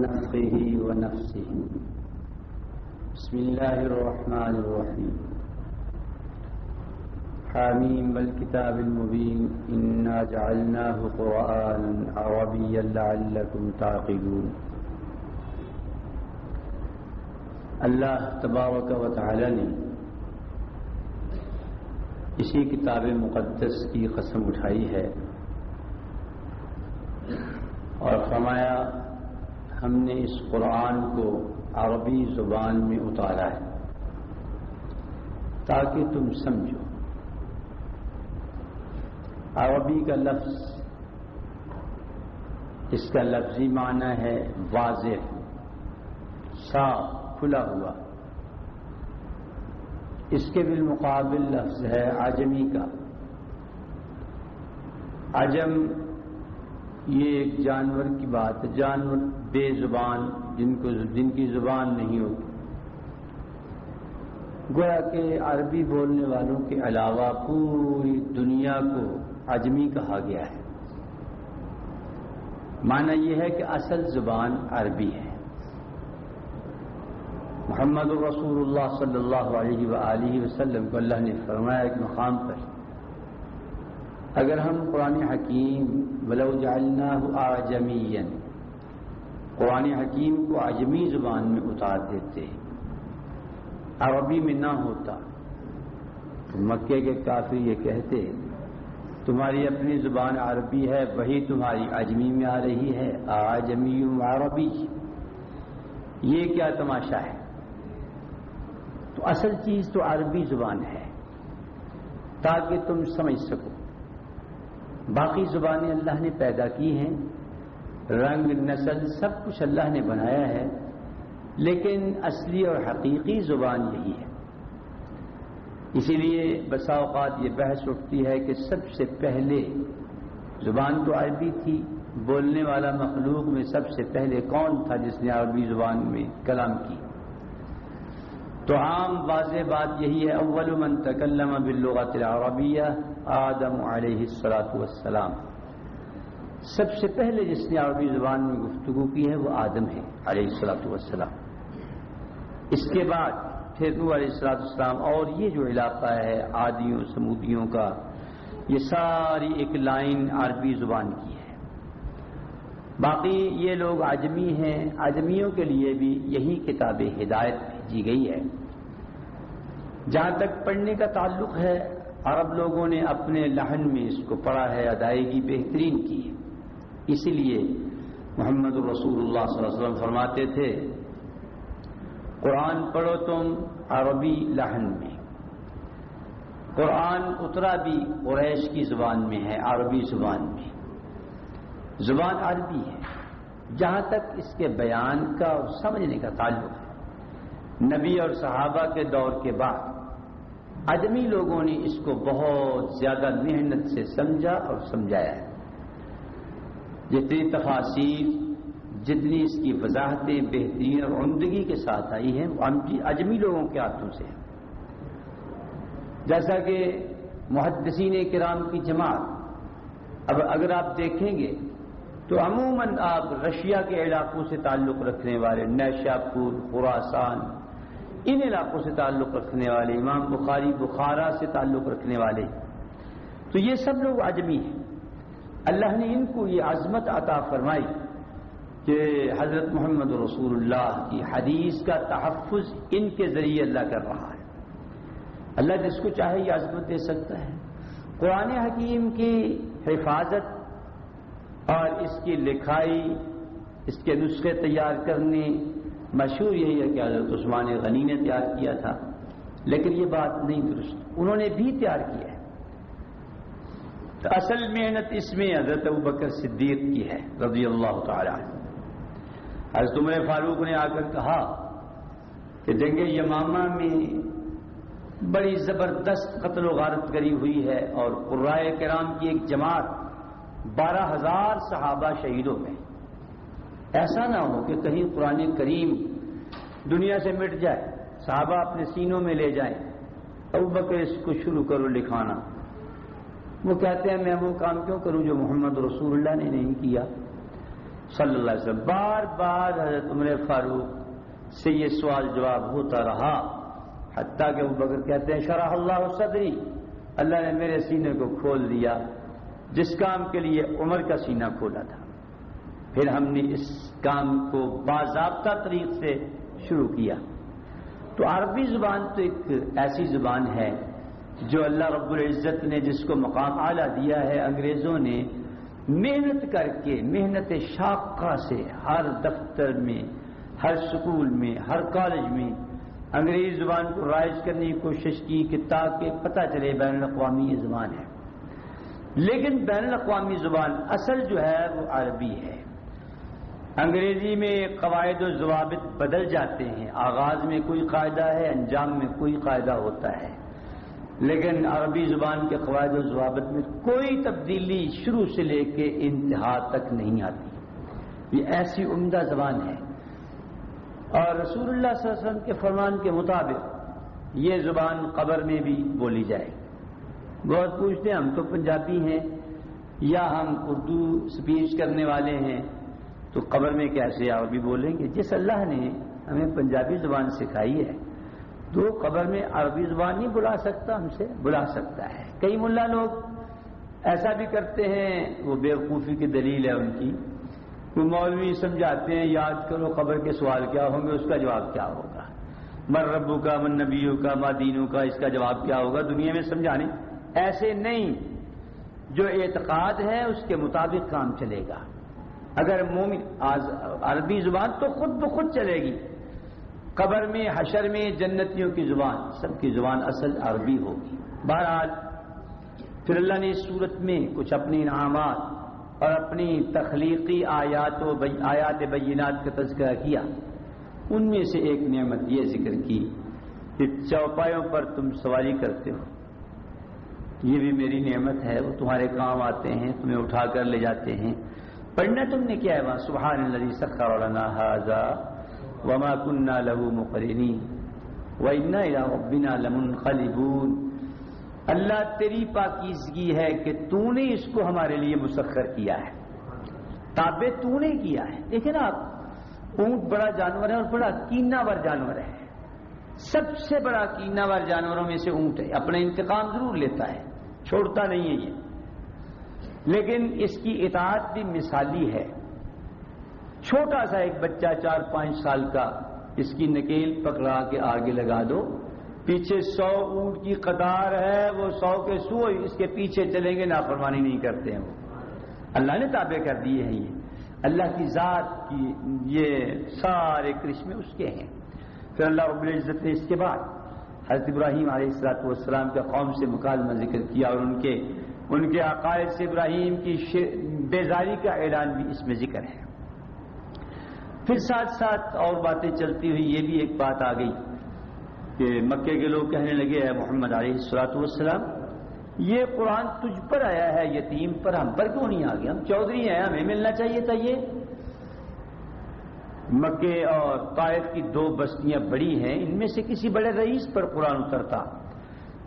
نفخه ونفسه. بسم الله الرحمن الرحيم. حاميم والكتاب المبين. إنا جعلناه قرآنا عربيا لعلكم تعقلون. اللہ تبارک و تعالی نے اسی کتاب مقدس کی قسم اٹھائی ہے اور فرمایا ہم نے اس قرآن کو عربی زبان میں اتارا ہے تاکہ تم سمجھو۔ عربی کا لفظ، اس کا لفظی معنی ہے واضح، صاف، کھلا ہوا۔ اس کے بالمقابل لفظ ہے آجمی کا۔ عجم یہ ایک جانور کی بات ہے۔ جانور بے زبان، جن کو جن کی زبان نہیں ہوتی۔ گویا کہ عربی بولنے والوں کے علاوہ پوری دنیا کو عجمی کہا گیا ہے۔ معنی یہ ہے کہ اصل زبان عربی ہے۔ محمد رسول اللہ صلی اللہ علیہ وآلہ وسلم کو اللہ نے فرمایا ایک مقام پر اگر ہم قرآن حکیم ولو جعلناہ آجمین، قرآن حکیم کو عجمی زبان میں اتار دیتے عربی میں نہ ہوتا، تو مکے کے کافی یہ کہتے تمہاری اپنی زبان عربی ہے، وہی تمہاری عجمی میں آ رہی ہے، آجمی عربی۔ یہ کیا تماشا ہے؟ تو اصل چیز تو عربی زبان ہے، تاکہ تم سمجھ سکو۔ باقی زبانیں اللہ نے پیدا کی ہیں، رنگ، نسل، سب کچھ اللہ نے بنایا ہے، لیکن اصلی اور حقیقی زبان یہی ہے۔ اسی لیے بسا اوقات یہ بحث اٹھتی ہے کہ سب سے پہلے زبان تو عربی تھی، بولنے والا مخلوق میں سب سے پہلے کون تھا جس نے عربی زبان میں کلام کی؟ تو عام واضح بات یہی ہے، اول من تکلم باللغت العربیہ، آدم علیہ السلاۃ والسلام۔ سب سے پہلے جس نے عربی زبان میں گفتگو کی ہے، وہ آدم ہے، علیہ السلاۃ والسلام۔ اس کے بعد پھر نو علیہ السلاۃ والسلام، اور یہ جو علاقہ ہے آدیوں سمودیوں کا، یہ ساری ایک لائن عربی زبان کی ہے۔ باقی یہ لوگ آجمی ہیں آجمیوں کے لیے بھی یہی کتاب ہدایت بھیجی گئی ہے۔ جہاں تک پڑھنے کا تعلق ہے، عرب لوگوں نے اپنے لہن میں اس کو پڑھا ہے، ادائیگی بہترین کی ہے۔ اسی لیے محمد رسول اللہ صلی اللہ علیہ وسلم فرماتے تھے، قرآن پڑھو تم عربی لہن میں۔ قرآن اترا بھی قریش کی زبان میں ہے، عربی زبان میں۔ زبان عربی ہے۔ جہاں تک اس کے بیان کا اور سمجھنے کا تعلق ہے نبی اور صحابہ کے دور کے بعد ادمی لوگوں نے اس کو بہت زیادہ محنت سے سمجھا اور سمجھایا ہے۔ جتنی تفاصیر، جتنی اس کی وضاحتیں بہترین اور عمدگی کے ساتھ آئی ہیں، وہ اجمی لوگوں کے ہاتھوں سے ہیں۔ جیسا کہ محدثین کرام کی جماعت، اب اگر آپ دیکھیں گے تو عموماً آپ رشیا کے علاقوں سے تعلق رکھنے والے نیشا پور خوراسان ان علاقوں سے تعلق رکھنے والے، امام بخاری، بخارا سے تعلق رکھنے والے۔ تو یہ سب لوگ عجمی ہیں۔ اللہ نے ان کو یہ عظمت عطا فرمائی کہ حضرت محمد رسول اللہ کی حدیث کا تحفظ ان کے ذریعے اللہ کر رہا ہے۔ اللہ جس کو چاہے یہ عظمت دے سکتا ہے۔ قرآن حکیم کی حفاظت اور اس کی لکھائی، اس کے نسخے تیار کرنے مشہور یہی ہے کہ حضرت عثمان غنی نے تیار کیا تھا، لیکن یہ بات نہیں درست۔ انہوں نے بھی تیار کیا ہے۔ تو اصل محنت اس میں حضرت بکر صدیق کی ہے، رضی اللہ تعالی حضرت عمر فاروق نے آ کر کہا کہ جنگ یمامہ میں بڑی زبردست قتل و غارت کری ہوئی ہے اور قرائے کرام کی ایک جماعت بارہ ہزار صحابہ شہیدوں میں ایسا نہ ہو کہ کہیں قرآن کریم دنیا سے مٹ جائے، صحابہ اپنے سینوں میں لے جائیں۔ ابو بکر اس کو شروع کرو لکھانا۔ وہ کہتے ہیں، میں وہ کام کیوں کروں جو محمد رسول اللہ نے نہیں کیا؟ صلی اللہ علیہ وسلم۔ بار بار حضرت عمر فاروق سے یہ سوال جواب ہوتا رہا، حتیٰ کہ وہ بغیر کہتے ہیں، شرح اللہ صدری۔ اللہ نے میرے سینے کو کھول دیا، جس کام کے لیے عمر کا سینہ کھولا تھا۔ پھر ہم نے اس کام کو باضابطہ طریق سے شروع کیا۔ تو عربی زبان تو ایک ایسی زبان ہے جو اللہ رب العزت نے جس کو مقام اعلیٰ دیا ہے، انگریزوں نے محنت کر کے، محنت شاقہ سے ہر دفتر میں، ہر سکول میں، ہر کالج میں انگریز زبان کو رائج کرنے کی کوشش کی کہ تاکہ پتہ چلے بین الاقوامی یہ زبان ہے۔ لیکن بین الاقوامی زبان اصل جو ہے وہ عربی ہے۔ انگریزی میں قواعد و ضوابط بدل جاتے ہیں۔ آغاز میں کوئی قاعدہ ہے، انجام میں کوئی قاعدہ ہوتا ہے۔ لیکن عربی زبان کے قواعد و ضوابط میں کوئی تبدیلی شروع سے لے کے انتہا تک نہیں آتی۔ یہ ایسی عمدہ زبان ہے۔ اور رسول اللہ صلی اللہ علیہ وسلم کے فرمان کے مطابق یہ زبان قبر میں بھی بولی جائے۔ بہت پوچھتے ہیں، ہم تو پنجابی ہیں یا ہم اردو سپیچ کرنے والے ہیں؟ تو قبر میں کیسے عربی بولیں گے؟ جس اللہ نے ہمیں پنجابی زبان سکھائی ہے، تو قبر میں عربی زبان نہیں بلا سکتا، ہم سے بلا سکتا ہے۔ کئی ملا لوگ ایسا بھی کرتے ہیں، وہ بیوقوفی کی دلیل ہے ان کی۔ وہ مولوی سمجھاتے ہیں، یاد کرو قبر کے سوال کیا ہوں گے، اس کا جواب کیا ہوگا؟ مر ربو کا من نبیوں کا ماں دینوں کا اس کا جواب کیا ہوگا؟ دنیا میں سمجھانے۔ ایسے نہیں، جو اعتقاد ہے، اس کے مطابق کام چلے گا۔ اگر مومن عربی زبان تو خود بخود چلے گی۔ قبر میں، حشر میں، جنتیوں کی زبان، سب کی زبان اصل عربی ہوگی۔ بہرحال، پھر اللہ نے اس صورت میں کچھ اپنے انعامات اور اپنی تخلیقی آیات و آیات بینات کا تذکرہ کیا۔ ان میں سے ایک نعمت یہ ذکر کی کہ چوپایوں پر تم سواری کرتے ہو۔ یہ بھی میری نعمت ہے، وہ تمہارے کام آتے ہیں، تمہیں اٹھا کر لے جاتے ہیں۔ پڑھنا تم نے کیا ہے وہاں؟ سبحان اللہ سخر حاضا وما کنہ لہو مقرنی وبنا لمن خلیبون اللہ تیری پاکیزگی ہے کہ تو نے اس کو ہمارے لیے مسخر کیا ہے۔ تابے تو نے کیا ہے۔ دیکھیں نا آپ، اونٹ بڑا جانور ہے اور بڑا کینا ور جانور ہے۔ سب سے بڑا کیناور جانوروں میں سے اونٹ ہے۔ اپنا انتقام ضرور لیتا ہے۔ چھوڑتا نہیں ہے یہ۔ لیکن اس کی اطاعت بھی مثالی ہے۔ چھوٹا سا ایک بچہ چار پانچ سال کا اس کی نکیل پکڑا کے آگے لگا دو۔ پیچھے سو اونٹ کی قطار ہے، وہ سو کے سو اس کے پیچھے چلیں گے، نافرمانی نہیں کرتے ہیں وہ اللہ نے تابع کر دیے ہیں یہ۔ اللہ کی ذات کی یہ سارے کرشمے اس کے ہیں۔ پھر اللہ رب العزت نے اس کے بعد حضرت ابراہیم علیہ السلاط والسلام کے قوم سے مکالمہ ذکر کیا اور ان کے ان کے عقائد سے ابراہیم کی بیزاری کا اعلان بھی اس میں ذکر ہے۔ پھر ساتھ ساتھ اور باتیں چلتی ہوئی یہ بھی ایک بات آ گئی کہ مکے کے لوگ کہنے لگے ہے محمد علیہ السلاط والسلام، یہ قرآن تجھ پر آیا ہے، یتیم پر ہم پر کیوں نہیں آ گیا ہم چودھری ہیں، ہمیں ملنا چاہیے تھا یہ۔ مکے اور طائف کی دو بستیاں بڑی ہیں، ان میں سے کسی بڑے رئیس پر قرآن اترتا۔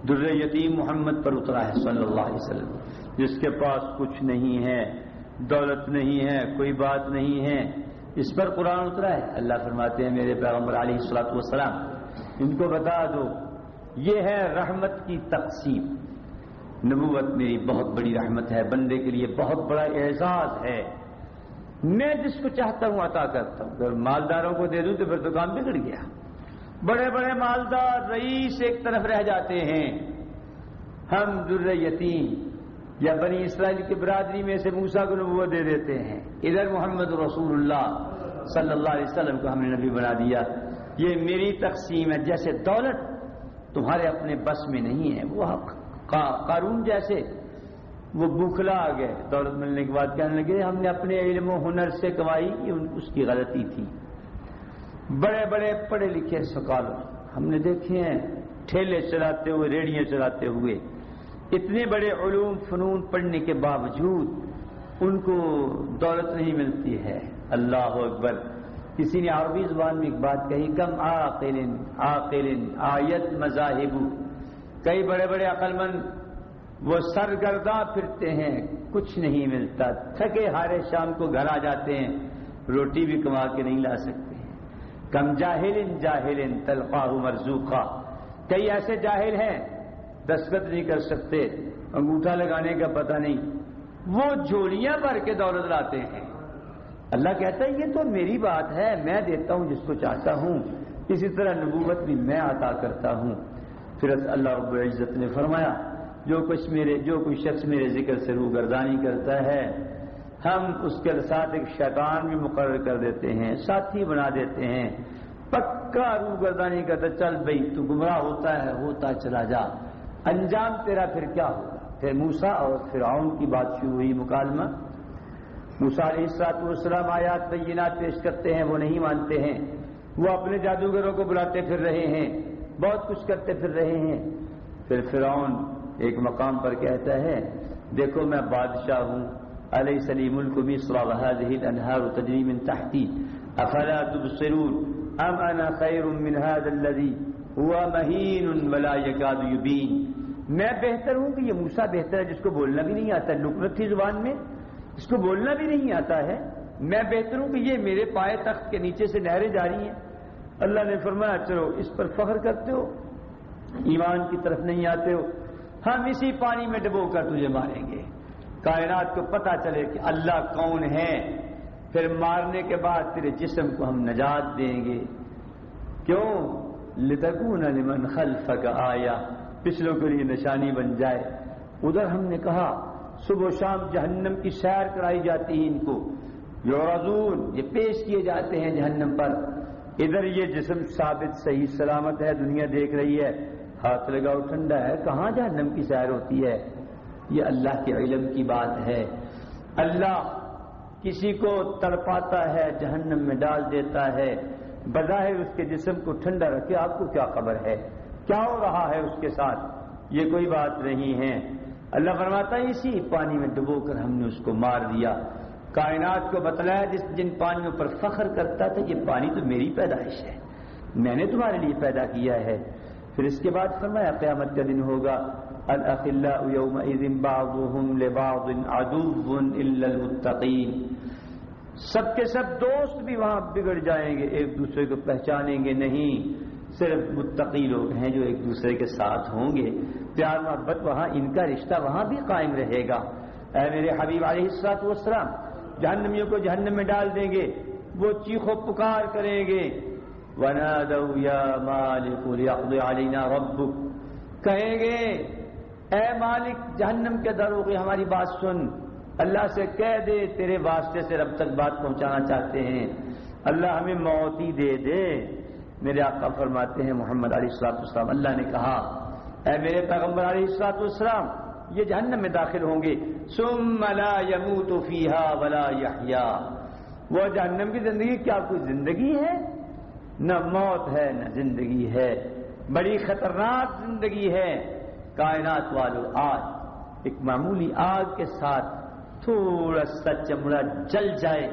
در یتیم محمد پر اترا ہے، صلی اللہ علیہ وسلم۔ جس کے پاس کچھ نہیں ہے، دولت نہیں ہے، کوئی بات نہیں ہے، اس پر قرآن اترا ہے۔ اللہ فرماتے ہیں، میرے پیغمبر علیہ السلاط والسلام، ان کو بتا دو، یہ ہے رحمت کی تقسیم۔ نبوت میری بہت بڑی رحمت ہے، بندے کے لیے بہت بڑا اعزاز ہے۔ میں جس کو چاہتا ہوں عطا کرتا ہوں۔ اگر مالداروں کو دے دوں تو پھر تو کام بگڑ گیا۔ بڑے بڑے مالدار رئیس ایک طرف رہ جاتے ہیں۔ ہم در یتیم یا بنی اسرائیل کی برادری میں سے موسا کو نبوت دے دیتے ہیں۔ ادھر محمد رسول اللہ صلی اللہ علیہ وسلم کو ہم نے نبی بنا دیا۔ یہ میری تقسیم ہے، جیسے دولت تمہارے اپنے بس میں نہیں ہے۔ وہ قارون جیسے۔ وہ بوکھلا آ گئے دولت ملنے کے بعد کہنے لگے، ہم نے اپنے علم و ہنر سے کمائی اس کی غلطی تھی۔ بڑے بڑے پڑھے لکھے سکالر ہم نے دیکھے ہیں، ٹھیلے چلاتے ہوئے ریڑیاں چلاتے ہوئے۔ اتنے بڑے علوم، فنون پڑھنے کے باوجود ان کو دولت نہیں ملتی ہے۔ اللہ اکبر۔ کسی نے عربی زبان میں ایک بات کہی، کم آقل آقل آیت مذاہب۔ کئی بڑے بڑے عقل مند وہ سرگرداں پھرتے ہیں، کچھ نہیں ملتا۔ تھکے ہارے شام کو گھر آ جاتے ہیں، روٹی بھی کما کے نہیں لا سکتے۔ کم جاہل جاہل تلخواہ مرزوخا کئی ایسے جاہل ہیں، دستخط نہیں کر سکتے، انگوٹھا لگانے کا پتہ نہیں۔ وہ جوڑیاں بھر کے دولت لاتے ہیں۔ اللہ کہتا ہے، یہ تو میری بات ہے، میں دیتا ہوں جس کو چاہتا ہوں۔ اسی طرح نبوت بھی میں عطا کرتا ہوں۔ پھر اللہ رب العزت نے فرمایا، جو کچھ میرے، جو کوئی شخص میرے ذکر سے روگردانی کرتا ہے ہم اس کے ساتھ ایک شیطان بھی مقرر کر دیتے ہیں، ساتھی بنا دیتے ہیں۔ پکا روگردانی کرتا چل بھائی، تو گمراہ ہوتا ہے، ہوتا چلا جا۔ انجام تیرا پھر کیا ہوگا؟ پھر موسا اور فرعون کی بات شروع ہوئی مکالمہ۔ موسا علیہ السلاط والسلام آیات بینات پیش کرتے ہیں، وہ نہیں مانتے ہیں۔ وہ اپنے جادوگروں کو بلاتے پھر رہے ہیں۔ بہت کچھ کرتے پھر رہے ہیں۔ پھر فرعون ایک مقام پر کہتا ہے، دیکھو میں بادشاہ ہوں علیہ سلیم ملک مصر وهذه الانهار تجري من تحتي؟ افلا تبصرون؟ ام انا خير من هذا الذي هو مهين ولا يكاد يبين؟ میں بہتر ہوں کہ یہ موسا بہتر ہے، جس کو بولنا بھی نہیں آتا لکنت تھی زبان میں جس کو بولنا بھی نہیں آتا ہے۔ میں بہتر ہوں کہ یہ میرے پائے تخت کے نیچے سے نہریں جاری ہیں۔ اللہ نے فرمایا، چلو اس پر فخر کرتے ہو، ایمان کی طرف نہیں آتے ہو۔ ہم اسی پانی میں ڈبو کر تجھے ماریں گے۔ کائنات کو پتا چلے کہ اللہ کون ہے، پھر مارنے کے بعد تیرے جسم کو ہم نجات دیں گے۔ کیوں؟ لتکون لمن خلفک آیا پچھلوں کے لیے نشانی بن جائے۔ ادھر ہم نے کہا، صبح و شام جہنم کی سیر کرائی جاتی ہے ان کو۔ یورزون یہ پیش کیے جاتے ہیں جہنم پر۔ ادھر یہ جسم ثابت، صحیح، سلامت ہے، دنیا دیکھ رہی ہے۔ ہاتھ لگاؤ، ٹھنڈا ہے، کہاں جہنم کی سیر ہوتی ہے؟ یہ اللہ کے علم کی بات ہے۔ اللہ کسی کو تڑپاتا ہے، جہنم میں ڈال دیتا ہے۔ بظاہر اس کے جسم کو ٹھنڈا رکھے، آپ کو کیا خبر ہے؟ کیا ہو رہا ہے اس کے ساتھ؟ یہ کوئی بات نہیں ہے۔ اللہ فرماتا ہے، اسی پانی میں ڈبو کر ہم نے اس کو مار دیا۔ کائنات کو بتلایا، جس جن پانیوں پر فخر کرتا تھا، یہ پانی تو میری پیدائش ہے۔ میں نے تمہارے لیے پیدا کیا ہے۔ پھر اس کے بعد فرمایا، قیامت کا دن ہوگا۔ سب کے سب دوست بھی وہاں بگڑ جائیں گے، ایک دوسرے کو پہچانیں گے نہیں۔ صرف متقی لوگ ہیں جو ایک دوسرے کے ساتھ ہوں گے۔ پیار محبت وہاں، ان کا رشتہ وہاں بھی قائم رہے گا۔ اے میرے حبیب علیہ السلاط والسلام، جہنمیوں کو جہنم میں ڈال دیں گے، وہ چیخو پکار کریں گے۔ یا مالک علینا ربک کہیں گے اے مالک، جہنم کے دروغی ہماری بات سن۔ اللہ سے کہہ دے، تیرے واسطے سے رب تک بات پہنچانا چاہتے ہیں۔ اللہ ہمیں موتی دے دے۔ میرے آقا فرماتے ہیں، محمد علیہ السلاط السلام اللہ نے کہا، اے میرے پیغمبر علیہ السلاط السلام یہ جہنم میں داخل ہوں گے۔ سم لا یموت فیہا ولا یحیا۔ وہ جہنم کی زندگی کیا کوئی زندگی ہے؟ نہ موت ہے، نہ زندگی ہے۔ بڑی خطرناک زندگی ہے۔ کائنات والو آج، ایک معمولی آگ کے ساتھ تھوڑا سا چمڑا جل جائے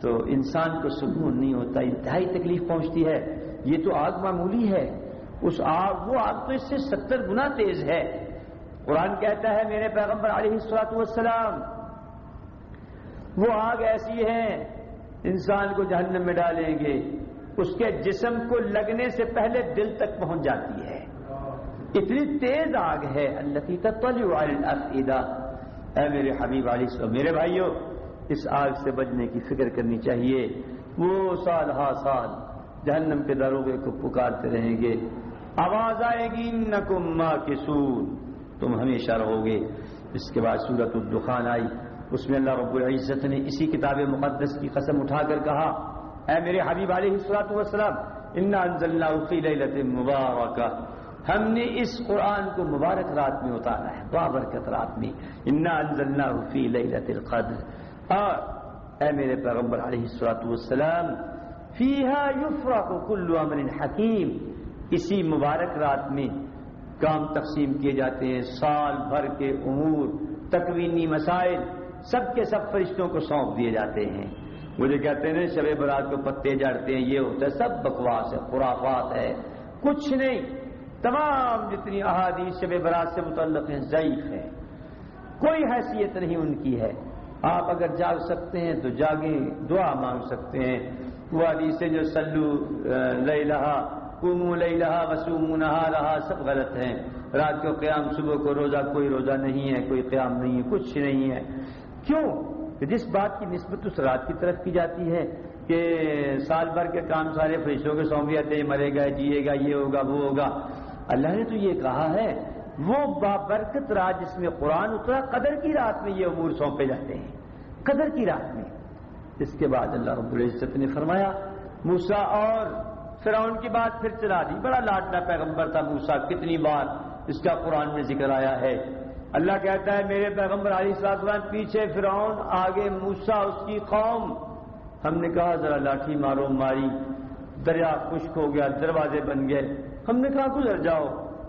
تو انسان کو سکون نہیں ہوتا، انتہائی تکلیف پہنچتی ہے۔ یہ تو آگ معمولی ہے۔ اس آگ، وہ آگ تو اس سے ستر گنا تیز ہے۔ قرآن کہتا ہے، میرے پیغمبر علیہ السلاط والسلام، وہ آگ ایسی ہے، انسان کو جہنم میں ڈالیں گے۔ اس کے جسم کو لگنے سے پہلے دل تک پہنچ جاتی ہے۔ اتنی تیز آگ ہے اللہ اے میرے حبیب علی سو میرے بھائیوں اس آگ سے بچنے کی فکر کرنی چاہیے۔ وہ سال ہا سال جہنم کے دروگے کو پکارتے رہیں گے۔ آواز آئے گی نکم ماں کے تم ہمیشہ رہو گے۔ اس کے بعد سورت الدخان آئی۔ اس میں اللہ رب العزت نے اسی کتاب مقدس کی قسم اٹھا کر کہا، اے میرے حبیب علیہ السلاط والسلام انا انزلنا فی لیلت مبارکہ۔ ہم نے اس قرآن کو مبارک رات میں اتارا ہے، بابرکت رات میں۔ انا انزلنا فی لیلت القدر۔ اور اے میرے پیغمبر علیہ السلاط والسلام فیہا یفرق کل امر حکیم اسی مبارک رات میں کام تقسیم کیے جاتے ہیں، سال بھر کے امور، تکوینی مسائل، سب کے سب فرشتوں کو سونپ دیے جاتے ہیں۔ مجھے کہتے ہیں شب برات کو پتے جڑتے ہیں، یہ ہوتا ہے، سب بکواس ہے، خرافات ہے۔ کچھ نہیں تمام جتنی احادیث شب برات سے متعلق ہیں، ضعیف ہے کوئی حیثیت نہیں ان کی ہے۔ آپ اگر جاگ سکتے ہیں تو جاگیں، دعا مانگ سکتے ہیں۔ وہ حدیث جو سلو لئی لہا کمو لئی لہا وسوم نہا رہا سب غلط ہیں۔ رات کو قیام، صبح کو روزہ، کوئی روزہ نہیں ہے، کوئی قیام نہیں ہے، کچھ نہیں ہے۔ کیوں؟ کہ جس بات کی نسبت اس رات کی طرف کی جاتی ہے کہ سال بھر کے کام سارے فرشتوں کے سونپے جاتے ہیں، مرے گا جیے گا، یہ ہوگا، وہ ہوگا۔ اللہ نے تو یہ کہا ہے، وہ بابرکت رات جس میں قرآن اترا، قدر کی رات میں یہ امور سونپے جاتے ہیں۔ قدر کی رات میں۔ اس کے بعد اللہ رب العزت نے فرمایا موسا اور فرعون کی بات پھر چلا دی۔ بڑا لاڈنا پیغمبر تھا موسا کتنی بار اس کا قرآن میں ذکر آیا ہے۔ اللہ کہتا ہے، میرے پیغمبر علی السلام پیچھے فرعون، آگے موسا اس کی قوم۔ ہم نے کہا، ذرا لاٹھی مارو، ماری۔ دریا خشک ہو گیا، دروازے بن گئے۔ ہم نے کہا گزر جاؤ۔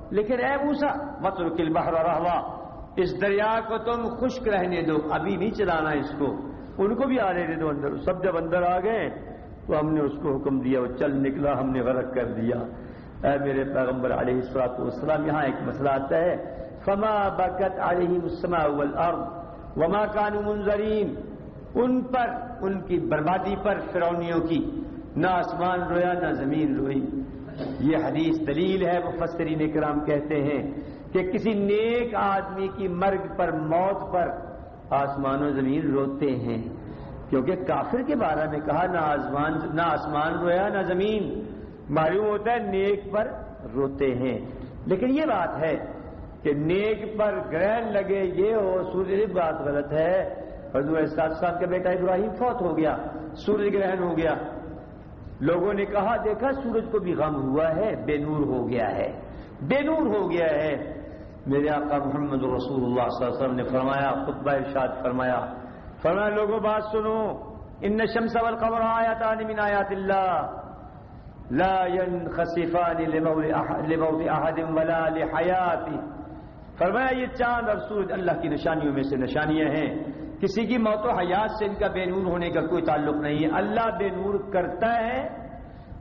لیکن اے موسا مت رکل بہر رہوا۔ اس دریا کو تم خشک رہنے دو، ابھی نہیں چلانا اس کو۔ ان کو بھی آنے دے دو اندر۔ سب جب اندر آ گئے، تو ہم نے اس کو حکم دیا، وہ چل نکلا، ہم نے غرق کر دیا۔ اے میرے پیغمبر علیہ السلاط والسلام، یہاں ایک مسئلہ آتا ہے۔ فما بکت علیہ السماء والارض وما کانو منظرین ان پر، ان کی بربادی پر فرونیوں کی۔ نہ آسمان رویا، نہ زمین روئی۔ یہ حدیث دلیل ہے، مفسرین کرام کہتے ہیں کہ کسی نیک آدمی کی مرگ پر، موت پر آسمان و زمین روتے ہیں۔ کیونکہ کافر کے بارے میں کہا، نہ آسمان نہ آسمان رویا، نہ زمین۔ معلوم ہوتا ہے نیک پر روتے ہیں۔ لیکن یہ بات ہے کہ نیک پر گرہن لگے، یہ ہو، سورج بات غلط ہے۔ حضور سات صاحب کا بیٹا ابراہیم فوت ہو گیا، سورج گرہن ہو گیا۔ لوگوں نے کہا، دیکھا، سورج کو بھی غم ہوا ہے، بے نور ہو گیا ہے۔ بے نور ہو گیا ہے۔ میرے آقا محمد رسول اللہ صلی اللہ علیہ وسلم نے فرمایا، خطبہ ارشاد فرمایا فرمایا، لوگوں، بات سنو۔ ان شمس والقمر آیاتان من آیات اللہ۔ لا ينخسفان لموت احد ولا لحیاتی۔ فرمایا، یہ چاند اور سورج اللہ کی نشانیوں میں سے نشانیاں ہیں۔ کسی کی موت و حیات سے ان کا بے نور ہونے کا کوئی تعلق نہیں ہے۔ اللہ بے نور کرتا ہے۔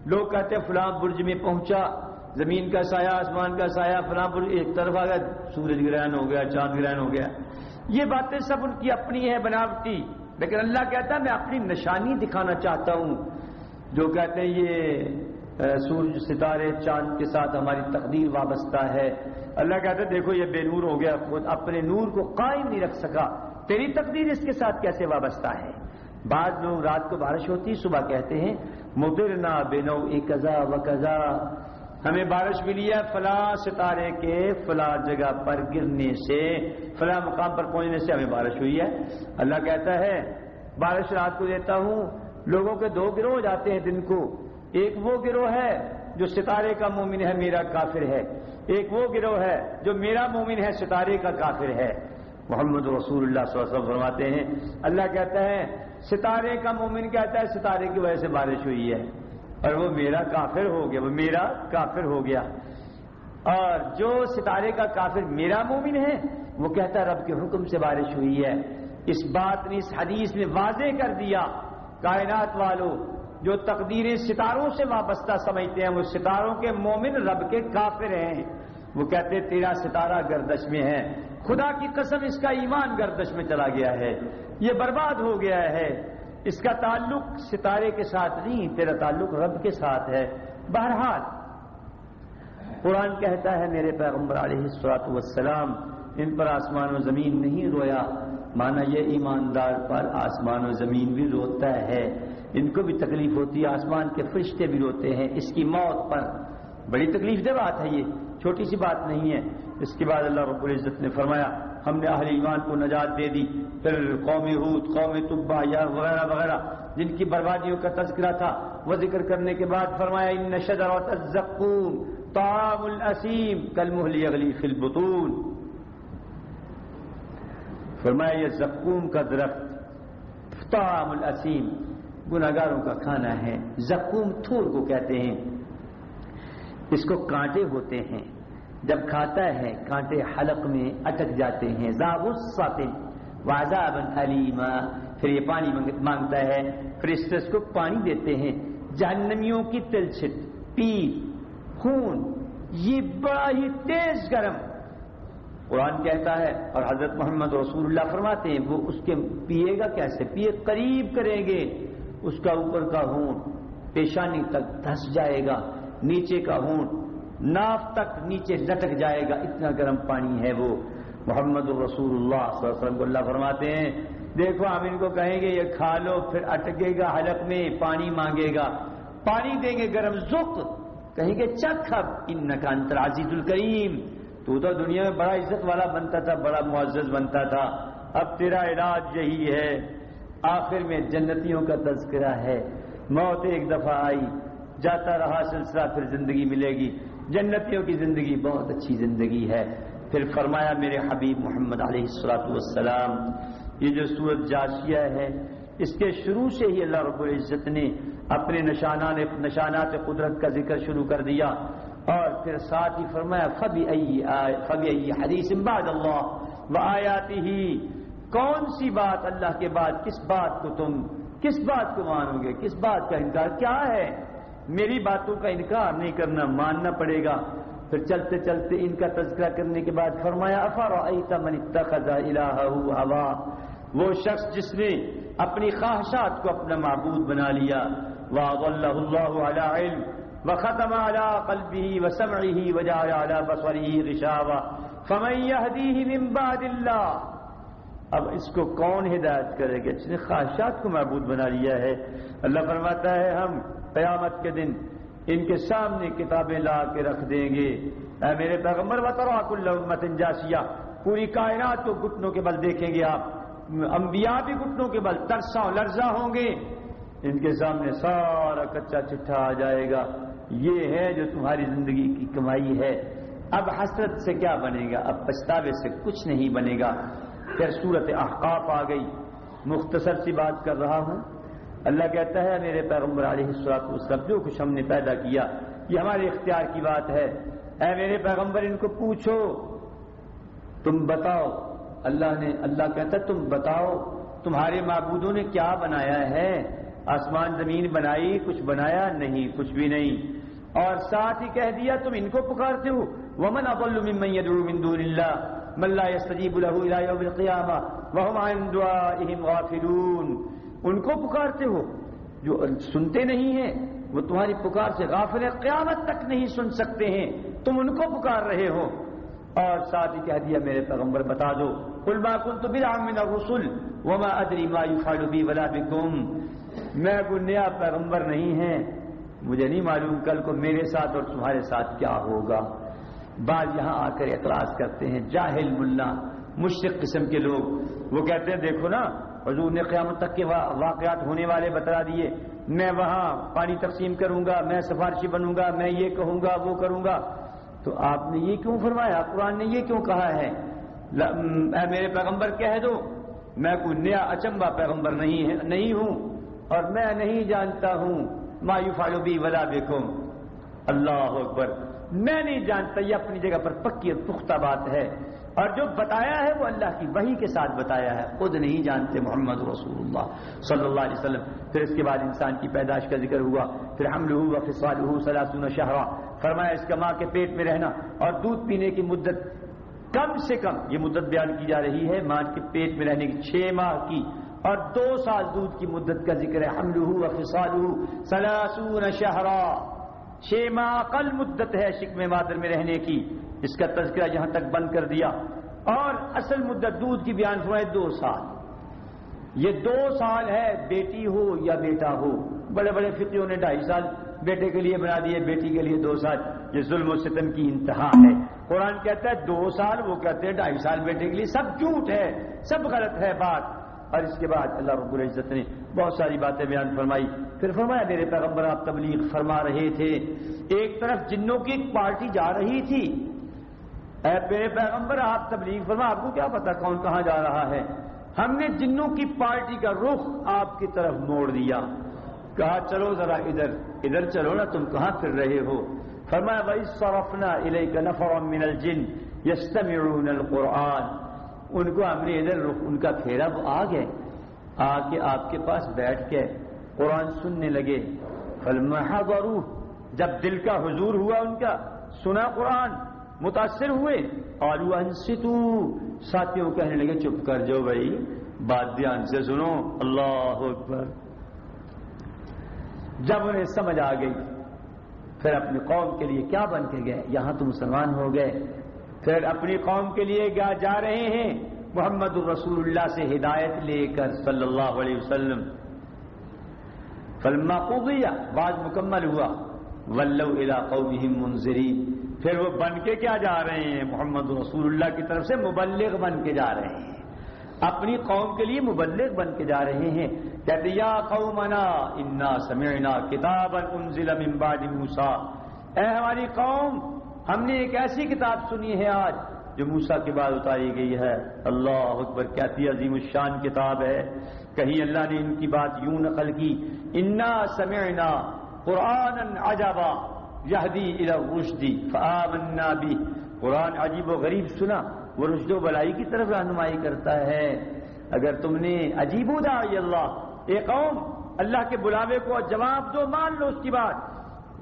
لوگ کہتے ہیں فلاں برج میں پہنچا، زمین کا سایہ، آسمان کا سایہ، فلاں برج، ایک طرف آ گیا، سورج گرہن ہو گیا، چاند گرہن ہو گیا۔ یہ باتیں سب ان کی اپنی ہے بناوٹی۔ لیکن اللہ کہتا ہے، میں اپنی نشانی دکھانا چاہتا ہوں۔ جو کہتے ہیں، یہ سورج ستارے، چاند کے ساتھ ہماری تقدیر وابستہ ہے۔ اللہ کہتا ہے، دیکھو، یہ بے نور ہو گیا۔ خود اپنے نور کو قائم نہیں رکھ سکا۔ تیری تقدیر اس کے ساتھ کیسے وابستہ ہے؟ بعض لوگ رات کو بارش ہوتی، صبح کہتے ہیں، مدرنا بینو کزا و کزا ہمیں بارش ملی ہے فلاں ستارے کے، فلاں جگہ پر گرنے سے، فلاں مقام پر پہنچنے سے ہمیں بارش ہوئی ہے۔ اللہ کہتا ہے، بارش رات کو دیتا ہوں، لوگوں کے دو گروہ ہو جاتے ہیں دن کو۔ ایک وہ گروہ ہے جو ستارے کا مومن ہے، میرا کافر ہے۔ ایک وہ گروہ ہے جو میرا مومن ہے، ستارے کا کافر ہے۔ محمد رسول اللہ صلی اللہ علیہ وسلم فرماتے ہیں۔ اللہ کہتا ہے، ستارے کا مومن کہتا ہے، ستارے کی وجہ سے بارش ہوئی ہے۔ اور وہ میرا کافر ہو گیا، وہ میرا کافر ہو گیا۔ اور جو ستارے کا کافر میرا مومن ہے، وہ کہتا ہے، رب کے حکم سے بارش ہوئی ہے۔ اس بات نے اس حدیث میں واضح کر دیا۔ کائنات والوں جو تقدیریں ستاروں سے وابستہ سمجھتے ہیں، وہ ستاروں کے مومن رب کے کافر ہیں۔ وہ کہتے تیرا ستارہ گردش میں ہے۔ خدا کی قسم، اس کا ایمان گردش میں چلا گیا ہے۔ یہ برباد ہو گیا ہے۔ اس کا تعلق ستارے کے ساتھ نہیں، تیرا تعلق رب کے ساتھ ہے۔ بہرحال، قرآن کہتا ہے، میرے پیغمبر علیہ السلاط والسلام، ان پر آسمان و زمین نہیں رویا۔ مانا یہ ایماندار پر آسمان و زمین بھی روتا ہے۔ ان کو بھی تکلیف ہوتی ہے، آسمان کے فرشتے بھی روتے ہیں۔ اس کی موت پر بڑی تکلیف دہ بات ہے یہ۔ چھوٹی سی بات نہیں ہے۔ اس کے بعد اللہ رب العزت نے فرمایا، ہم نے اہل ایمان کو نجات دے دی۔ پھر قوم حود قوم طبا یا وغیرہ وغیرہ، جن کی بربادیوں کا تذکرہ تھا، وہ ذکر کرنے کے بعد فرمایا، ان نشد اور تزکون طعام الاسیم کل محلی اگلی فل فرمایا، یہ زکوم کا درخت طعام الاسیم گناگاروں کا کھانا ہے۔ زکوم تھور کو کہتے ہیں۔ اس کو کانٹے ہوتے ہیں۔ جب کھاتا ہے، کانٹے حلق میں اٹک جاتے ہیں۔ علیما پھر یہ پانی مانگتا ہے۔ پھر اس کو پانی دیتے ہیں۔ جہنمیوں کی تلچھٹ پی خون، یہ بڑا ہی تیز گرم۔ قرآن کہتا ہے اور حضرت محمد رسول اللہ فرماتے ہیں، وہ اس کے پیے گا کیسے؟ پیے قریب کریں گے۔ اس کا اوپر کا ہون پیشانی تک دھس جائے گا، نیچے کا ہون ناف تک نیچے لٹک جائے گا، اتنا گرم پانی ہے وہ۔ محمد رسول اللہ صلی اللہ علیہ وسلم کو اللہ فرماتے ہیں، دیکھو ہم ان کو کہیں گے، یہ کھا لو، پھر اٹکے گا حلق میں، پانی مانگے گا۔ پانی دیں گے گرم زخ کہیں گے چک اب ان نقان عزیز الکریم۔ تو تو دنیا میں بڑا عزت والا بنتا تھا، بڑا معزز بنتا تھا۔ اب تیرا علاج یہی ہے۔ آخر میں جنتیوں کا تذکرہ ہے۔ موت ایک دفعہ آئی، جاتا رہا سلسلہ، پھر زندگی ملے گی۔ جنتیوں کی زندگی بہت اچھی زندگی ہے۔ پھر فرمایا میرے حبیب محمد علیہ السلاۃ والسلام، یہ جو سورت جاشیہ ہے، اس کے شروع سے ہی اللہ رب العزت نے اپنے نشانات نشانات قدرت کا ذکر شروع کر دیا۔ اور پھر ساتھ ہی فرمایا فبی فبی حدیث بعد اللہ۔ و آیاتی ہی کون سی بات اللہ کے بعد، کس بات کو تم کس بات کو مانو گے؟ کس بات کا انکار؟ کیا ہے؟ میری باتوں کا انکار نہیں کرنا، ماننا پڑے گا۔ پھر چلتے چلتے ان کا تذکرہ کرنے کے بعد فرمایا افر من اتخذ الہ ہوا وہ شخص جس نے اپنی خواہشات کو اپنا معبود بنا لیا۔ واضلہ اللہ علی علم، وختم على قلبه وسمعه وجعل على بصره غشاوة فمن يهديه من بعد الله اب اس کو کون ہدایت کرے گا؟ جس نے خواہشات کو معبود بنا لیا ہے۔ اللہ فرماتا ہے، ہم قیامت کے دن ان کے سامنے کتابیں لا کے رکھ دیں گے۔ اے میرے پیغمبر بطرا کل جاسیہ۔ پوری کائنات کو گھٹنوں کے بل دیکھیں گے آپ۔ انبیاء بھی گھٹنوں کے بل، ترساں لرزا ہوں گے۔ ان کے سامنے سارا کچا چٹھا آ جائے گا۔ یہ ہے جو تمہاری زندگی کی کمائی ہے۔ اب حسرت سے کیا بنے گا؟ اب پچھتاوے سے کچھ نہیں بنے گا۔ پھر صورت احقاف آ گئی۔ مختصر سی بات کر رہا ہوں۔ اللہ کہتا ہے، میرے پیغمبر علیہ السلاط سب جو کچھ ہم نے پیدا کیا، یہ ہمارے اختیار کی بات ہے۔ اے میرے پیغمبر، ان کو پوچھو۔ تم بتاؤ۔ اللہ نے، اللہ کہتا ہے، تم بتاؤ، تمہارے معبودوں نے کیا بنایا ہے؟ آسمان زمین بنائی، کچھ بنایا نہیں، کچھ بھی نہیں۔ اور ساتھ ہی کہہ دیا، تم ان کو پکارتے ہو۔ ومن اضل من دون من لا يستجيب له الى يوم القيامه وهم عن دعائهم غافلون۔ ان کو پکارتے ہو، جو سنتے نہیں ہیں، وہ تمہاری پکار سے غافل ہے قیامت تک نہیں سن سکتے ہیں۔ تم ان کو پکار رہے ہو۔ اور ساتھ ہی کہہ دیا، میرے پیغمبر، بتا دو۔ قل ما كنت بدعا من الرسل، وما ادري ما يفعل بي ولا بكم۔ میں کوئی نیا پیغمبر نہیں ہے مجھے نہیں معلوم کل کو میرے ساتھ اور تمہارے ساتھ کیا ہوگا۔ بعض یہاں آ کر اعتراض کرتے ہیں، جاہل ملا، مشرق قسم کے لوگ۔ وہ کہتے ہیں، دیکھو نا، حضور نے قیامت تک کے واقعات ہونے والے بتا دیے۔ میں وہاں پانی تقسیم کروں گا، میں سفارشی بنوں گا، میں یہ کہوں گا، وہ کروں گا۔ تو آپ نے یہ کیوں فرمایا؟ قرآن نے یہ کیوں کہا ہے؟ میرے پیغمبر، کہہ دو۔ میں کوئی نیا اچمبا پیغمبر نہیں ہے، نہیں ہوں۔ اور میں نہیں جانتا ہوں۔ مایو فالوبی ولا بیکم اللہ اکبر۔ میں نہیں جانتا یہ اپنی جگہ پر پکی اور پختہ بات ہے۔ اور جو بتایا ہے وہ اللہ کی وہی کے ساتھ بتایا ہے۔ خود نہیں جانتے محمد رسول اللہ صلی اللہ علیہ وسلم۔ پھر اس کے بعد انسان کی پیدائش کا ذکر ہوا۔ پھر حمل ہوا فسال ہو سلاسن شہرا۔ فرمایا اس کا ماں کے پیٹ میں رہنا اور دودھ پینے کی مدت کم سے کم، یہ مدت بیان کی جا رہی ہے، ماں کے پیٹ میں رہنے کی چھ ماہ کی۔ اور دو سال دودھ کی مدت کا ذکر ہے۔ حمل ہو فسال سلاسون شہرا۔ چھ ماہ کل مدت ہے شکم مادر میں رہنے کی، اس کا تذکرہ یہاں تک بند کر دیا۔ اور اصل مدت دودھ کی بیان ہوا ہے دو سال۔ یہ دو سال ہے بیٹی ہو یا بیٹا ہو۔ بڑے بڑے فقیوں نے ڈھائی سال بیٹے کے لیے بنا دیے، بیٹی کے لیے دو سال۔ یہ ظلم و ستم کی انتہا ہے۔ قرآن کہتا ہے دو سال، وہ کہتے ہیں ڈھائی سال بیٹے کے لیے۔ سب جھوٹ ہے، سب غلط ہے بات۔ اور اس کے بعد اللہ رب العزت نے بہت ساری باتیں بیان فرمائی۔ پھر فرمایا، میرے پیغمبر، آپ تبلیغ فرما رہے تھے۔ ایک طرف جنوں کی ایک پارٹی جا رہی تھی۔ اے میرے پیغمبر، آپ تبلیغ فرما، آپ کو کیا پتا کون کہاں جا رہا ہے۔ ہم نے جنوں کی پارٹی کا رخ آپ کی طرف موڑ دیا۔ کہا، چلو ذرا ادھر ادھر چلو نا، تم کہاں پھر رہے ہو؟ فرمایا بھائی سرفنا الیک نفر من الجن یستمعون القرآن ان کو ہم نے ادھر ان کا پھیرا وہ آ گئے۔ آ کے آپ کے پاس بیٹھ کے قرآن سننے لگے۔ فلمہ جب دل کا حضور ہوا ان کا، سنا قرآن، متاثر ہوئے۔ اور ساتھیوں کہنے لگے، چپ کر جو بھائی، بات دھیان سے سنو۔ اللہ اکبر۔ جب انہیں سمجھ آ گئی، پھر اپنی قوم کے لیے کیا بن کے گئے؟ یہاں تو مسلمان ہو گئے۔ پھر اپنی قوم کے لیے کیا جا رہے ہیں؟ محمد الرسول اللہ سے ہدایت لے کر صلی اللہ علیہ وسلم۔ فلما قضیہ بعد مکمل ہوا۔ ولو الى قومهم منذرین۔ پھر وہ بن کے کیا جا رہے ہیں؟ محمد رسول اللہ کی طرف سے مبلغ بن کے جا رہے ہیں۔ اپنی قوم کے لیے مبلغ بن کے جا رہے ہیں۔ کہتے یا قومنا، انا سمعنا کتابا انزل من بعد موسیٰ۔ اے ہماری قوم ہم نے ایک ایسی کتاب سنی ہے آج جو موسا کے بعد اتاری گئی ہے۔ اللہ اکبر کہتی عظیم الشان کتاب ہے۔ کہیں اللہ نے ان کی بات یوں نقل کی، انا سمعنا قرآن عجبا یہدی الى رشدی فآمنا بھی قرآن عجیب و غریب سنا، وہ رشد و بلائی کی طرف رہنمائی کرتا ہے۔ اگر تم نے عجیب داعی اللہ، اے قوم، اللہ کے بلاوے کو جواب دو، مان لو اس کی بات۔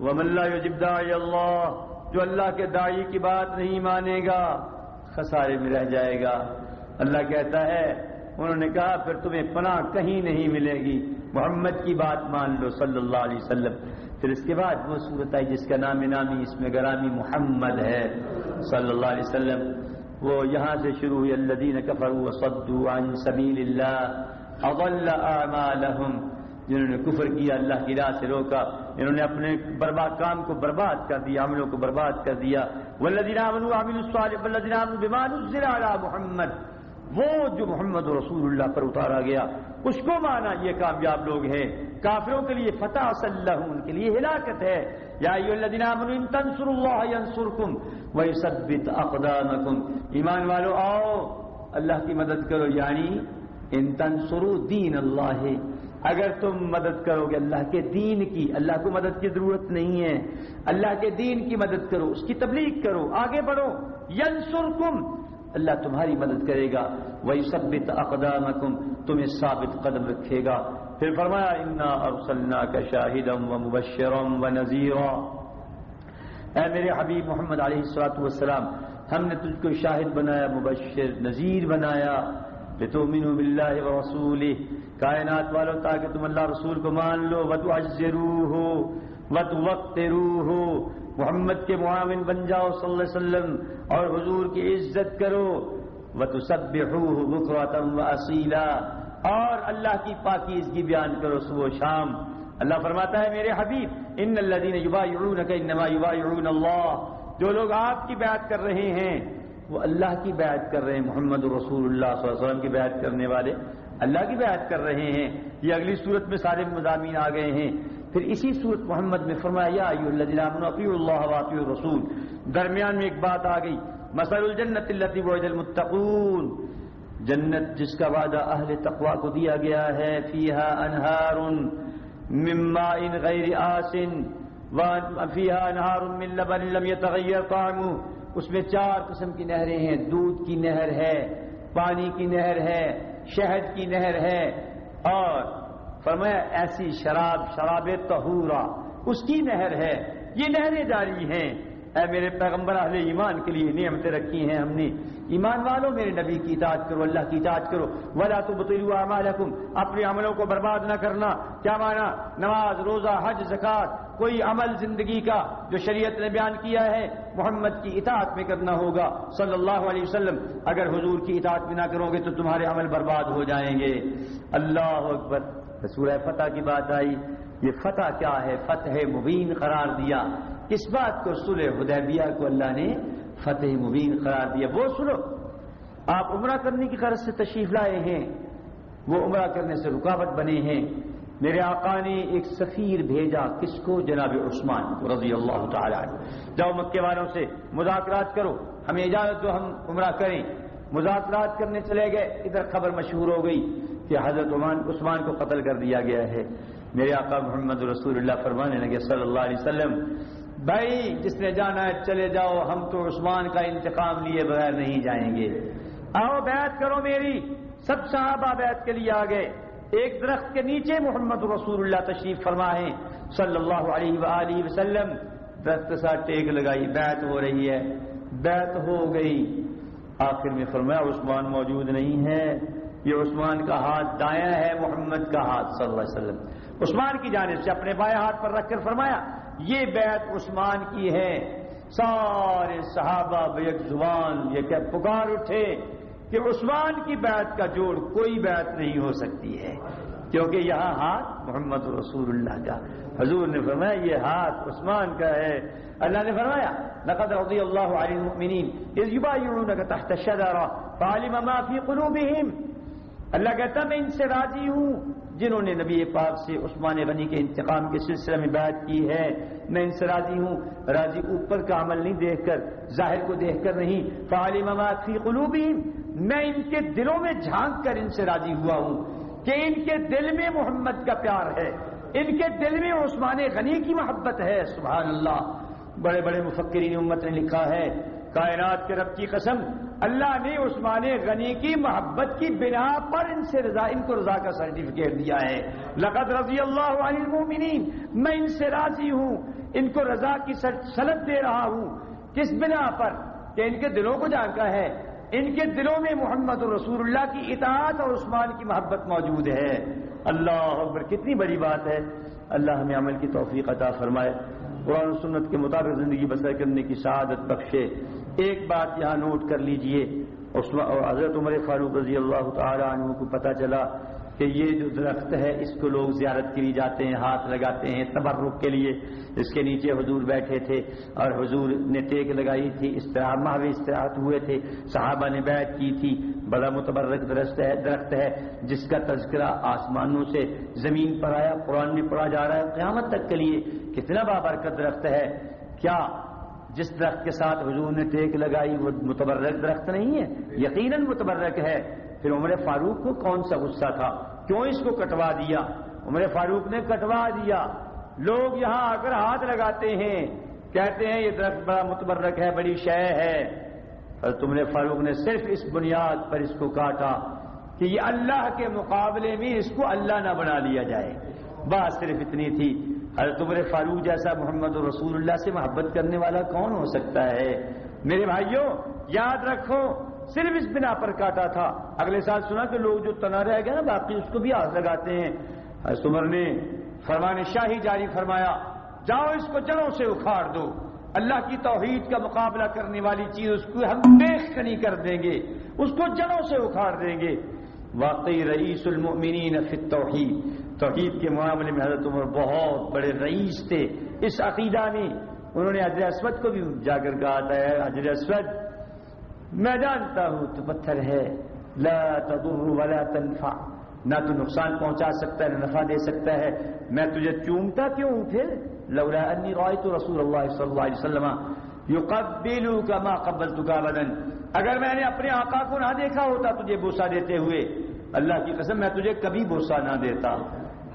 وہ ملا یجب داعی اللہ جو اللہ کے دائی کی بات نہیں مانے گا، خسارے میں رہ جائے گا۔ اللہ کہتا ہے، انہوں نے کہا، پھر تمہیں پناہ کہیں نہیں ملے گی۔ محمد کی بات مان لو صلی اللہ علیہ وسلم۔ پھر اس کے بعد وہ صورت آئی جس کا نام نامی اس میں گرامی محمد ہے۔ صلی اللہ علیہ وسلم۔ وہ یہاں سے شروع ہوئی، الذین کفروا وصدوا عن سبیل اللہ، اضل اعمالهم جنہوں نے کفر کیا، اللہ کی راہ سے روکا، انہوں نے اپنے برباد کام کو برباد کر دیا، عملوں کو برباد کر دیا۔ والذین محمد، وہ جو محمد رسول اللہ پر اتارا گیا، اس کو مانا یہ کامیاب لوگ ہیں۔ کافروں کے لیے فتح صلی اللہ ان کے لیے ہلاکت ہے۔ یا الذین اللہ ینصرکم ویثبت اقدامکم۔ ایمان والو، آؤ، اللہ کی مدد کرو یعنی ان تنصروا دین اللہ۔ اگر تم مدد کرو گے اللہ کے دین کی، اللہ کو مدد کی ضرورت نہیں ہے۔ اللہ کے دین کی مدد کرو، اس کی تبلیغ کرو، آگے بڑھو۔ ینصرکم، اللہ تمہاری مدد کرے گا۔ وہی سبت اقدام تمہیں ثابت قدم رکھے گا۔ پھر فرمایا انا ارسلنا کا شاہدم و مبشرم و نذیر اے میرے حبیب محمد علیہ السلاۃ والسلام، ہم نے تجھ کو شاہد بنایا، مبشر، نذیر بنایا۔ لتؤمنوا باللہ و رسول کائنات والوں تاکہ تم اللہ رسول کو مان لو. و تو وقت روح محمد کے معاون بن جاؤ صلی اللہ علیہ وسلم، اور حضور کی عزت کرو. وہ تو سب اصیلا اور اللہ کی پاکیزگی بیان کرو صبح و شام. اللہ فرماتا ہے، میرے حبیب، ان اللہ دین انما یوبا اللہ. جو لوگ آپ کی بیعت کر رہے ہیں وہ اللہ کی بیعت کر رہے ہیں، محمد رسول اللہ صلی اللہ علیہ وسلم کی بیعت کرنے والے اللہ کی بیعت کر رہے ہیں۔ یہ اگلی صورت میں سارے مضامین آ گئے ہیں۔ پھر اسی صورت محمد میں فرمایا اللہ رسول درمیان میں ایک بات آ گئی مسل الجنت وعد المتقون۔ جنت جس کا وعدہ اہل تقوا کو دیا گیا ہے، فیہا انہار من ماء غیر آسن فیہا انہار من لبن لم يتغیر طعمه اس میں چار قسم کی نہریں ہیں۔ دودھ کی نہر ہے، پانی کی نہر ہے، شہد کی نہر ہے۔ اور فرمایا، ایسی شراب شراب تہورا اس کی نہر ہے۔ یہ نہریں جاری ہیں۔ اے میرے پیغمبر اہل ایمان کے لیے نعمتیں رکھی ہیں ہم نے۔ ایمان والوں میرے نبی کی اطاعت کرو، اللہ کی اطاعت کرو۔ ولا تو بطلو اعمالکم، اپنے عملوں کو برباد نہ کرنا۔ کیا مانا؟ نماز، روزہ، حج زکات کوئی عمل زندگی کا جو شریعت نے بیان کیا ہے، محمد کی اطاعت میں کرنا ہوگا۔ صلی اللہ علیہ وسلم، اگر حضور کی اطاعت میں نہ کرو گے تو تمہارے عمل برباد ہو جائیں گے۔ اللہ اکبر۔ سورہ فتح کی بات آئی۔ یہ فتح کیا ہے؟ فتح مبین قرار دیا۔ کس بات کو سلح حدیبیہ کو اللہ نے فتح مبین قرار دیا۔ وہ سنو آپ عمرہ کرنے کی غرض سے تشریف لائے ہیں، وہ عمرہ کرنے سے رکاوٹ بنے ہیں۔ میرے آقا نے ایک سفیر بھیجا کس کو؟ جناب عثمان کو، رضی اللہ تعالی جاؤ مکے والوں سے مذاکرات کرو، ہمیں اجازت دو ہم عمرہ کریں۔ مذاکرات کرنے چلے گئے، ادھر خبر مشہور ہو گئی کہ حضرت عمان، عثمان کو قتل کر دیا گیا ہے۔ میرے آقا محمد رسول اللہ فرمانے لگے، صلی اللہ علیہ وسلم بھائی، جس نے جانا ہے، چلے جاؤ، ہم تو عثمان کا انتقام لیے بغیر نہیں جائیں گے۔ آؤ، بیعت کرو میری۔ سب صحابہ بیعت کے لیے آ گئے ایک درخت کے نیچے محمد رسول اللہ تشریف فرمائے۔ صلی اللہ علیہ وآلہ وسلم، درخت کے ساتھ ٹیک لگائی، بیعت ہو رہی ہے۔ بیت ہو گئی۔ آخر میں فرمایا، عثمان موجود نہیں ہے۔ یہ عثمان کا ہاتھ دایا ہے، محمد کا ہاتھ، صلی اللہ علیہ وسلم۔ عثمان کی جانب سے اپنے بائیں ہاتھ پر رکھ کر فرمایا یہ بیت عثمان کی ہے۔ سارے صحابہ بیک زبان یہ کہ پکار اٹھے کہ عثمان کی بیعت کا جوڑ کوئی بیعت نہیں ہو سکتی ہے۔ کیونکہ یہاں ہاتھ محمد رسول اللہ کا۔ حضور نے فرمایا یہ ہاتھ عثمان کا ہے۔ اللہ نے فرمایا، لقد رضی اللہ علی المؤمنین اذ یبایعونک تحت الشجرہ فعلم ما فی قلوبہم۔ اللہ کہتا میں ان سے راضی ہوں۔ جنہوں نے نبی پاک سے عثمان غنی کے انتقام کے سلسلے میں بیعت کی ہے، میں ان سے راضی ہوں۔ راضی اوپر کا عمل نہیں دیکھ کر، ظاہر کو دیکھ کر نہیں۔ فعلم ما فی قلوبہم میں ان کے دلوں میں جھانک کر ان سے راضی ہوا ہوں کہ ان کے دل میں محمد کا پیار ہے۔ ان کے دل میں عثمان غنی کی محبت ہے، سبحان اللہ۔ بڑے بڑے مفکرین امت نے لکھا ہے کائنات کے رب کی قسم، اللہ نے عثمان غنی کی محبت کی بنا پر ان سے رضا، ان کو رضا کا سرٹیفکیٹ دیا ہے۔ لقد رضی اللہ عن المؤمنین، میں ان سے راضی ہوں، ان کو رضا کی سلط دے رہا ہوں۔ کس بنا پر؟ کہ ان کے دلوں کو جانتا ہے۔ ان کے دلوں میں محمد رسول اللہ کی اطاعت اور عثمان کی محبت موجود ہے۔ اللہ اکبر، کتنی بڑی بات ہے۔ اللہ ہمیں عمل کی توفیق عطا فرمائے۔ قرآن و سنت کے مطابق زندگی بسر کرنے کی شہادت بخشے۔ ایک بات یہاں نوٹ کر لیجیے حضرت عمر فاروق رضی اللہ تعالی عنہ کو پتہ چلا کہ یہ جو درخت ہے، اس کو لوگ زیارت کے لیے جاتے ہیں، ہاتھ لگاتے ہیں تبرک کے لیے۔ اس کے نیچے حضور بیٹھے تھے اور حضور نے ٹیک لگائی تھی استراح محو استراحت ہوئے تھے۔ صحابہ نے بیعت کی تھی۔ بڑا متبرک درخت ہے درخت ہے، جس کا تذکرہ آسمانوں سے زمین پر آیا، قرآن میں پڑھا جا رہا ہے۔ قیامت تک کے لیے کتنا بابرکت درخت ہے۔ کیا جس درخت کے ساتھ حضور نے ٹیک لگائی وہ متبرک درخت نہیں ہے، یقیناً متبرک ہے۔ پھر عمر فاروق کو کون سا غصہ تھا؟ کیوں اس کو کٹوا دیا؟ عمر فاروق نے کٹوا دیا۔ لوگ یہاں آ کر ہاتھ لگاتے ہیں۔ کہتے ہیں یہ درخت بڑا متبرک ہے، بڑی شے ہے۔ اور تم نے فاروق نے صرف اس بنیاد پر اس کو کاٹا کہ یہ اللہ کے مقابلے میں اس کو اللہ نہ بنا لیا جائے۔ بات صرف اتنی تھی۔ حضرت عمر فاروق جیسا محمد رسول اللہ سے محبت کرنے والا کون ہو سکتا ہے؟ میرے بھائیوں، یاد رکھو، صرف اس بنا پر کاٹا تھا۔ اگلے سال سنا کہ لوگ جو تنا رہ گئے نا، باقی اس کو بھی ہاتھ لگاتے ہیں۔ عمر نے فرمان شاہی جاری فرمایا، جاؤ اس کو جڑوں سے اکھاڑ دو۔ اللہ کی توحید کا مقابلہ کرنے والی چیز اس کو ہم دیکھ کنی کر دیں گے۔ اس کو جڑوں سے اکھاڑ دیں گے۔ واقعی رئیس المؤمنین فی التوحید۔ توحید کے معاملے میں حضرت عمر بہت بڑے رئیس تھے۔ اس عقیدہ میں انہوں نے حضرت اسود کو بھی جا کر کہا تھا حضرت اسود، میں جانتا ہوں تو پتھر ہے۔ لا تضر ولا تنفع۔ نہ تو نقصان پہنچا سکتا ہے، نہ نفع دے سکتا ہے۔ میں تجھے چومتا کیوں ہوں پھر؟ لولا انی رأيت رسول اللہ صلی اللہ علیہ وسلم يقبلك ما قبلتك ابدا۔ اگر میں نے اپنے آقا کو نہ دیکھا ہوتا تجھے بوسا دیتے ہوئے، اللہ کی قسم، میں تجھے کبھی بوسا نہ دیتا۔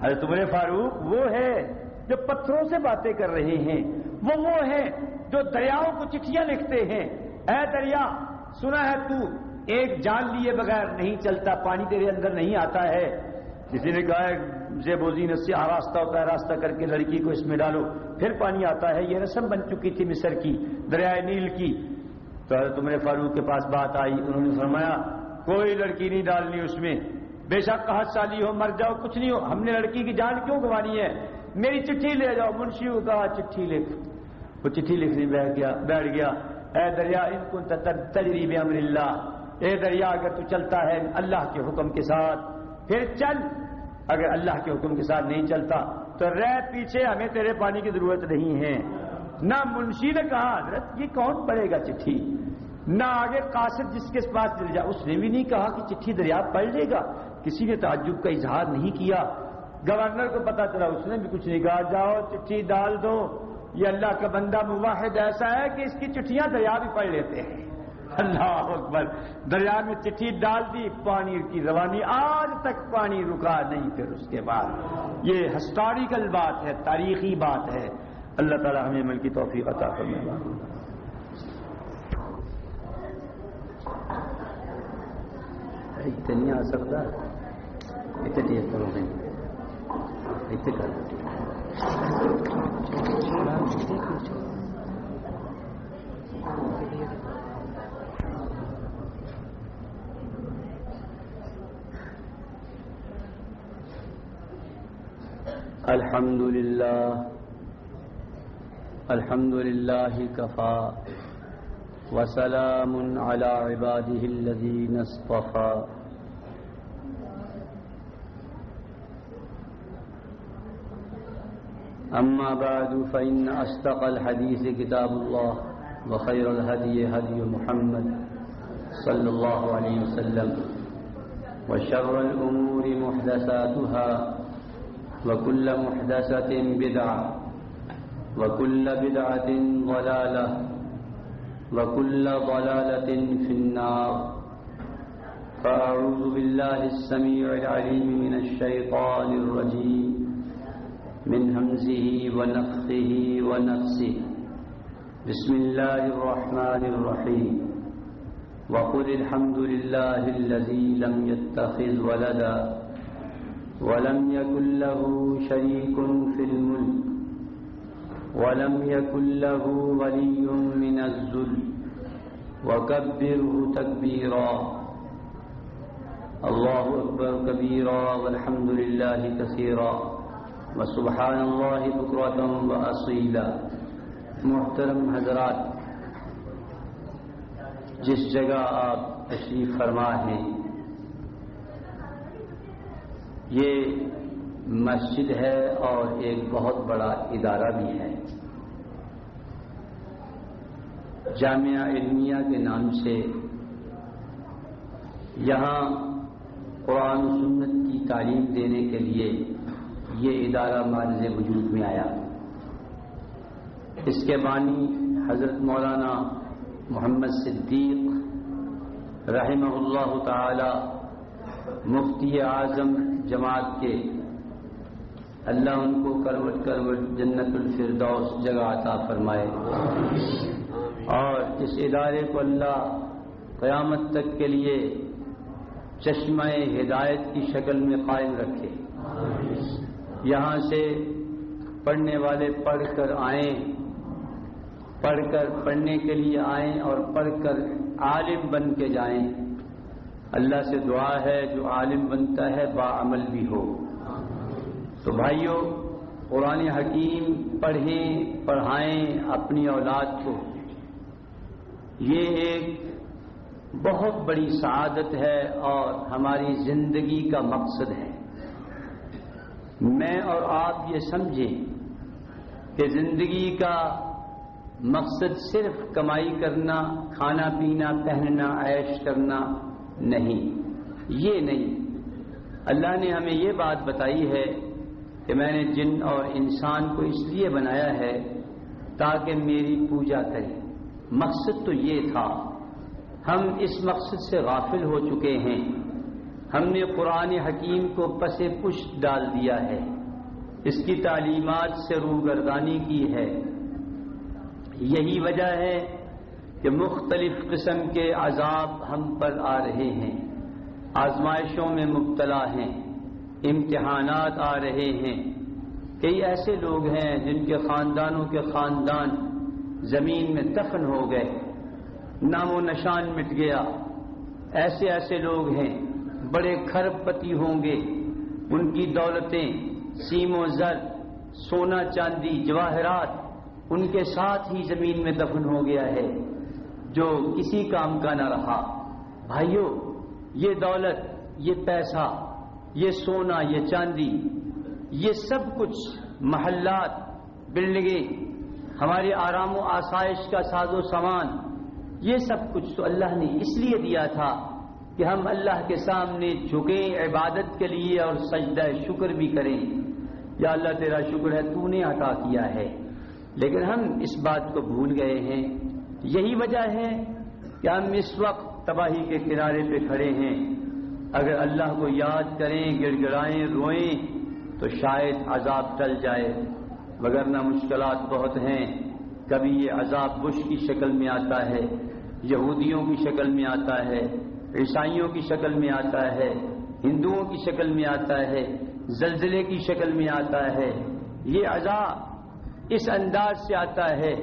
حضرت عمر فاروق وہ ہے جو پتھروں سے باتیں کر رہے ہیں۔ وہ وہ ہے جو دریاؤں کو چٹھیاں لکھتے ہیں۔ اے دریا، سنا ہے تو ایک جان لیے بغیر نہیں چلتا، پانی تیرے اندر نہیں آتا ہے۔ کسی نے کہا ہے، زیب وزین سے راستہ ہوتا ہے راستہ کر کے لڑکی کو اس میں ڈالو۔ پھر پانی آتا ہے۔ یہ رسم بن چکی تھی مصر کی، دریائے نیل کی۔ تو حضرت عمر فاروق کے پاس بات آئی، انہوں نے فرمایا، کوئی لڑکی نہیں ڈالنی اس میں۔ بے شک کہا، سالی ہو، مر جاؤ، کچھ نہیں ہو۔ ہم نے لڑکی کی جان کیوں گوانی ہے؟ میری چٹھی لے جاؤ۔ منشی کو کہا چٹھی لکھ۔ وہ چٹھی لکھنے بیٹھ گیا بیٹھ گیا۔ اے دریا، ان کو تجریب امر اللہ۔ اے دریا، اگر تو چلتا ہے اللہ کے حکم کے ساتھ، پھر چل۔ اگر اللہ کے حکم کے ساتھ نہیں چلتا، تو رہ پیچھے ہمیں تیرے پانی کی ضرورت نہیں ہے۔ نہ منشی نے کہا، حضرت، یہ کون پڑے گا چٹھی؟ نہ آگے قاصد جس کے پاس دل جا اس نے بھی نہیں کہا کہ چٹھی دریا پڑھ لے گا۔ کسی نے تعجب کا اظہار نہیں کیا۔ گورنر کو پتا چلا، اس نے بھی کچھ نہیں کہا۔ جاؤ، چٹھی ڈال دو۔ یہ اللہ کا بندہ مواحد ایسا ہے کہ اس کی چٹھیاں دریا بھی پڑھ لیتے ہیں۔ اللہ اکبر۔ دریا میں چٹھی ڈال دی، پانی کی روانی آج تک پانی رکا نہیں پھر اس کے بعد۔ یہ ہسٹوریکل بات ہے، تاریخی بات ہے۔ اللہ تعالیٰ ہمیں مل کی توفیق عطا کرنے ਇੱਥੇ ਨਹੀਂ ਆ نہیں آ سر سر ਇੱਥੇ ਕਰ الحمد لله الحمد لله كفى وسلام على عباده الذين اصطفى. أما بعد، فإن أصدق الحديث كتاب الله وخير الهدي هدي محمد صلى الله عليه وسلم. وشر الأمور محدثاتها وكل محدثة بدعة وكل بدعة ضلالة وكل ضلالة في النار. فأعوذ بالله السميع العليم من الشيطان الرجيم. من همزه ونفخه ونفسه. بسم الله الرحمن الرحيم. وقل الحمد لله الذي لم يتخذ ولدا ولم يكن له شريك في الملك. ولم يكن له ولي من الذل وكبره تكبيرا. الله أكبر كبيرا والحمد لله كثيرا وسبحان الله بكرة وأصيلا. محترم حضرات، جس جگہ آپ تشریف فرما ہیں، یہ مسجد ہے اور ایک بہت بڑا ادارہ بھی ہے۔ جامعہ علمیہ کے نام سے یہاں قرآن و سنت کی تعلیم دینے کے لیے یہ ادارہ مارز وجود میں آیا۔ اس کے بانی حضرت مولانا محمد صدیق رحمہ اللہ تعالی مفتی اعظم جماعت کے اللہ ان کو کروٹ کروٹ جنت الفردوس جگہ عطا فرمائے۔ اور اس ادارے کو اللہ قیامت تک کے لیے چشمہ ہدایت کی شکل میں قائم رکھے۔ یہاں سے پڑھنے والے پڑھ کر آئیں۔ پڑھ کر پڑھنے کے لیے آئیں اور پڑھ کر عالم بن کے جائیں۔ اللہ سے دعا ہے جو عالم بنتا ہے، با عمل بھی ہو۔ تو بھائیوں قرآن حکیم پڑھیں، پڑھائیں اپنی اولاد کو۔ یہ ایک بہت بڑی سعادت ہے اور ہماری زندگی کا مقصد ہے۔ میں اور آپ یہ سمجھیں کہ زندگی کا مقصد صرف کمائی کرنا، کھانا پینا، پہننا، عیش کرنا نہیں۔ یہ نہیں۔ اللہ نے ہمیں یہ بات بتائی ہے کہ میں نے جن اور انسان کو اس لیے بنایا ہے تاکہ میری پوجا کرے مقصد تو یہ تھا، ہم اس مقصد سے غافل ہو چکے ہیں۔ ہم نے قرآن حکیم کو پس پش ڈال دیا ہے۔ اس کی تعلیمات سے روگردانی کی ہے۔ یہی وجہ ہے کہ مختلف قسم کے عذاب ہم پر آ رہے ہیں۔ آزمائشوں میں مبتلا ہیں۔ امتحانات آ رہے ہیں۔ کئی ایسے لوگ ہیں جن کے خاندانوں کے خاندان زمین میں دفن ہو گئے، نام و نشان مٹ گیا۔ ایسے ایسے لوگ ہیں، بڑے کھرب پتی ہوں گے۔ ان کی دولتیں، سیم و زر، سونا چاندی، جواہرات، ان کے ساتھ ہی زمین میں دفن ہو گیا ہے۔ جو کسی کام کا نہ رہا۔ بھائیوں یہ دولت، یہ پیسہ یہ سونا، یہ چاندی، یہ سب کچھ محلات، بلڈنگیں، ہمارے آرام و آسائش کا ساز و سامان، یہ سب کچھ تو اللہ نے اس لیے دیا تھا کہ ہم اللہ کے سامنے جھکیں عبادت کے لیے اور سجدہ شکر بھی کریں۔ یا اللہ، تیرا شکر ہے، تو نے عطا کیا ہے۔ لیکن ہم اس بات کو بھول گئے ہیں۔ یہی وجہ ہے کہ ہم اس وقت تباہی کے کنارے پہ کھڑے ہیں۔ اگر اللہ کو یاد کریں گڑ گڑائیں روئیں، تو شاید عذاب ٹل جائے۔ وگرنہ مشکلات بہت ہیں۔ کبھی یہ عذاب بش کی شکل میں آتا ہے، یہودیوں کی شکل میں آتا ہے، عیسائیوں کی شکل میں آتا ہے، ہندوؤں کی شکل میں آتا ہے، زلزلے کی شکل میں آتا ہے۔ یہ عذاب اس انداز سے آتا ہے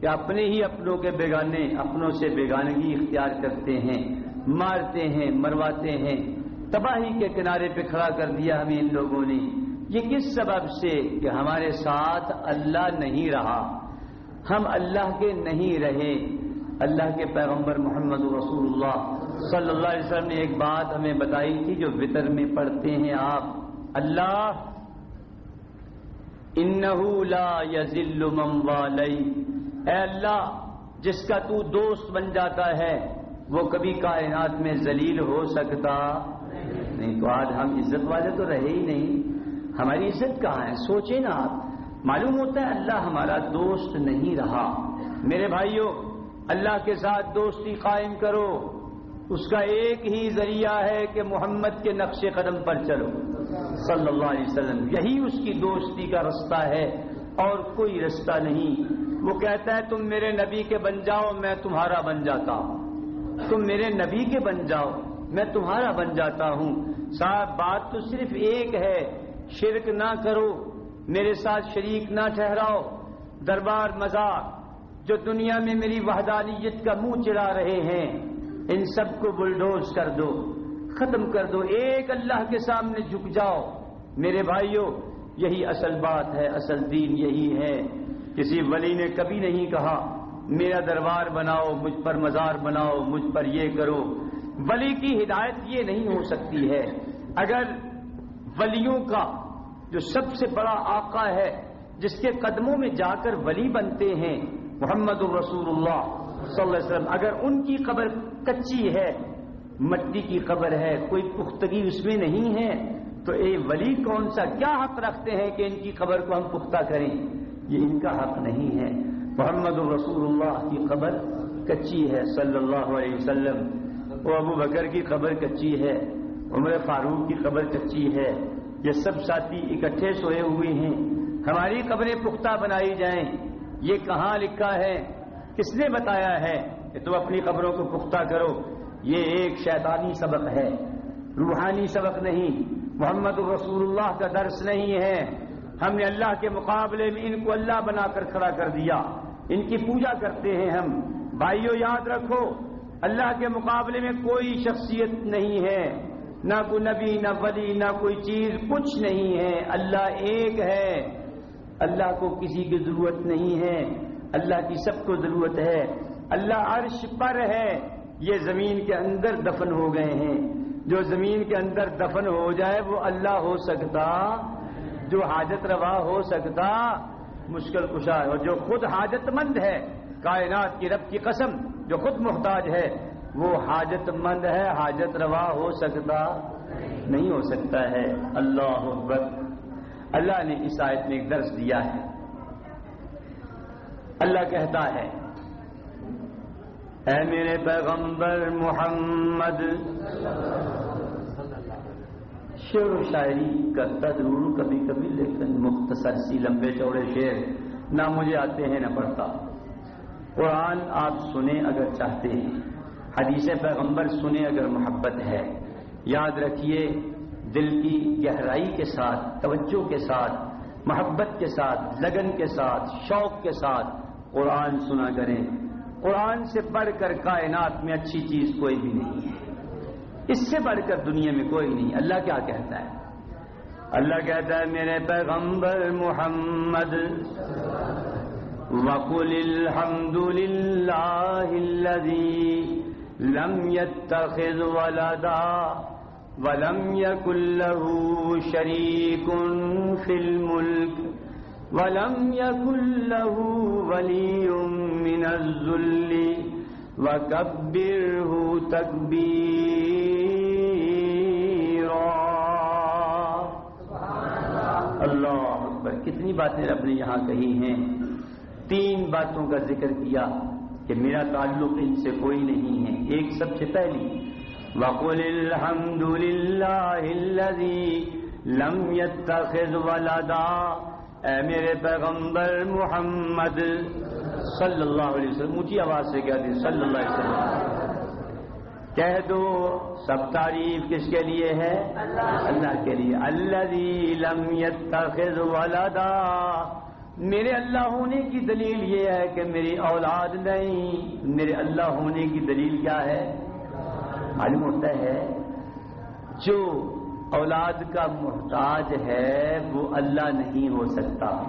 کہ اپنے ہی اپنوں کے بیگانے، اپنوں سے بیگانگی اختیار کرتے ہیں۔ مارتے ہیں، مرواتے ہیں۔ تباہی کے کنارے پہ کھڑا کر دیا ہمیں ان لوگوں نے۔ یہ کس سبب سے کہ ہمارے ساتھ اللہ نہیں رہا؟ ہم اللہ کے نہیں رہے۔ اللہ کے پیغمبر محمد رسول اللہ صلی اللہ علیہ وسلم نے ایک بات ہمیں بتائی تھی جو وطر میں پڑھتے ہیں آپ۔ اللہ انہو لا یزل من والی اے اللہ، جس کا تو دوست بن جاتا ہے وہ کبھی کائنات میں ذلیل ہو سکتا؟ نہیں تو آج ہم عزت والے تو رہے ہی نہیں۔ ہماری عزت کہاں ہے؟ سوچے نا آپ۔ معلوم ہوتا ہے اللہ ہمارا دوست نہیں رہا۔ میرے بھائیوں، اللہ کے ساتھ دوستی قائم کرو۔ اس کا ایک ہی ذریعہ ہے کہ محمد کے نقش قدم پر چلو۔ صلی اللہ علیہ وسلم، یہی اس کی دوستی کا رستہ ہے اور کوئی رستہ نہیں۔ وہ کہتا ہے، تم میرے نبی کے بن جاؤ، میں تمہارا بن جاتا ہوں۔ تم میرے نبی کے بن جاؤ، میں تمہارا بن جاتا ہوں۔ صاحب، بات تو صرف ایک ہے، شرک نہ کرو، میرے ساتھ شریک نہ ٹھہراؤ۔ دربار مزاق جو دنیا میں میری وحدانیت کا منہ چڑھا رہے ہیں، ان سب کو بلڈوز کر دو، ختم کر دو، ایک اللہ کے سامنے جھک جاؤ۔ میرے بھائیوں یہی اصل بات ہے، اصل دین یہی ہے۔ کسی ولی نے کبھی نہیں کہا میرا دربار بناؤ، مجھ پر مزار بناؤ، مجھ پر یہ کرو۔ ولی کی ہدایت یہ نہیں ہو سکتی ہے۔ اگر ولیوں کا جو سب سے بڑا آقا ہے، جس کے قدموں میں جا کر ولی بنتے ہیں، محمد الرسول اللہ صلی اللہ علیہ وسلم، اگر ان کی قبر کچی ہے، مٹی کی قبر ہے، کوئی پختگی اس میں نہیں ہے، تو اے ولی کون سا؟ کیا حق رکھتے ہیں کہ ان کی قبر کو ہم پختہ کریں؟ یہ ان کا حق نہیں ہے۔ محمد الرسول اللہ کی قبر کچی ہے صلی اللہ علیہ وسلم۔ وہ ابو بکر کی قبر کچی ہے، عمر فاروق کی قبر کچی ہے۔ یہ سب ساتھی اکٹھے سوئے ہوئے ہیں۔ ہماری قبریں پختہ بنائی جائیں۔ یہ کہاں لکھا ہے؟ کس نے بتایا ہے؟ کہ تم اپنی قبروں کو پختہ کرو۔ یہ ایک شیطانی سبق ہے۔ روحانی سبق نہیں۔ محمد رسول اللہ کا درس نہیں ہے۔ ہم نے اللہ کے مقابلے میں ان کو اللہ بنا کر کھڑا کر دیا۔ ان کی پوجا کرتے ہیں ہم۔ بھائیوں یاد رکھو، اللہ کے مقابلے میں کوئی شخصیت نہیں ہے۔ نہ کوئی نبی، نہ ولی، نہ کوئی چیز، کچھ نہیں ہے۔ اللہ ایک ہے۔ اللہ کو کسی کی ضرورت نہیں ہے۔ اللہ کی سب کو ضرورت ہے۔ اللہ عرش پر ہے۔ یہ زمین کے اندر دفن ہو گئے ہیں۔ جو زمین کے اندر دفن ہو جائے، وہ اللہ ہو سکتا جو حاجت روا ہو سکتا، مشکل کشا ہے۔ اور جو خود حاجت مند ہے، کائنات کی رب کی قسم، جو خود محتاج ہے، وہ حاجت مند ہے، حاجت روا ہو سکتا نہیں ہو سکتا ہے۔ اللہ اکبر۔ اللہ نے اس آیت میں ایک درس دیا ہے۔ اللہ کہتا ہے، اے میرے پیغمبر محمد شعر و شاعری کرتا ضرور کبھی کبھی لیکن مختصر سی لمبے چوڑے شعر نہ مجھے آتے ہیں نہ پڑھتا قرآن آپ سنیں اگر چاہتے ہیں، حدیث پیغمبر سنیں اگر محبت ہے۔ یاد رکھیے، دل کی گہرائی کے ساتھ، توجہ کے ساتھ، محبت کے ساتھ، لگن کے ساتھ، شوق کے ساتھ قرآن سنا کریں۔ قرآن سے بڑھ کر کائنات میں اچھی چیز کوئی بھی نہیں ہے۔ اس سے بڑھ کر دنیا میں کوئی نہیں۔ اللہ کیا کہتا ہے؟ اللہ کہتا ہے، میرے پیغمبر محمد، وقل الحمد للہ لم يتخذ ولدا ولم يكن له شريك في الملك ولم يكن له ولي من الذل وكبره تكبيرا۔ اللہ اکبر، کتنی باتیں رب نے یہاں کہی ہیں۔ تین باتوں کا ذکر کیا کہ میرا تعلق ان سے کوئی نہیں ہے۔ ایک سب سے پہلی، وقل الحمد للہ لم يتخذ ولدا۔ اے میرے پیغمبر محمد صلی اللہ علیہ وسلم، اونچی آواز سے کہتے ہیں صلی اللہ علیہ وسلم۔ کہہ دو، سب تعریف کس کے لیے ہے؟ اللہ کے لیے۔ اللہ لم ولدا۔ میرے اللہ ہونے کی دلیل یہ ہے کہ میری اولاد نہیں۔ میرے اللہ ہونے کی دلیل کیا ہے؟ معلوم ہوتا ہے جو اولاد کا محتاج ہے وہ اللہ نہیں ہو سکتا۔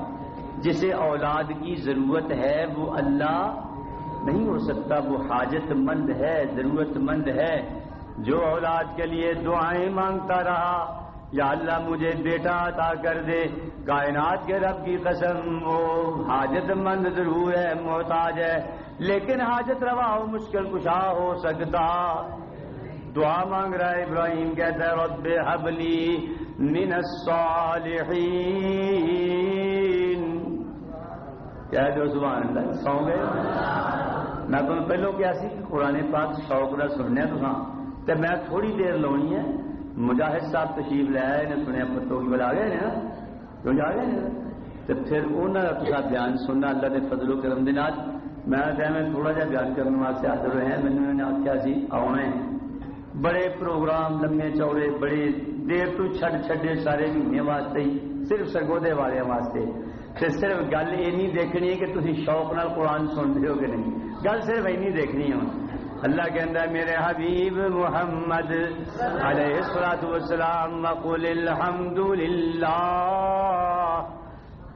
جسے اولاد کی ضرورت ہے وہ اللہ نہیں ہو سکتا۔ وہ حاجت مند ہے، ضرورت مند ہے۔ جو اولاد کے لیے دعائیں مانگتا رہا، یا اللہ مجھے بیٹا عطا کر دے۔ کائنات کے رب کی قسم، وہ حاجت مند ضرور ہے، محتاج ہے۔ لیکن حاجت روا ہو، مشکل کشا ہو سکتا۔ دعا مانگ رہا ہے ابراہیم کہتا ہے رب حبلی من الصالحین۔ کیا دو سبحان اللہ سو گئے میں تمہیں پہلو کیا سی؟ قرآن پاک شوق نہ سننے تو ہاں۔ تو میں تھوڑی دیر لونی ہے۔ مجاہد صاحب تشریف لے آئے نے، سنیا پتوں کی بلا گئے نا کیوں جا گئے نا تو پھر انہوں کا بیان سننا، اللہ کے فضل و کرم دن میں میں تھوڑا جہا بیان کرنے واسطے حاضر ہوئے ہیں۔ میں نے آخیا سی آنے بڑے پروگرام، لمے چوڑے، بڑے دیر تو چھڈ چھڈے سارے مہینے واسطے ہی، صرف سرگودے والے واسطے۔ پھر صرف گل یہ نہیں دیکھنی ہے کہ تھی شوق نال قرآن سنتے ہو کہ نہیں۔ گل صرف اینی دیکھنی ہے اللہ کے اندر میرے حبیب محمد علیہ السلام والسلام وقل الحمد للہ۔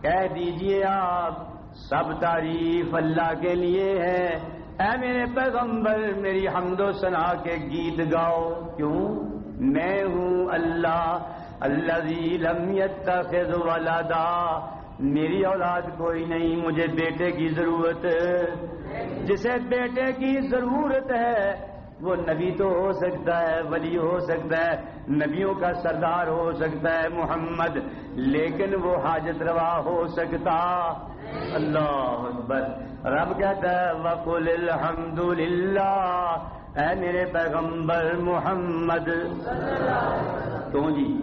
کہہ دیجیے آپ، سب تعریف اللہ کے لیے ہے۔ اے میرے پیغمبر، میری حمد و ثنا کے گیت گاؤ۔ کیوں؟ میں ہوں اللہ اللہ لم يتخذ ولدا۔ میری اولاد کوئی نہیں، مجھے بیٹے کی ضرورت۔ جسے بیٹے کی ضرورت ہے، وہ نبی تو ہو سکتا ہے، ولی ہو سکتا ہے، نبیوں کا سردار ہو سکتا ہے، محمد۔ لیکن وہ حاجت روا ہو سکتا۔ اللہ اکبر۔ رب کہتا ہے، وقل الحمد للہ اے میرے پیغمبر محمد۔ کیوں جی؟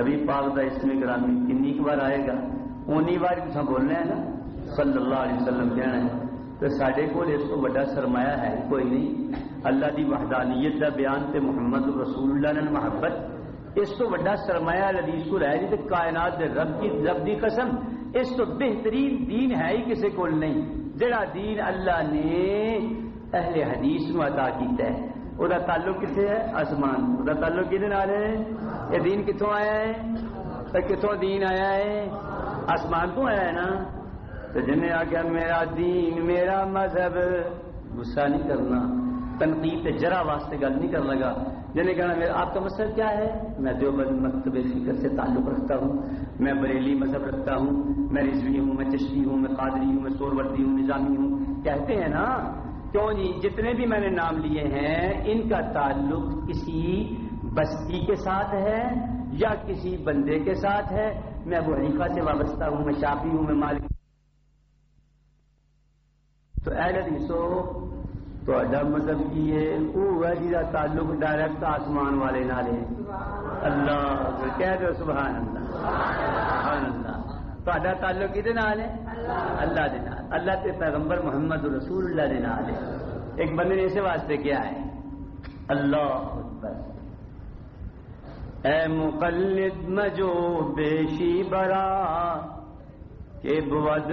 نبی پاک کا اس میں گرامی کنی بار آئے گا؟ اونی بار کسا بولنا ہے نا؟ صلی اللہ علیہ وسلم کہنا ہے۔ تو سڈے کو اس کو بڑا سرمایہ ہے، کوئی نہیں۔ اللہ دی وحدانیت دا بیان تے محمد رسول اللہ نے محبت، اس تو بڑا سرمایہ لدیس کو رہ جی کائنات دے رب کی رب دی قسم۔ اس تو بہترین دین ہے ہی کسی کو نہیں، جڑا دین اللہ نے اہل حدیث نو عطا کیتا ہے۔ وہ تعلق کتنے ہے؟ آسمان وہ تعلق کھے نال ہے؟ یہ دین کتوں آیا ہے؟ کتوں دین آیا ہے؟ آسمان تو آیا ہے نا؟ تو جنہیں آخیا میرا دین، میرا مذہب، غصہ نہیں کرنا۔ تنقید جرا واسطے گل نہیں کرنے لگا۔ جنہیں کہنا میرا آپ کا مذہب کیا ہے؟ میں دیوبند مکتب فکر سے تعلق رکھتا ہوں۔ میں بریلی مذہب رکھتا ہوں۔ میں رضوی ہوں، میں چشتی ہوں، میں قادری ہوں، میں سورورتی ہوں، نظامی ہوں۔ کہتے ہیں نا، کیوں جی؟ جتنے بھی میں نے نام لیے ہیں، ان کا تعلق کسی بستی کے ساتھ ہے یا کسی بندے کے ساتھ ہے؟ میں ابو حنیفہ سے وابستہ ہوں، میں شافی ہوں، میں مالک تو اہل حدیثو تو مذہب کی ہے وہ ہے جا تعلق ڈائریکٹ آسمان والے نالے اللہ کہہ دو سبحان اللہ سبحان اللہ تو تعلق کھے نال ہے اللہ دے نال اللہ کے پیغمبر محمد رسول اللہ دے نال ہے ایک بندے نے اسے واسطے کیا ہے اللہ اے مقلد مجو بیشی برا کہ بود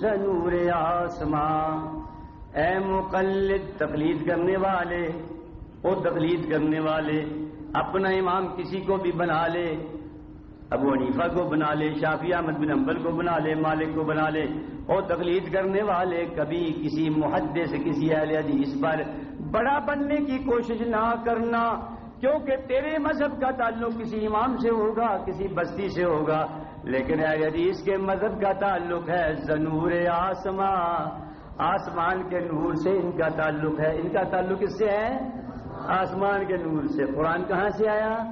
زنور آسمان اے مقلد، تقلید کرنے والے، او تقلید کرنے والے، اپنا امام کسی کو بھی بنا لے، ابو حنیفہ کو بنا لے شافی احمد بن امبل کو بنا لے، مالک کو بنا لے، او تقلید کرنے والے کبھی کسی محدے سے کسی اہل حدیث پر بڑا بننے کی کوشش نہ کرنا، کیونکہ تیرے مذہب کا تعلق کسی امام سے ہوگا، کسی بستی سے ہوگا، لیکن حدیث کے مذہب کا تعلق ہے زنور آسمان آسمان کے نور سے ان کا تعلق ہے۔ ان کا تعلق کس سے ہے؟ آسمان کے نور سے۔ قرآن کہاں سے آیا؟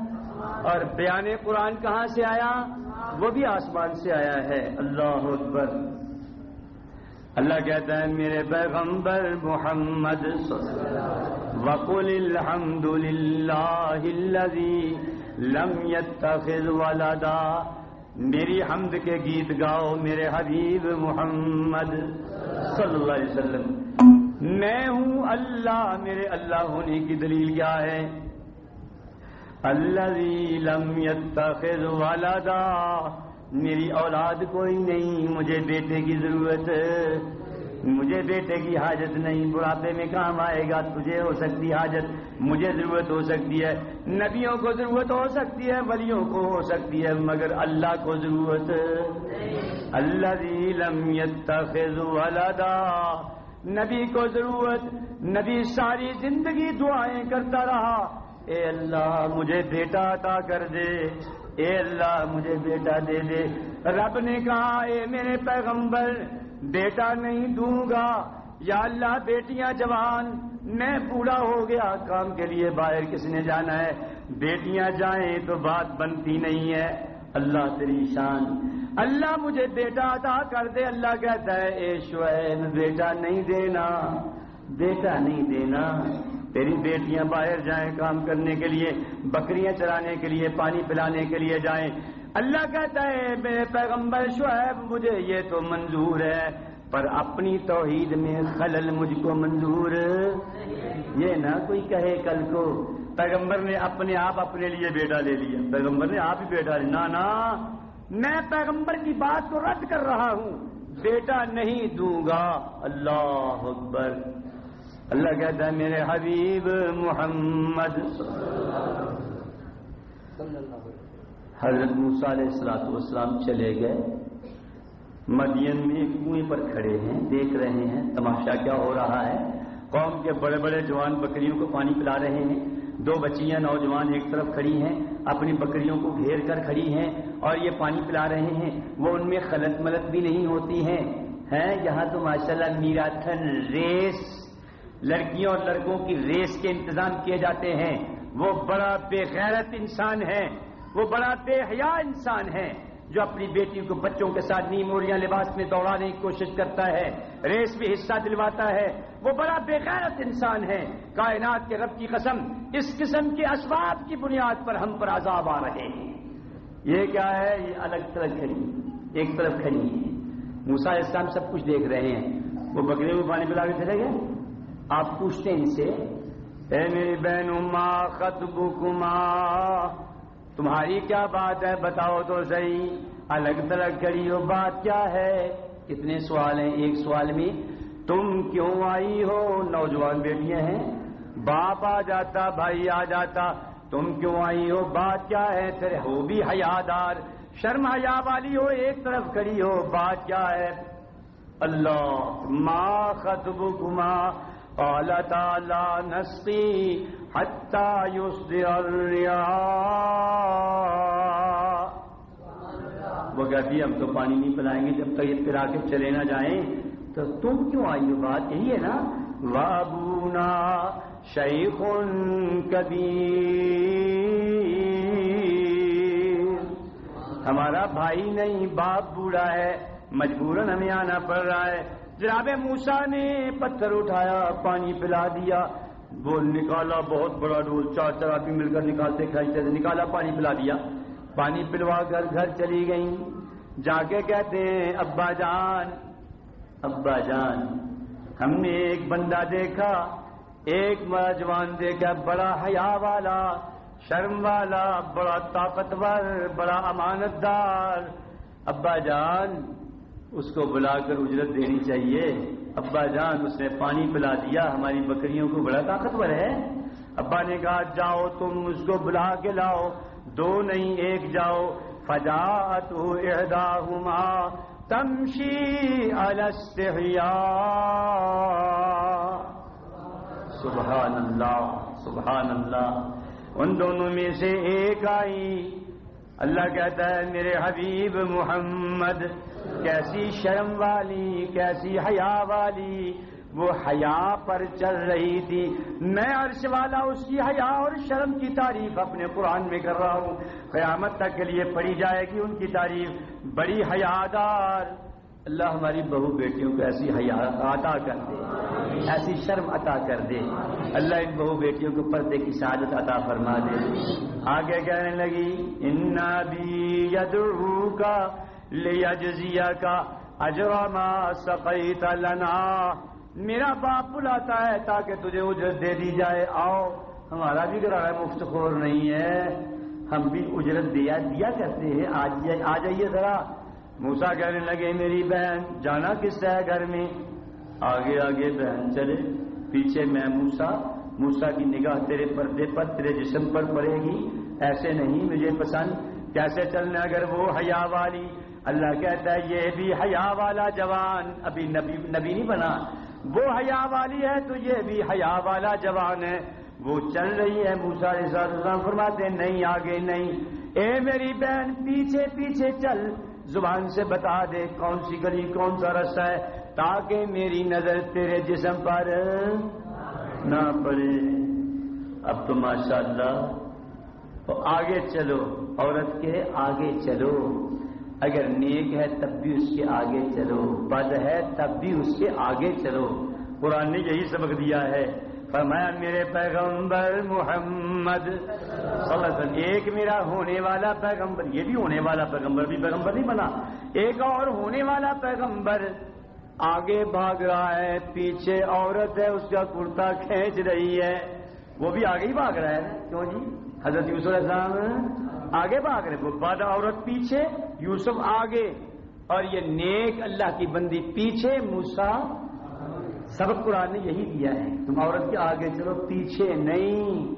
اور بیان قرآن کہاں سے آیا؟ وہ بھی آسمان سے آیا ہے۔ اللہ اکبر۔ اللہ کہتا ہے، میرے پیغمبر محمد وقل الحمد للہ لم يتخذ ولدا۔ میری حمد کے گیت گاؤ میرے حبیب محمد صلی اللہ علیہ وسلم۔ میں ہوں اللہ، میرے اللہ ہونے کی دلیل کیا ہے؟ اللہ لم يتخذ ولدا۔ میری اولاد کوئی نہیں، مجھے بیٹے کی ضرورت مجھے بیٹے کی حاجت نہیں، بڑھاپے میں کام آئے گا، تجھے ہو سکتی حاجت، مجھے ضرورت ہو سکتی ہے۔ نبیوں کو ضرورت ہو سکتی ہے، ولیوں کو ہو سکتی ہے، مگر اللہ کو ضرورت۔ اللہ لم يتخذ ولدا۔ نبی کو ضرورت، نبی ساری زندگی دعائیں کرتا رہا۔ اے اللہ، مجھے بیٹا عطا کر دے۔ اے اللہ، مجھے بیٹا دے دے۔ رب نے کہا، اے میرے پیغمبر بیٹا نہیں دوں گا، یا اللہ بیٹیاں جوان، میں بوڑھا ہو گیا، کام کے لیے باہر کس نے جانا ہے؟ بیٹیاں جائیں تو بات بنتی نہیں ہے۔ اللہ تیری شان۔ اللہ مجھے بیٹا عطا کر دے۔ اللہ کہتا ہے، اے شعیب، بیٹا نہیں دینا۔ بیٹا نہیں دینا۔ تیری بیٹیاں باہر جائیں کام کرنے کے لیے، بکریاں چرانے کے لیے، پانی پلانے کے لیے جائیں۔ اللہ کہتا ہے میرے پیغمبر شعیب، مجھے یہ تو منظور ہے، پر اپنی توحید میں خلل مجھ کو منظور یہ نہ کوئی کہے کل کو، پیغمبر نے اپنے آپ اپنے لیے بیٹا لے لیا۔ پیغمبر نے آپ ہی بیٹا لیا۔ نہ میں پیغمبر کی بات کو رد کر رہا ہوں۔ بیٹا نہیں دوں گا۔ اللہ اکبر۔ اللہ کہتا ہے، میرے حبیب محمد۔ حضرت علیہ السلاط والسلام چلے گئے۔ مدین میں کنویں پر کھڑے ہیں، دیکھ رہے ہیں، تماشا کیا ہو رہا ہے۔ قوم کے بڑے بڑے جوان بکریوں کو پانی پلا رہے ہیں۔ دو بچیاں نوجوان ایک طرف کھڑی ہیں، اپنی بکریوں کو گھیر کر کھڑی ہیں اور یہ پانی پلا رہے ہیں۔ وہ ان میں خلط ملت بھی نہیں ہوتی ہیں۔ ہیں، یہاں تو ماشاءاللہ میراتھن ریس، لڑکیوں اور لڑکوں کی ریس کے انتظام کیے جاتے ہیں۔ وہ بڑا بے غیرت انسان ہے وہ بڑا بے حیا انسان ہے جو اپنی بیٹی کو بچوں کے ساتھ نیم اوریاں لباس میں دوڑانے کی کوشش کرتا ہے، ریس میں حصہ دلواتا ہے۔ وہ بڑا بےغیرت انسان ہے۔ کائنات کے رب کی قسم، اس قسم کے اسباب کی بنیاد پر ہم پر عذاب آ رہے ہیں۔ یہ کیا ہے؟ یہ الگ طرح کھڑی ایک طرف کھڑی ہے۔ موسا اسلام سب کچھ دیکھ رہے ہیں۔ وہ بکرے میں پانی پلا کے چلے گئے آپ پوچھتے ہیں ان سے، اے میری بہن خطب تمہاری کیا بات ہے بتاؤ تو صحیح؟ الگ تلگ کری ہو بات کیا ہے؟ کتنے سوال ہیں ایک سوال میں؟ تم کیوں آئی ہو؟ نوجوان بیٹیاں ہیں۔ باپ آ جاتا، بھائی آ جاتا، تم کیوں آئی ہو؟ بات کیا ہے؟ تیرے ہو بھی حیادار شرم حیا والی ہو، ایک طرف کھڑی ہو، بات کیا ہے؟ اللہ ماں خطب اللہ تعالی نسقی حتى يصدر الرياح. وہ کہتی ہے ہم تو پانی نہیں پلائیں گے، جب تک یہ پھرا کے چلے نہ جائیں۔ تو تم کیوں آئی ہو؟ بات یہی ہے نا۔ وابونا شیخ کبیر۔ ہمارا بھائی نہیں، باپ بوڑھا ہے، مجبوراً ہمیں آنا پڑ رہا ہے۔ جناب موسا نے پتھر اٹھایا، پانی پلا دیا۔ وہ نکالا، بہت بڑا ڈول، چار چار آدمی مل کر نکالتے کھینچتے تھے نکالا، پانی پلا دیا۔ پانی پلوا کر گھر چلی گئی جا کے کہتے ہیں، ابا جان ابا جان، ہم نے ایک بندہ دیکھا، ایک نوجوان دیکھا، بڑا حیا والا، شرم والا، بڑا طاقتور، بڑا امانت دار ابا جان اس کو بلا کر اجرت دینی چاہیے۔ ابا جان، اس نے پانی پلا دیا۔ ہماری بکریوں کو بڑا طاقتور ہے۔ ابا نے کہا، جاؤ تم اس کو بلا کے لاؤ۔ دو نہیں، ایک جاؤ۔ فجات اہدا ہما تمشی الستحیا سبحان اللہ سبحان اللہ۔ ان دونوں میں سے ایک آئی۔ اللہ کہتا ہے، میرے حبیب محمد، کیسی شرم والی، کیسی حیا والی، وہ حیا پر چل رہی تھی۔ میں عرش والا اس کی حیا اور شرم کی تعریف اپنے قرآن میں کر رہا ہوں۔ قیامت تک کے لیے پڑھی جائے گی ان کی تعریف۔ بڑی حیادار۔ اللہ ہماری بہو بیٹیوں کو ایسی حیا عطا کر دے، ایسی شرم عطا کر دے۔ اللہ ان بہو بیٹیوں کو پردے کی سعادت عطا فرما دے۔ آگے کہنے لگی ان بھی یدعو کا لیا کا اجرما سقیت لنا۔ میرا باپ بلاتا ہے تاکہ تجھے اجرت دے دی جائے۔ آؤ، ہمارا بھی گرا مفت خور نہیں ہے۔ ہم بھی اجرت دیا دیا کرتے ہیں۔ آ جائیے ذرا۔ موسا کہنے لگے، میری بہن، جانا کس ہے گھر میں؟ آگے آگے بہن چلے، پیچھے میں موسا موسا کی نگاہ تیرے پردے پر، تیرے جسم پر پڑے گی۔ ایسے نہیں مجھے پسند، کیسے چلنا اگر وہ حیا والی؟ اللہ کہتا ہے، یہ بھی حیا والا جوان. ابھی نبی نبی نہیں بنا، وہ حیا والی ہے تو یہ بھی حیا والا جوان ہے۔ وہ چل رہی ہے، موسا السلام فرماتے نہیں، آگے نہیں۔ اے میری بہن، پیچھے پیچھے چل۔ زبان سے بتا دے کون سی گلی کون سا رستہ ہے، تاکہ میری نظر تیرے جسم پر نہ پڑے۔ اب تو ماشاء اللہ آگے چلو، عورت کے آگے چلو۔ اگر نیک ہے تب بھی اس کے آگے چلو، بد ہے تب بھی اس کے آگے چلو۔ قرآن نے یہی سبق دیا ہے۔ فرمایا، میرے پیغمبر محمد، صلی اللہ علیہ وسلم، ایک میرا ہونے والا پیغمبر، یہ بھی ہونے والا پیغمبر بھی پیغمبر نہیں بنا، ایک اور ہونے والا پیغمبر آگے بھاگ رہا ہے، پیچھے عورت ہے، اس کا کرتا کھینچ رہی ہے، وہ بھی آگے ہی بھاگ رہا ہے، کیوں جی؟ حضرت یوسف السلام آگے بھاگ رہے، وہ بعد عورت پیچھے، یوسف آگے، اور یہ نیک اللہ کی بندی پیچھے موسا سبق قرآن نے یہی دیا ہے، تم عورت کے آگے چلو، پیچھے نہیں۔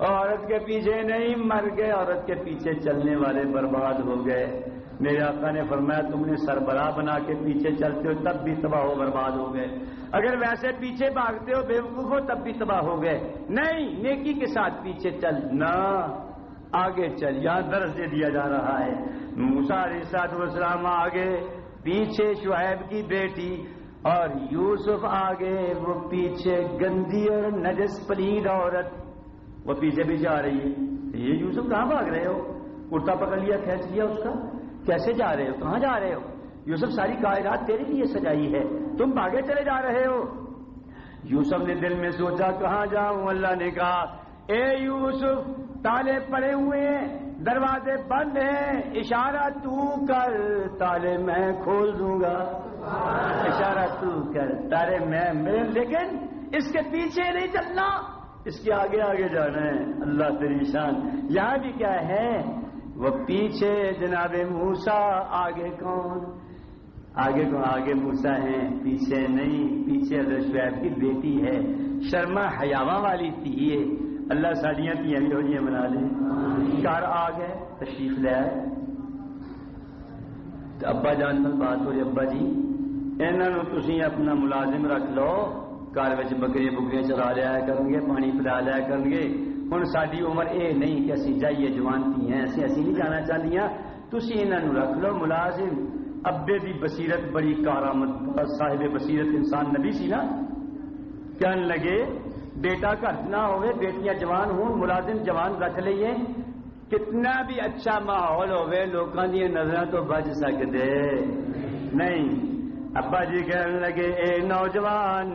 عورت کے پیچھے نہیں، مر گئے۔ عورت کے پیچھے چلنے والے برباد ہو گئے۔ میرے آقا نے فرمایا، تم نے سربراہ بنا کے پیچھے چلتے ہو، تب بھی تباہ ہو برباد ہو گئے۔ اگر ویسے پیچھے بھاگتے ہو بے وقوف ہو، تب بھی تباہ ہو گئے۔ نہیں، نیکی کے ساتھ پیچھے چل نہ۔ آگے چل، یہاں درس دے دیا جا رہا ہے۔ مسار وسلام آگے، پیچھے شعیب کی بیٹی اور یوسف آگے، وہ پیچھے گندی اور نجس پلید عورت۔ وہ پیچھے بھی جا رہی ہے۔ یہ یوسف کہاں بھاگ رہے ہو؟ کرتا پکڑ لیا، کھینچ لیا اس کا۔ کیسے جا رہے ہو؟ کہاں جا رہے ہو؟ یوسف، ساری کائرات تیرے لیے سجائی ہے۔ تم بھاگے چلے جا رہے ہو۔ یوسف نے دل میں سوچا، کہاں جاؤں؟ اللہ نے کہا اے یوسف تالے پڑے ہوئے ہیں دروازے بند ہیں اشارہ تو کر تالے میں کھول دوں گا۔ اشارہ تو کر تارے میں لیکن اس کے پیچھے نہیں چلنا۔ اس کے آگے آگے جانا ہے۔ اللہ تیری شان۔ یہاں بھی کیا ہے؟ وہ پیچھے جناب موسا آگے کون؟ آگے کو آگے موسا ہے پیچھے نہیں پیچھے شعیب کی بیٹی ہے۔ شرما حیاوا والی تھی یہ۔ اللہ ساڑیاں تھی ابھی ہو بنا لیں کار آ گئے تشریف لے ابا جان بات ہو رہی ابا جی۔ انہوں تھی اپنا ملازم رکھ لو۔ گھر بکری بکریاں چلا لیا کریں گے پانی پلا لیا کریں گے ہوں ساری عمر یہ نہیں کہ اسی جائیے جوان تھی ہیں اسی اسی نہیں جانا چاہتی تھی انہوں رکھ لو ملازم۔ ابے دی بصیرت بڑی کارآمد صاحب بصیرت انسان نبی سی نا۔ کہنے لگے بیٹا گھر نہ ہوئے، بیٹیاں جوان ہوں، ملازم جوان رکھ لیے۔ کتنا بھی اچھا ماحول ہوئے لوگوں دیا نظر تو بچ سکتے نہیں، ابا جی کہنے لگے، اے نوجوان،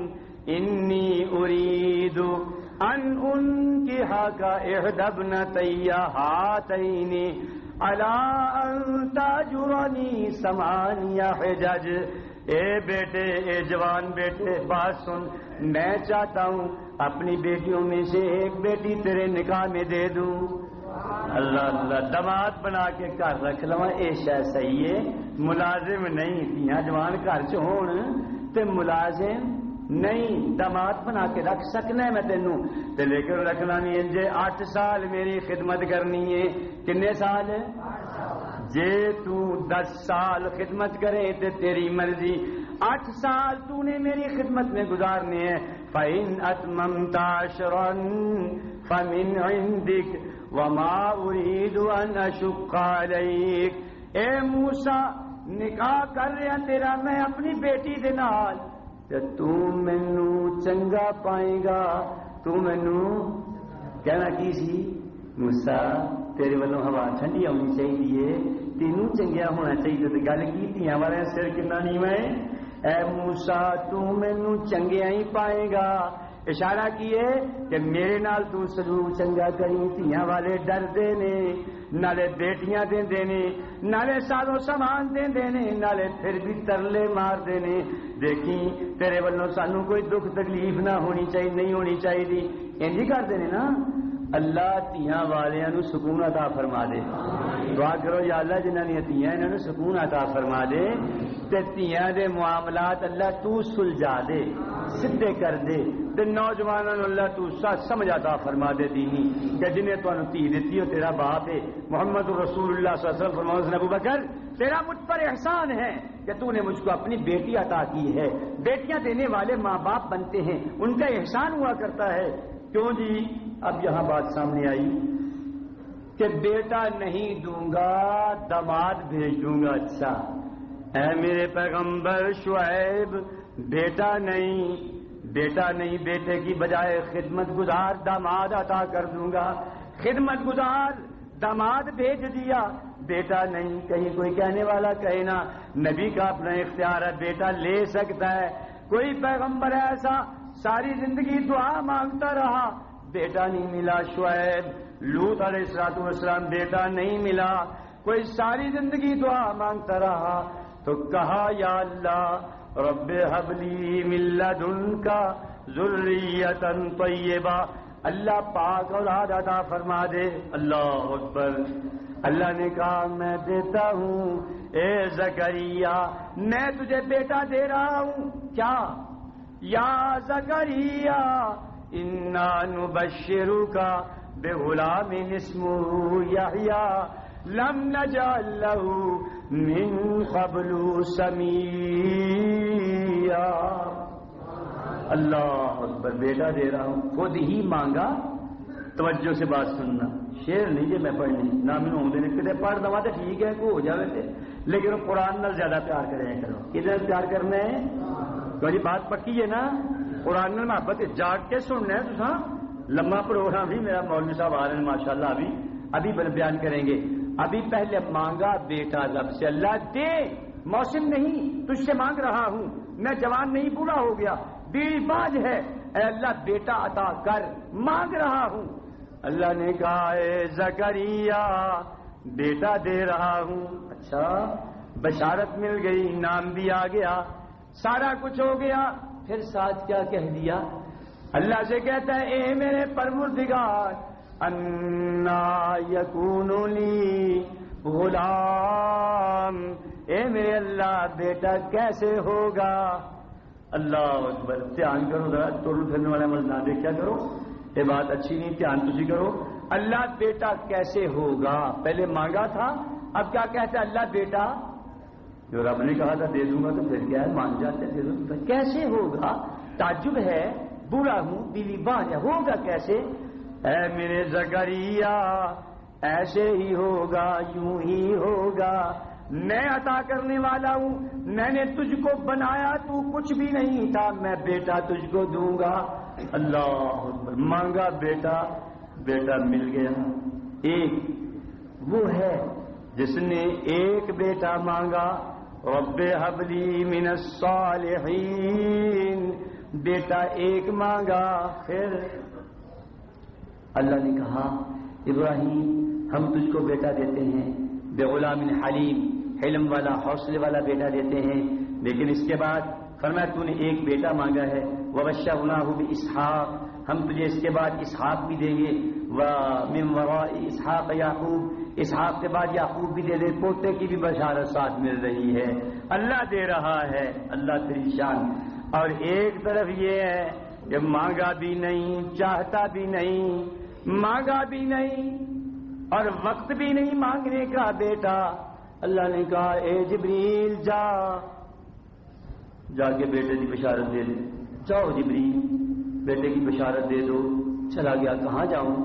انی ارید ان ان کی ہا کا احدب نہ تیا ہاتھ اللہ جوانی سمانیا حجج۔ اے بیٹے، اے جوان بیٹے، بات سن، میں چاہتا ہوں اپنی بیٹیوں میں سے ایک بیٹی تیرے نکاح میں دے دوں۔ اللہ اللہ دماد بنا کے گھر رکھ لوا یہ شاید صحیح ہے ملازم نہیں تھیا جوان گھر چ تے ملازم نہیں، دماد بنا کے رکھ سکنا میں تینوں۔ تے لیکن رکھنا نہیں جے اٹھ سال میری خدمت کرنی ہے، کنے سال؟ جے تو دس سال خدمت کرے تے تیری مرضی۔ آٹھ سال تو نے میری خدمت میں گزارنے ہیں۔ فَإِنْ أَتْمَمْتَ عَشْرًا فَمِنْ عِنْدِكَ وما اريد ان اشق عليك۔ اے موسا نکاح کر رہا تیرا، میں اپنی بیٹی دے نال۔ تے تو مینو چنگا پائے گا۔ تو مینو کہنا کی سی؟ موسا تیرے والوں ہوا ٹھنڈی ہونی چاہیے۔ تینوں چنگیا ہونا چاہیے۔ تو گل کی والے سر کنا نہیں میں اے موسا تو مینو چنگیا ہی پائے گا۔ اشارہ کیے کہ میرے نال تو سلوک چنگا کری، تیاں والے ڈر دے نے، نالے بیٹیاں دے دینے نالے سالوں سامان دے دینے نالے پھر بھی ترلے مار دینے دیکھی تیرے والوں سانو کوئی دکھ تکلیف نہ ہونی چاہیے نہیں ہونی چاہیے انجی کر دینے نا۔ اللہ تیاں والے سکون عطا فرما دے۔ دعا کرو یا اللہ جنہوں نے تیاں انہوں سکون عطا فرما دے تے تیاں دے معاملات اللہ تو سلجھا دے، سدھے کر دے تے نوجوانوں اللہ تو سچ سمجھ عطا فرما دے دینی۔ کہ جنہیں تو تھی دیتی ہو تیرا باپ ہے۔ محمد رسول اللہ صلی اللہ علیہ وسلم فرماؤ ابو بکر تیرا مجھ پر احسان ہے کہ تو نے مجھ کو اپنی بیٹی عطا کی ہے۔ بیٹیاں دینے والے ماں باپ بنتے ہیں، ان کا احسان ہوا کرتا ہے۔ کیوں جی؟ اب یہاں بات سامنے آئی کہ بیٹا نہیں دوں گا، دماد بھیج دوں گا اچھا۔ اے میرے پیغمبر شعیب، بیٹا نہیں بیٹا نہیں، بیٹے کی بجائے خدمت گزار داماد عطا کر دوں گا۔ خدمت گزار داماد بھیج دیا۔ بیٹا نہیں، کہیں کوئی کہنے والا کہے نا، نبی کا اپنا اختیار ہے، بیٹا لے سکتا ہے۔ کوئی پیغمبر ایسا ساری زندگی دعا مانگتا رہا بیٹا نہیں ملا، شعیب۔ لوت علیہ السلاط والسلام بیٹا نہیں ملا۔ کوئی ساری زندگی دعا مانگتا رہا۔ تو کہا، یا اللہ، رب حبلی ملت ان کا ضروریتن طیبہ۔ اللہ پاک اور عطا فرما دے۔ اللہ اکبر۔ اللہ نے کہا، میں دیتا ہوں۔ اے زکریہ میں تجھے بیٹا دے رہا ہوں۔ کیا؟ یا زکریہ انا نبشرك بغلام اسمه يحيى. لم نجعل له من قبل سميا. اللہ اکبر بیٹا دے رہا ہوں خود ہی مانگا توجہ سے بات سننا۔ شیر نہیں جی میں پڑھنی نہ میں آدھے نے کتنے پڑھ دوا تو ٹھیک ہے کو ہو جائے تھے لیکن قرآن نال زیادہ پیار کرے کرو۔ کدھر پیار کرنا ہے؟ تو جی بات پکی ہے نا؟ قرآن محبت جاگ کے سننا ہے تو لمبا پروگرام بھی میرا مولوی صاحب آ رہے ہیں ماشاء اللہ ابھی ابھی بیان کریں گے۔ ابھی پہلے مانگا بیٹا رب سے، اللہ دے۔ موسم نہیں، تجھ سے مانگ رہا ہوں۔ میں جوان نہیں، بوڑھا ہو گیا۔ بیڑی باز ہے۔ اے اللہ، بیٹا عطا کر، مانگ رہا ہوں۔ اللہ نے کہا، اے زکریہ بیٹا دے رہا ہوں۔ اچھا بشارت مل گئی، نام بھی آ گیا۔ سارا کچھ ہو گیا۔ پھر ساتھ کیا کہہ دیا؟ اللہ سے کہتا ہے، اے میرے پروردگار، انا یقون غلام۔ اے میرے اللہ، بیٹا کیسے ہوگا؟ اللہ اکبر، دھیان کرو ذرا توڑ پھرنے والے مل نہ دیکھا کرو۔ یہ بات اچھی نہیں، دھیان تھی کرو۔ اللہ بیٹا کیسے ہوگا؟ پہلے مانگا تھا، اب کیا کہتا ہے؟ اللہ بیٹا جو رب نے کہا تھا دے دوں گا تو پھر کیا ہے؟ مان جاتے دے دوں کیسے ہوگا؟ تعجب ہے، برا ہوں، بیوی بان ہوگا کیسے؟ اے میرے زکریہ ایسے ہی ہوگا، یوں ہی ہوگا۔ میں عطا کرنے والا ہوں، میں نے تجھ کو بنایا، تو کچھ بھی نہیں تھا۔ میں بیٹا تجھ کو دوں گا۔ اللہ مانگا بیٹا بیٹا مل گیا۔ ایک وہ ہے جس نے ایک بیٹا مانگا رب حبلی من الصالحین۔ بیٹا ایک مانگا پھر اللہ نے کہا، ابراہیم، ہم تجھ کو بیٹا دیتے ہیں۔ بے غلام حلیم، حلم والا، حوصلے والا بیٹا دیتے ہیں۔ لیکن اس کے بعد فرمایا، تو نے ایک بیٹا مانگا ہے۔ وہ بشہ گنا بھی اسحاق ہم تجھے اس کے بعد اسحاق بھی دیں گے۔ وہ اسحاق یعقوب۔ اسحاق کے بعد یعقوب بھی دے دے، پوتے کی بھی بشارت ساتھ مل رہی ہے۔ اللہ دے رہا ہے، اللہ تری شان۔ اور ایک طرف یہ ہے کہ مانگا بھی نہیں، چاہتا بھی نہیں، مانگا بھی نہیں، اور وقت بھی نہیں مانگنے کا بیٹا۔ اللہ نے کہا، اے جبریل، جا۔ جا کے بیٹے کی بشارت دے دے۔ جاؤ جبریل، بیٹے کی بشارت دے دو۔ چلا گیا، کہاں جاؤں؟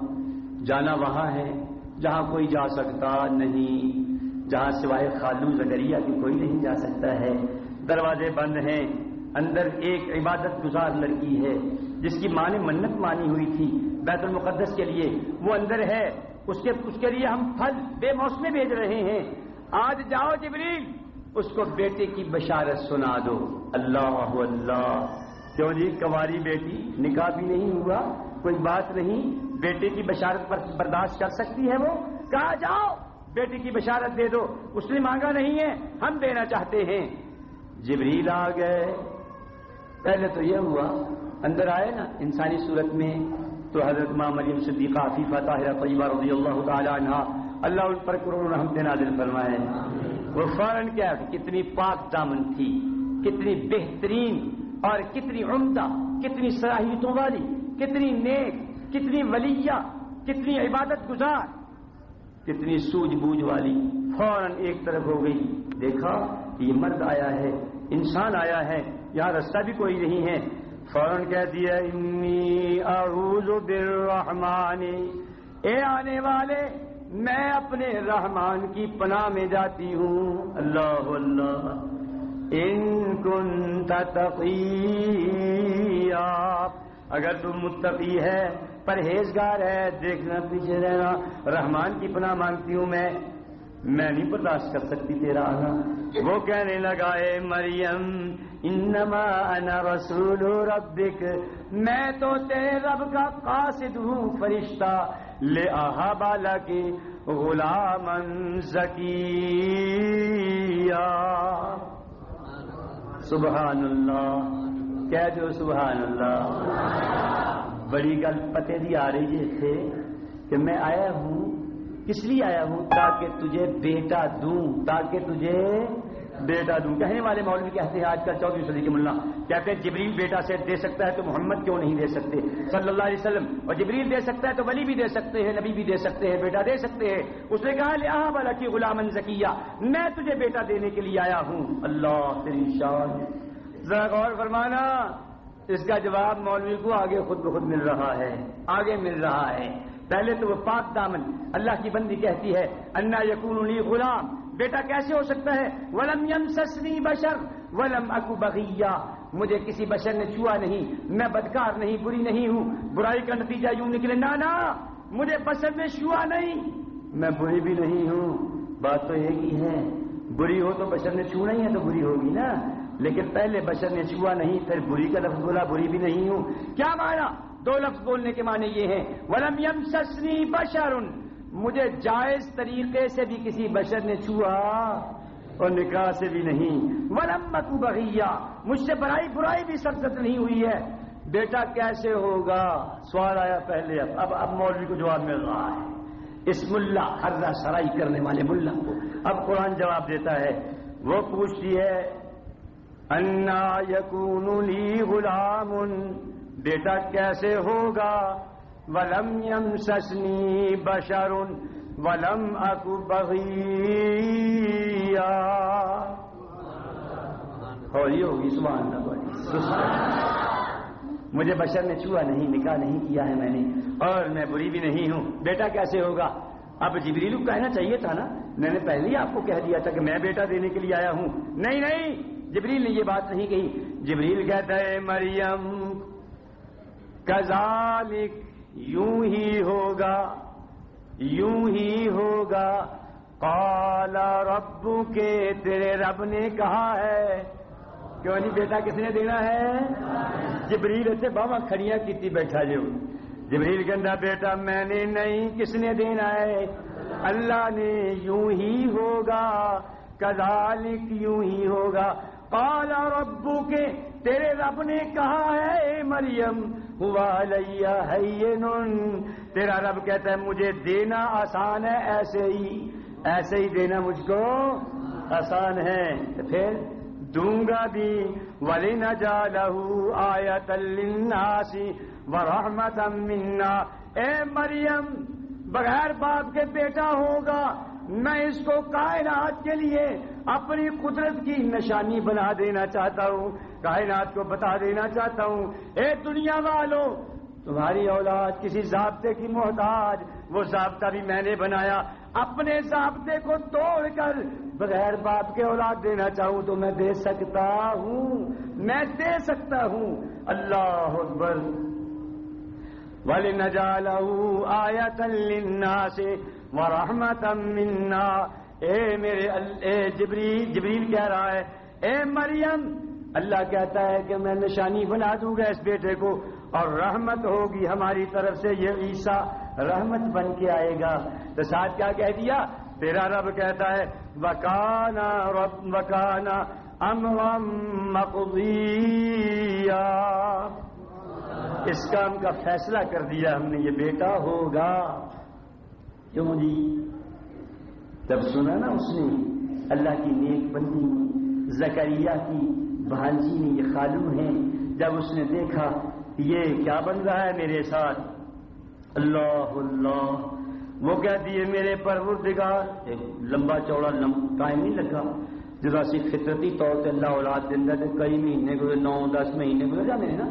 جانا وہاں ہے۔ جہاں کوئی جا سکتا نہیں، جہاں سوائے خالو زکریہ کی کوئی نہیں جا سکتا ہے۔ دروازے بند ہیں، اندر ایک عبادت گزار لڑکی ہے، جس کی ماں نے منت مانی ہوئی تھی بیت المقدس کے لیے۔ وہ اندر ہے، اس کے اس کے لیے ہم پھل بے موسمے بھیج رہے ہیں۔ آج جاؤ جبریل، اس کو بیٹے کی بشارت سنا دو۔ اللہ اللہ۔ کیوں جی؟ کماری بیٹی نکاح بھی نہیں ہوا۔ کوئی بات نہیں، بیٹے کی بشارت پر برداشت کر سکتی ہے وہ۔ کہا، جاؤ، بیٹے کی بشارت دے دو۔ اس نے مانگا نہیں ہے، ہم دینا چاہتے ہیں۔ جبریل آ گئے۔ پہلے تو یہ ہوا، اندر آئے نا، انسانی صورت میں۔ تو حضرت ماں مریم صدیقہ عفیفہ، طاہرہ طیبہ رضی اللہ تعالی عنہ، اللہ ان پر کروڑوں رحمت نازل فرمائے۔ وہ فوراً کیا کتنی پاک دامن تھی، کتنی بہترین اور کتنی عمدہ، کتنی صلاحیتوں والی۔ کتنی نیک، کتنی ولیہ، کتنی عبادت گزار، کتنی سوج بوجھ والی فوراً ایک طرف ہو گئی۔ دیکھا یہ مرد آیا ہے، انسان آیا ہے، یہاں رستہ بھی کوئی نہیں ہے۔ فوراً کہہ دیا، انی اعوذ بالرحمن. اے آنے والے، میں اپنے رحمان کی پناہ میں جاتی ہوں۔ اللہ اللہ۔ ان کن اگر تم متقی ہے، پرہیزگار ہے، دیکھنا پیچھے رہنا، رحمان کی پناہ مانگتی ہوں میں میں نہیں برداشت کر سکتی تیرا آنا وہ کہنے لگا، اے مریم، انما انا رسول ربک۔ میں تو تیرے رب کا قاصد ہوں، فرشتہ۔ لے آہا بالا کی غلام زکی سبحان اللہ۔ کہہ دو سبحان اللہ۔ بڑی گل پتے دی آ رہی ہے تھے کہ میں آیا ہوں۔ کس لیے آیا ہوں؟ تاکہ تجھے بیٹا دوں، تاکہ تجھے بیٹا دوں۔ کہنے والے مولوی کہتے ہیں آج کل چودہ صدی کے ملا۔ کہتے ہیں جبریل بیٹا سے دے سکتا ہے تو محمد کیوں نہیں دے سکتے؟ صلی اللہ علیہ وسلم۔ اور جبریل دے سکتا ہے تو ولی بھی دے سکتے ہیں، نبی بھی دے سکتے ہیں، بیٹا دے سکتے ہیں۔ اس نے کہا لیا والا کی غلام زکیہ، میں تجھے بیٹا دینے کے لیے آیا ہوں۔ اللہ تیری شان ذرا غور فرمانا، اس کا جواب مولوی کو آگے خود بخود مل رہا ہے، آگے مل رہا ہے۔ پہلے تو وہ پاک دامن اللہ کی بندی کہتی ہے، انا یقون غلام۔ بیٹا، کیسے ہو سکتا ہے؟ ولم یم سسنی بشر، ولم اکو بغیا مجھے کسی بشر نے چھوا نہیں، میں بدکار نہیں، بری نہیں ہوں۔ برائی کا نتیجہ یوں نکلے، نانا، مجھے بشر نے چھوا نہیں۔ میں بری بھی نہیں ہوں، بات تو ایک ہی ہے۔ بری ہو تو بشر نے چھونا ہی ہے تو بری ہوگی نا۔ لیکن پہلے بشر نے چھوا نہیں، پھر بری کا لفظ بولا، بری بھی نہیں ہوں۔ کیا مانا؟ دو لفظ بولنے کے معنی یہ ہیں۔ ولم یم سسنی بشر۔ مجھے جائز طریقے سے بھی کسی بشر نے چھوا اور نکاح سے بھی نہیں۔ ولم مکو بغیا مجھ سے برائی برائی بھی سرزت نہیں ہوئی ہے۔ بیٹا کیسے ہوگا؟ سوال آیا پہلے۔ اب اب اب مولوی کو جواب مل رہا ہے۔ اس ملا، ہر سرائی کرنے والے ملا کو۔ اب قرآن جواب دیتا ہے۔ وہ پوچھتی ہے انا یقون لی غلام بیٹا کیسے ہوگا؟ ولم یم سسنی بشر ولم اکو بغیا ہوئی ہوگی سبحان اللہ۔ مجھے بشر نے چھوا نہیں نکاح نہیں کیا ہے میں نے۔ اور میں بری بھی نہیں ہوں۔ بیٹا کیسے ہوگا؟ اب جبریل کو کہنا چاہیے تھا نا میں نے پہلے ہی آپ کو کہہ دیا تھا کہ میں بیٹا دینے کے لیے آیا ہوں۔ نہیں نہیں۔ جبریل نے یہ بات نہیں کہی۔ جبریل کہتا ہے، مریم کزالک یوں ہی ہوگا، یوں ہی ہوگا۔ کالا رب کے تیرے رب نے کہا ہے۔ کیوں نہیں بیٹا، کس نے دینا ہے؟ جبریل سے بابا کھڑیاں کتنی بیٹھا جو۔ جبریل کے بیٹا، میں نے نہیں، کس نے دینا ہے؟ اللہ نے یوں ہی ہوگا کزالک یوں ہی ہوگا۔ کالا ربو کے تیرے رب نے کہا ہے، اے مریم، ہوا لیا ہے تیرا رب کہتا ہے، مجھے دینا آسان ہے، ایسے ہی ایسے ہی دینا مجھ کو آسان ہے۔ پھر، دوں گا بھی ولی نہ جا لہو آیا تلسی و رحمت منا۔ اے مریم، بغیر باپ کے بیٹا ہوگا، میں اس کو کائنات کے لیے اپنی قدرت کی نشانی بنا دینا چاہتا ہوں، کائنات کو بتا دینا چاہتا ہوں۔ اے دنیا والوں تمہاری اولاد کسی ضابطے کی محتاج، وہ ضابطہ بھی میں نے بنایا۔ اپنے ضابطے کو توڑ کر بغیر باپ کے اولاد دینا چاہوں تو میں دے سکتا ہوں۔ میں دے سکتا ہوں۔ اللہ اکبر۔ ولی نجال آیا تلنا سے رحمت منا۔ اے میرے اے جبریل جبریل کہہ رہا ہے، اے مریم، اللہ کہتا ہے کہ میں نشانی بنا دوں گا اس بیٹے کو اور رحمت ہوگی ہماری طرف سے، یہ عیسیٰ رحمت بن کے آئے گا۔ تو ساتھ کیا کہہ دیا؟ تیرا رب کہتا ہے، وکانا رب وکانا ام مقضیا اس کام کا فیصلہ کر دیا ہم نے، یہ بیٹا ہوگا۔ کیوں جی؟ جب سنا نا اس نے، اللہ کی نیک بندی زکریہ کی بھانجی نے یہ خالو ہیں۔ جب اس نے دیکھا، یہ کیا بن رہا ہے میرے ساتھ؟ اللہ اللہ۔ وہ کہتی ہے، میرے پروردگار۔ ایک لمبا چوڑا ٹائم نہیں لگا۔ جب سی فطرتی طور سے اللہ اولاد دینا تو کئی مہینے گزرے، نو، دس مہینے گزر جانے ہیں نا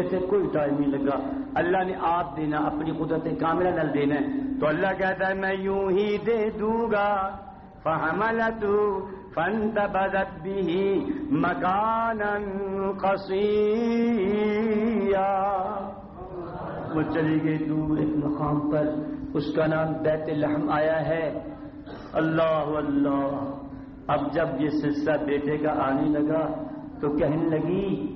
اسے کوئی ٹائم نہیں لگا۔ اللہ نے آپ دینا، اپنی قدرت کاملہ نل دینا ہے۔ تو اللہ کہتا ہے، میں یوں ہی دے دوں گا۔ فحملت فانتبذت به مکانا قصیا وہ چلی گئی دور ایک مقام پر۔ اس کا نام بیت الحم آیا ہے۔ اللہ اللہ۔ اب جب یہ سلسلہ بیٹے کا آنے لگا تو کہنے لگی،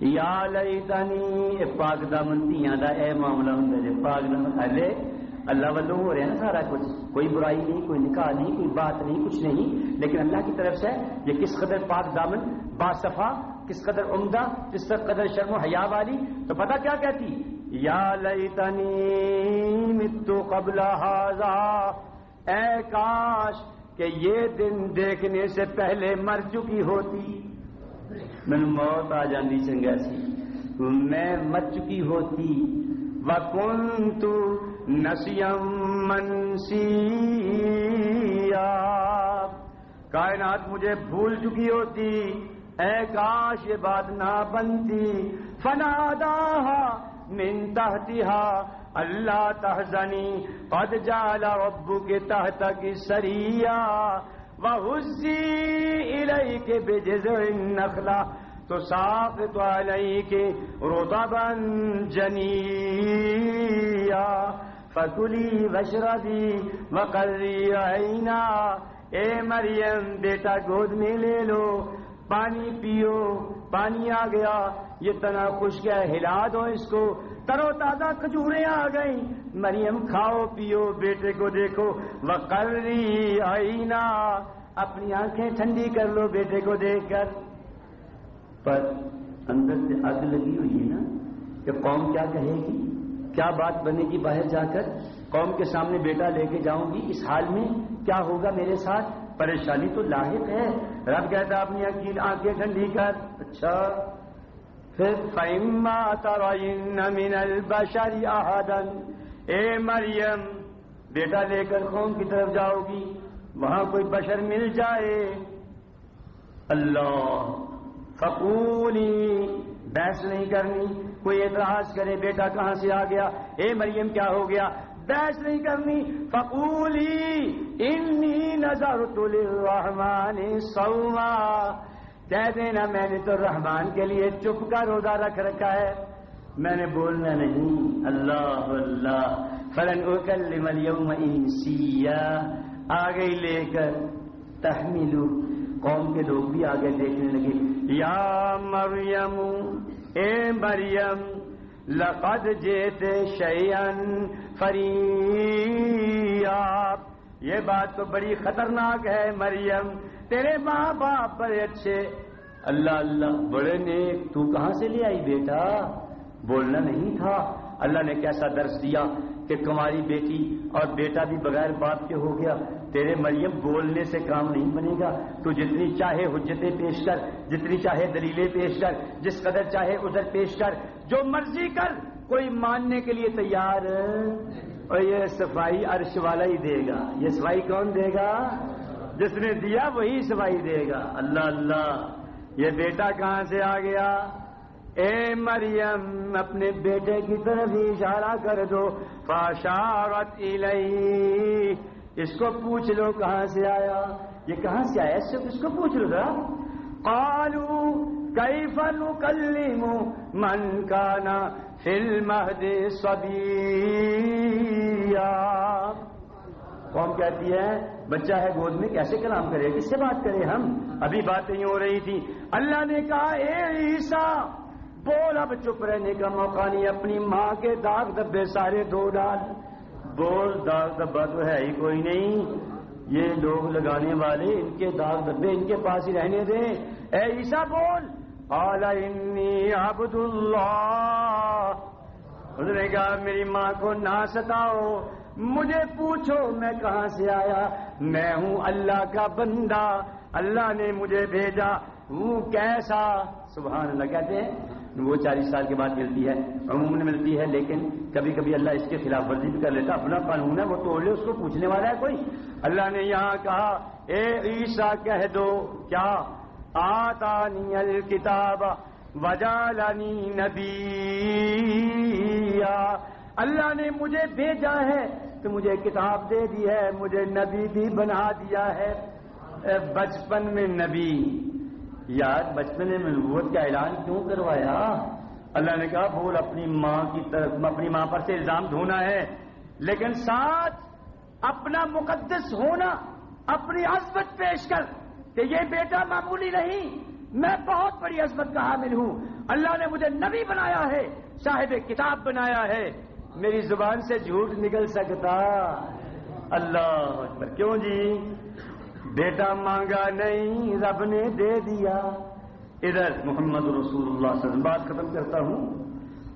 یا لیتنی پاک دامن تیاں دا، اے معاملہ ہوں پاک دامن، ارے اللہ والوں ہو رہے ہیں سارا کچھ، کوئی برائی نہیں، کوئی نکاح نہیں، کوئی بات نہیں، کچھ نہیں، لیکن اللہ کی طرف سے یہ کس قدر پاک دامن با صفا کس قدر عمدہ، کس قدر شرم و حیا والی، تو پتہ کیا کہتی؟ یا لیتنی متو قبل حاضا اے کاش کہ یہ دن دیکھنے سے پہلے مر چکی ہوتی۔ میں موت آ جاتی چنگا سی۔ میں مر چکی ہوتی۔ وکن تو نسیم منسی کائنات مجھے بھول چکی ہوتی۔ اے کاش یہ بات نہ بنتی۔ فنادا من تحتها اللہ تحزنی، قد جعل ربک تحتک سریا وحزی الیک بجزع النخلہ، تو ساقط علیک رطبا جنیا۔ فکلی وشربی وقری عینا، اے مریم بیٹا گود میں لے لو۔ پانی پیو، پانی آ گیا، یہ تنا خوش گیا ہلا دو اس کو۔ ترو تازہ کھجورے آ گئی مریم کھاؤ، پیو، بیٹے کو دیکھو۔ وہ کری اپنی آنکھیں ٹھنڈی کر لو بیٹے کو دیکھ کر۔ پر اندر سے اگ لگی ہوئی ہے نا کہ قوم کیا کہے گی؟ کیا بات بنے گی باہر جا کر قوم کے سامنے بیٹا لے کے جاؤں گی؟ اس حال میں کیا ہوگا میرے ساتھ؟ پریشانی تو لاحق ہے۔ رب کہتا اپنی آنکھیں ٹھنڈی کر۔ اچھا۔ پھر فیما ترین من البشر احدا اے مریم، بیٹا لے کر قوم کی طرف جاؤ گی، وہاں کوئی بشر مل جائے۔ اللہ، فقولی، بحث نہیں کرنی، کوئی اعتراض کرے، بیٹا کہاں سے آ گیا؟ اے مریم، کیا ہو گیا؟ بحث نہیں کرنی۔ فقولی، انی نظر للرحمن سوما کہہ دینا میں نے تو رحمان کے لیے چپ کا روزہ رکھ رکھا ہے۔ میں نے بولنا نہیں، اللہ اللہ، فلن اکلم اليوم انسیا۔ آ گئی لے کر تحمیلو۔ قوم کے لوگ بھی آگے دیکھنے لگے۔ یا مریم، اے مریم، لقد جیتے شیئن فریاب یہ بات تو بڑی خطرناک ہے مریم، تیرے ماں باپ بڑے اچھے۔ اللہ اللہ، بڑے نیک، تو کہاں سے لے آئی بیٹا؟ بولنا نہیں تھا۔ اللہ نے کیسا درس دیا کہ کماری بیٹی اور بیٹا بھی بغیر باپ کے ہو گیا۔ تیرے مریم بولنے سے کام نہیں بنے گا۔ تو جتنی چاہے حجتیں پیش کر، جتنی چاہے دلیلیں پیش کر، جس قدر چاہے ادھر پیش کر، جو مرضی کر، کوئی ماننے کے لیے تیار۔ اور یہ صفائی عرش والا ہی دے گا۔ یہ صفائی کون دے گا؟ جس نے دیا وہی صفائی دے گا۔ اللہ اللہ۔ یہ بیٹا کہاں سے آ گیا؟ اے مریم، اپنے بیٹے کی طرف ہی اشارہ کر دو۔ فاشارت الی اس کو پوچھ لو کہاں سے آیا۔ یہ کہاں سے آیا؟ اس کو پوچھ لو ذرا۔ قالو کیف نکلم من کانا المہد صبیا قوم کہتی ہے، بچہ ہے گود میں، کیسے کلام کرے؟ کس سے بات کرے ہم؟ ابھی باتیں ہو رہی تھی اللہ نے کہا، اے عیسیٰ، بول، اب چپ رہنے کا موقع نہیں، اپنی ماں کے داغ دبے سارے دو ڈال۔ بول، داغ دبا تو ہے ہی کوئی نہیں۔ یہ لوگ لگانے والے، ان کے داغ دبے، ان کے پاس ہی رہنے دیں۔ اے عیسیٰ، بول۔ قال انی عبد اللہ اس نے کہا میری ماں کو نہ ستاؤ. مجھے پوچھو میں کہاں سے آیا؟ میں ہوں اللہ کا بندہ. اللہ نے مجھے بھیجا. ہوں کیسا؟ سبحان اللہ، کہتے ہیں، وہ چالیس سال کے بعد ملتی ہے، عموماً ملتی ہے، لیکن کبھی کبھی اللہ اس کے خلاف ورزی بھی کر لیتا، اپنا قانون ہے، وہ توڑ لے، اس کو پوچھنے والا ہے کوئی؟ اللہ نے یہاں کہا، اے عیسا کہہ دو، کیا آتانی الکتاب وجالنی نبی اللہ نے مجھے بھیجا ہے تو مجھے کتاب دے دی ہے، مجھے نبی بھی بنا دیا ہے۔ بچپن میں نبی۔ یار، بچپن میں نبوت کا اعلان کیوں کروایا؟ اللہ نے کہا بول اپنی ماں کی طرف، اپنی ماں پر سے الزام دھونا ہے۔ لیکن ساتھ اپنا مقدس ہونا، اپنی عظمت پیش کر۔ کہ یہ بیٹا معمولی نہیں، میں بہت بڑی عظمت کا حامل ہوں۔ اللہ نے مجھے نبی بنایا ہے، صاحب کتاب بنایا ہے۔ میری زبان سے جھوٹ نکل سکتا۔ اللہ کیوں جی؟ بیٹا مانگا نہیں، رب نے دے دیا۔ ادھر محمد رسول اللہ صلی اللہ علیہ وسلم، بات ختم کرتا ہوں۔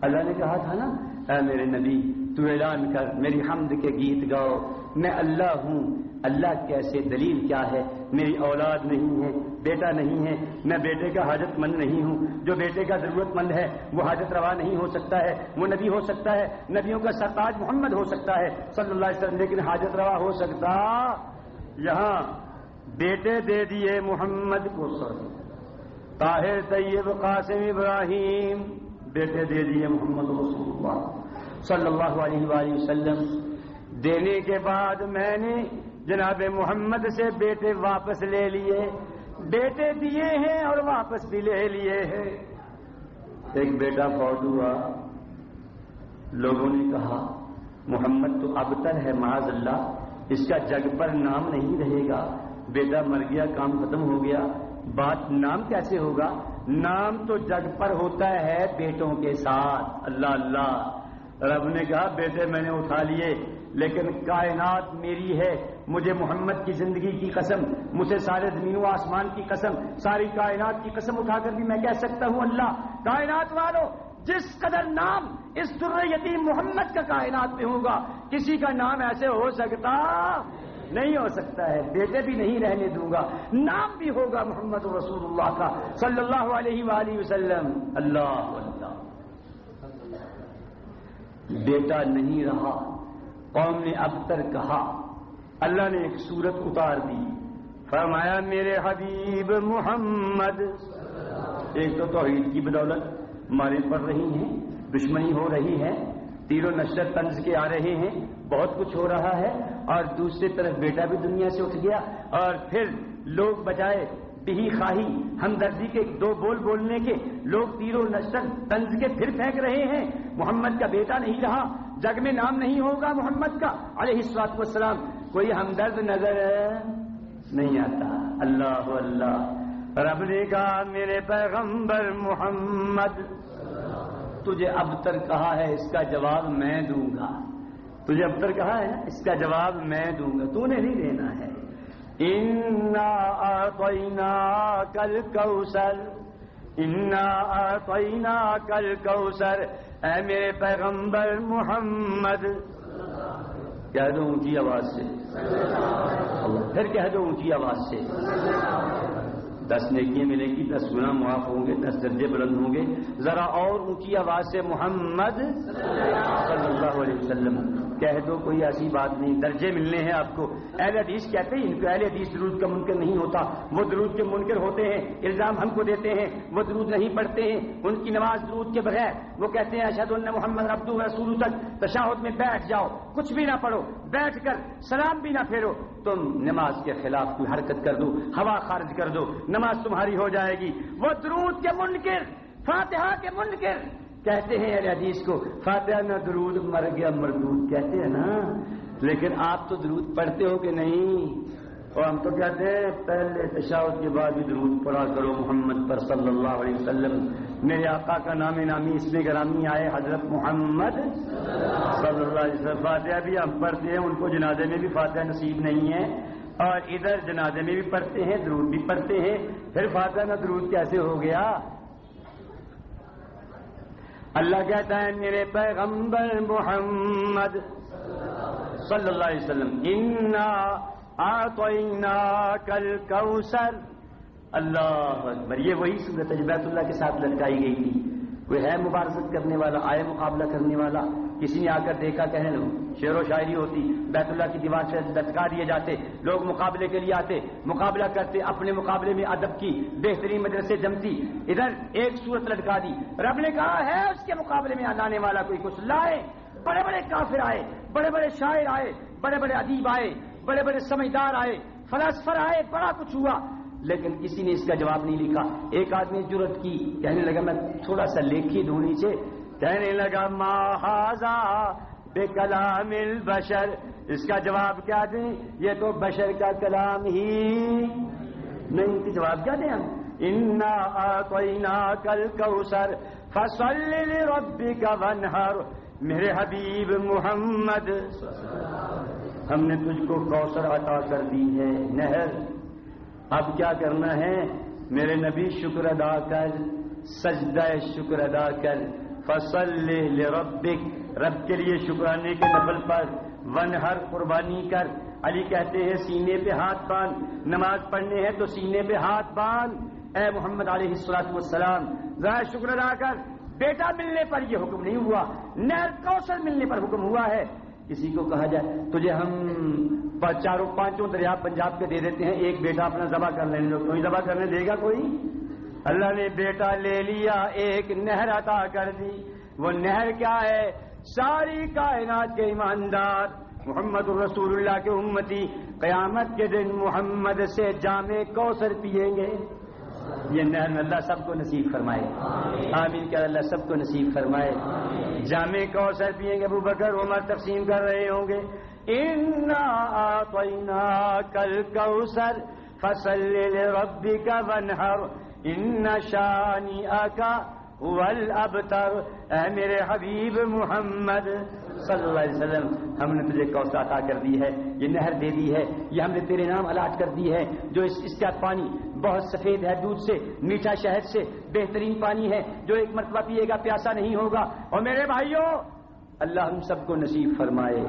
اللہ نے کہا تھا نا، اے میرے نبی تو اعلان کر، میری حمد کے گیت گاؤ۔ میں اللہ ہوں۔ اللہ کیسے دلیل کیا ہے؟ میری اولاد نہیں ہے، بیٹا نہیں ہے۔ میں بیٹے کا حاجت مند نہیں ہوں۔ جو بیٹے کا ضرورت مند ہے، وہ حاجت روا نہیں ہو سکتا ہے۔ وہ نبی ہو سکتا ہے۔ نبیوں کا سرتاج محمد ہو سکتا ہے۔ صلی اللہ علیہ وسلم، لیکن حاجت روا ہو سکتا۔ یہاں بیٹے دے دیے محمد کو سر۔ طاہر طیب قاسم ابراہیم، بیٹے دے دیے محمد رسول اللہ۔ صلی اللہ علیہ وآلہ وسلم۔ دینے کے بعد میں نے جناب محمد سے بیٹے واپس لے لیے۔ بیٹے دیے ہیں اور واپس بھی لے لیے ہیں۔ ایک بیٹا فوج ہوا۔ لوگوں نے کہا، محمد تو ابتر ہے، معاذ اللہ، اس کا جگ پر نام نہیں رہے گا۔ بیٹا مر گیا، کام ختم ہو گیا۔ بات نام کیسے ہوگا؟ نام تو جگ پر ہوتا ہے بیٹوں کے ساتھ۔ اللہ اللہ۔ رب نے کہا، بیٹے، میں نے اٹھا لیے، لیکن کائنات میری ہے، مجھے محمد کی زندگی کی قسم، مجھے سارے زمین و آسمان کی قسم، ساری کائنات کی قسم اٹھا کر بھی میں کہہ سکتا ہوں، اللہ، کائنات والو، جس قدر نام اس در یتیم محمد کا کائنات میں ہوگا کسی کا نام ایسے ہو سکتا نہیں ہو سکتا ہے، بیٹے بھی نہیں رہنے دوں گا، نام بھی ہوگا محمد رسول اللہ کا، صلی اللہ علیہ وآلہ وسلم، اللہ اللہ بیٹا نہیں رہا، قوم نے اب تر کہا، اللہ نے ایک صورت اتار دی۔ فرمایا، میرے حبیب محمد۔ ایک تو توحید کی بدولت مارے پڑ رہی ہیں دشمنی ہو رہی ہے، تیر و نشر طنز کے آ رہے ہیں، بہت کچھ ہو رہا ہے۔ اور دوسری طرف بیٹا بھی دنیا سے اٹھ گیا، اور پھر لوگ بجائے بہی خواہی، ہمدردی کے دو بول بولنے کے، لوگ تیر و نشر طنز کے پھر پھینک رہے ہیں۔ محمد کا بیٹا نہیں رہا، جگ میں نام نہیں ہوگا محمد کا۔ علیہ السلاط والسلام، کوئی ہمدرد نظر نہیں آتا۔ اللہ اللہ، رب نے کہا، میرے پیغمبر محمد۔ تجھے اب تک کہا ہے، اس کا جواب میں دوں گا۔ تجھے اب تک کہا ہے، اس کا جواب میں دوں گا۔ تو نے نہیں دینا ہے۔ انا کل کوسر انا کل کوسر اے میرے پیغمبر محمد۔ کہہ دو اونچی آواز سے۔ پھر کہہ دو اونچی آواز سے۔ دس نیکیاں ملے گی، دس گنا معاف ہوں گے، دس درجے بلند ہوں گے۔ ذرا اور اونچی آواز سے، محمد صلی اللہ علیہ وسلم۔ کہہ دو، کوئی ایسی بات نہیں۔ درجے ملنے ہیں آپ کو۔ اہل حدیث کہتے ہیں، ان کو اہل حدیث درود کا منکر نہیں ہوتا۔ وہ درود کے منکر ہوتے ہیں، الزام ہم کو دیتے ہیں۔ وہ درود نہیں پڑھتے ہیں، ان کی نماز درود کے بغیر۔ وہ کہتے ہیں اشد اللہ محمد ربد رسول تک تشاہد میں بیٹھ جاؤ۔ کچھ بھی نہ پڑھو، بیٹھ کر سلام بھی نہ پھیرو۔ تم نماز کے خلاف کوئی حرکت کر دو، ہوا خارج کر دو۔ نماز تمہاری ہو جائے گی۔ وہ درود کے منکر، فاتحہ کے منکر۔ کہتے ہیں اہل حدیث کو، فاتحہ نہ درود مر گیا، مردود کہتے ہیں نا۔ لیکن آپ تو درود پڑھتے ہو کہ نہیں؟ اور ہم تو کہتے ہیں، پہلے تشاوت کے بعد بھی درود پڑھا کرو محمد پر صلی اللہ علیہ وسلم۔ میرے آقا کا نام نامی اس میں گرامی آئے، حضرت محمد صلی اللہ علیہ وسلم۔ فاتحہ بھی ہم پڑھتے ہیں، ان کو جنازے میں بھی فاتحہ نصیب نہیں ہے۔ اور ادھر جنازے میں بھی پڑھتے ہیں، درود بھی پڑھتے ہیں۔ پھر فاتحہ نہ درود کیسے ہو گیا؟ اللہ کہتا ہے میرے پیغمبر محمد صلی اللہ علیہ وسلم، انا آتوینا کل کوسر اللہ اکبر، یہ وہی سورت ہے جو بیت اللہ کے ساتھ لٹکائی گئی تھی۔ کوئی ہے مبارزت کرنے والا، آئے مقابلہ کرنے والا، کسی نے آ کر دیکھا کہنے لو شعر و شاعری ہوتی، بیت اللہ کی دیوار سے لٹکا دیے جاتے، لوگ مقابلے کے لیے آتے، مقابلہ کرتے، اپنے مقابلے میں ادب کی بہترین مدرسے جمتی، ادھر ایک صورت لٹکا دی، رب نے کہا ہے اس کے مقابلے میں لانے والا کوئی کچھ لائے، بڑے بڑے کافر آئے، بڑے بڑے شاعر آئے، بڑے بڑے ادیب آئے، بڑے بڑے سمجھدار آئے، فلاسفر آئے، بڑا کچھ ہوا لیکن کسی نے اس کا جواب نہیں لکھا۔ ایک آدمی ضرورت کی، کہنے لگا، میں تھوڑا سا لیکھی دھونی نیچے۔ کہنے لگا ماہذا بے کلام البشر؟ اس کا جواب کیا دیں؟ یہ تو بشر کا کلام ہی نہیں۔ تو جواب کیا دیں ہم؟ انا کل کوسر فصل ربی کا ونہر میرے حبیب محمد، ہم نے تجھ کو کوثر عطا کر دی ہے۔ نہر اب کیا کرنا ہے؟ میرے نبی شکر ادا کر، سجدہ شکر ادا کر۔ فصل ربک رب کے لیے شکرانے کے نفل پر۔ ون ہر قربانی کر۔ علی کہتے ہیں، سینے پہ ہاتھ باندھ۔ نماز پڑھنے ہیں تو سینے پہ ہاتھ باندھ۔ اے محمد علیہ السلاط والسلام، ذرا شکر ادا کر۔ بیٹا ملنے پر یہ حکم نہیں ہوا۔ نیر کوشل ملنے پر حکم ہوا ہے۔ کسی کو کہا جائے، تجھے ہم چاروں پانچوں دریا پنجاب کے دے دیتے ہیں، ایک بیٹا اپنا ذبح کر لینے لوگ۔ کوئی ذبح کرنے دے گا کوئی؟ اللہ نے بیٹا لے لیا، ایک نہر عطا کر دی۔ وہ نہر کیا ہے؟ ساری کائنات کے ایماندار، محمد الرسول اللہ کے امتی۔ قیامت کے دن محمد سے جامع کوثر پیئیں گے۔ یہ نہر اللہ سب کو نصیب فرمائے۔ آمین۔ کیا اللہ سب کو نصیب فرمائے۔ جامع کوثر پیئیں گے ابو بکر عمر تقسیم کر رہے ہوں گے۔ کل کوثر فصل ربی کا ونہر ان شانی کا والابتر اے میرے حبیب محمد صلی اللہ علیہ وسلم، ہم نے تجھے کوسا عطا کر دی ہے، یہ نہر دے دی ہے، یہ ہم نے تیرے نام علاج کر دی ہے، جو اس اس کا پانی بہت سفید ہے دودھ سے، میٹھا شہد سے بہترین پانی ہے، جو ایک مرتبہ پیے گا، پیاسا نہیں ہوگا۔ اور میرے بھائیوں، اللہ ہم سب کو نصیب فرمائے۔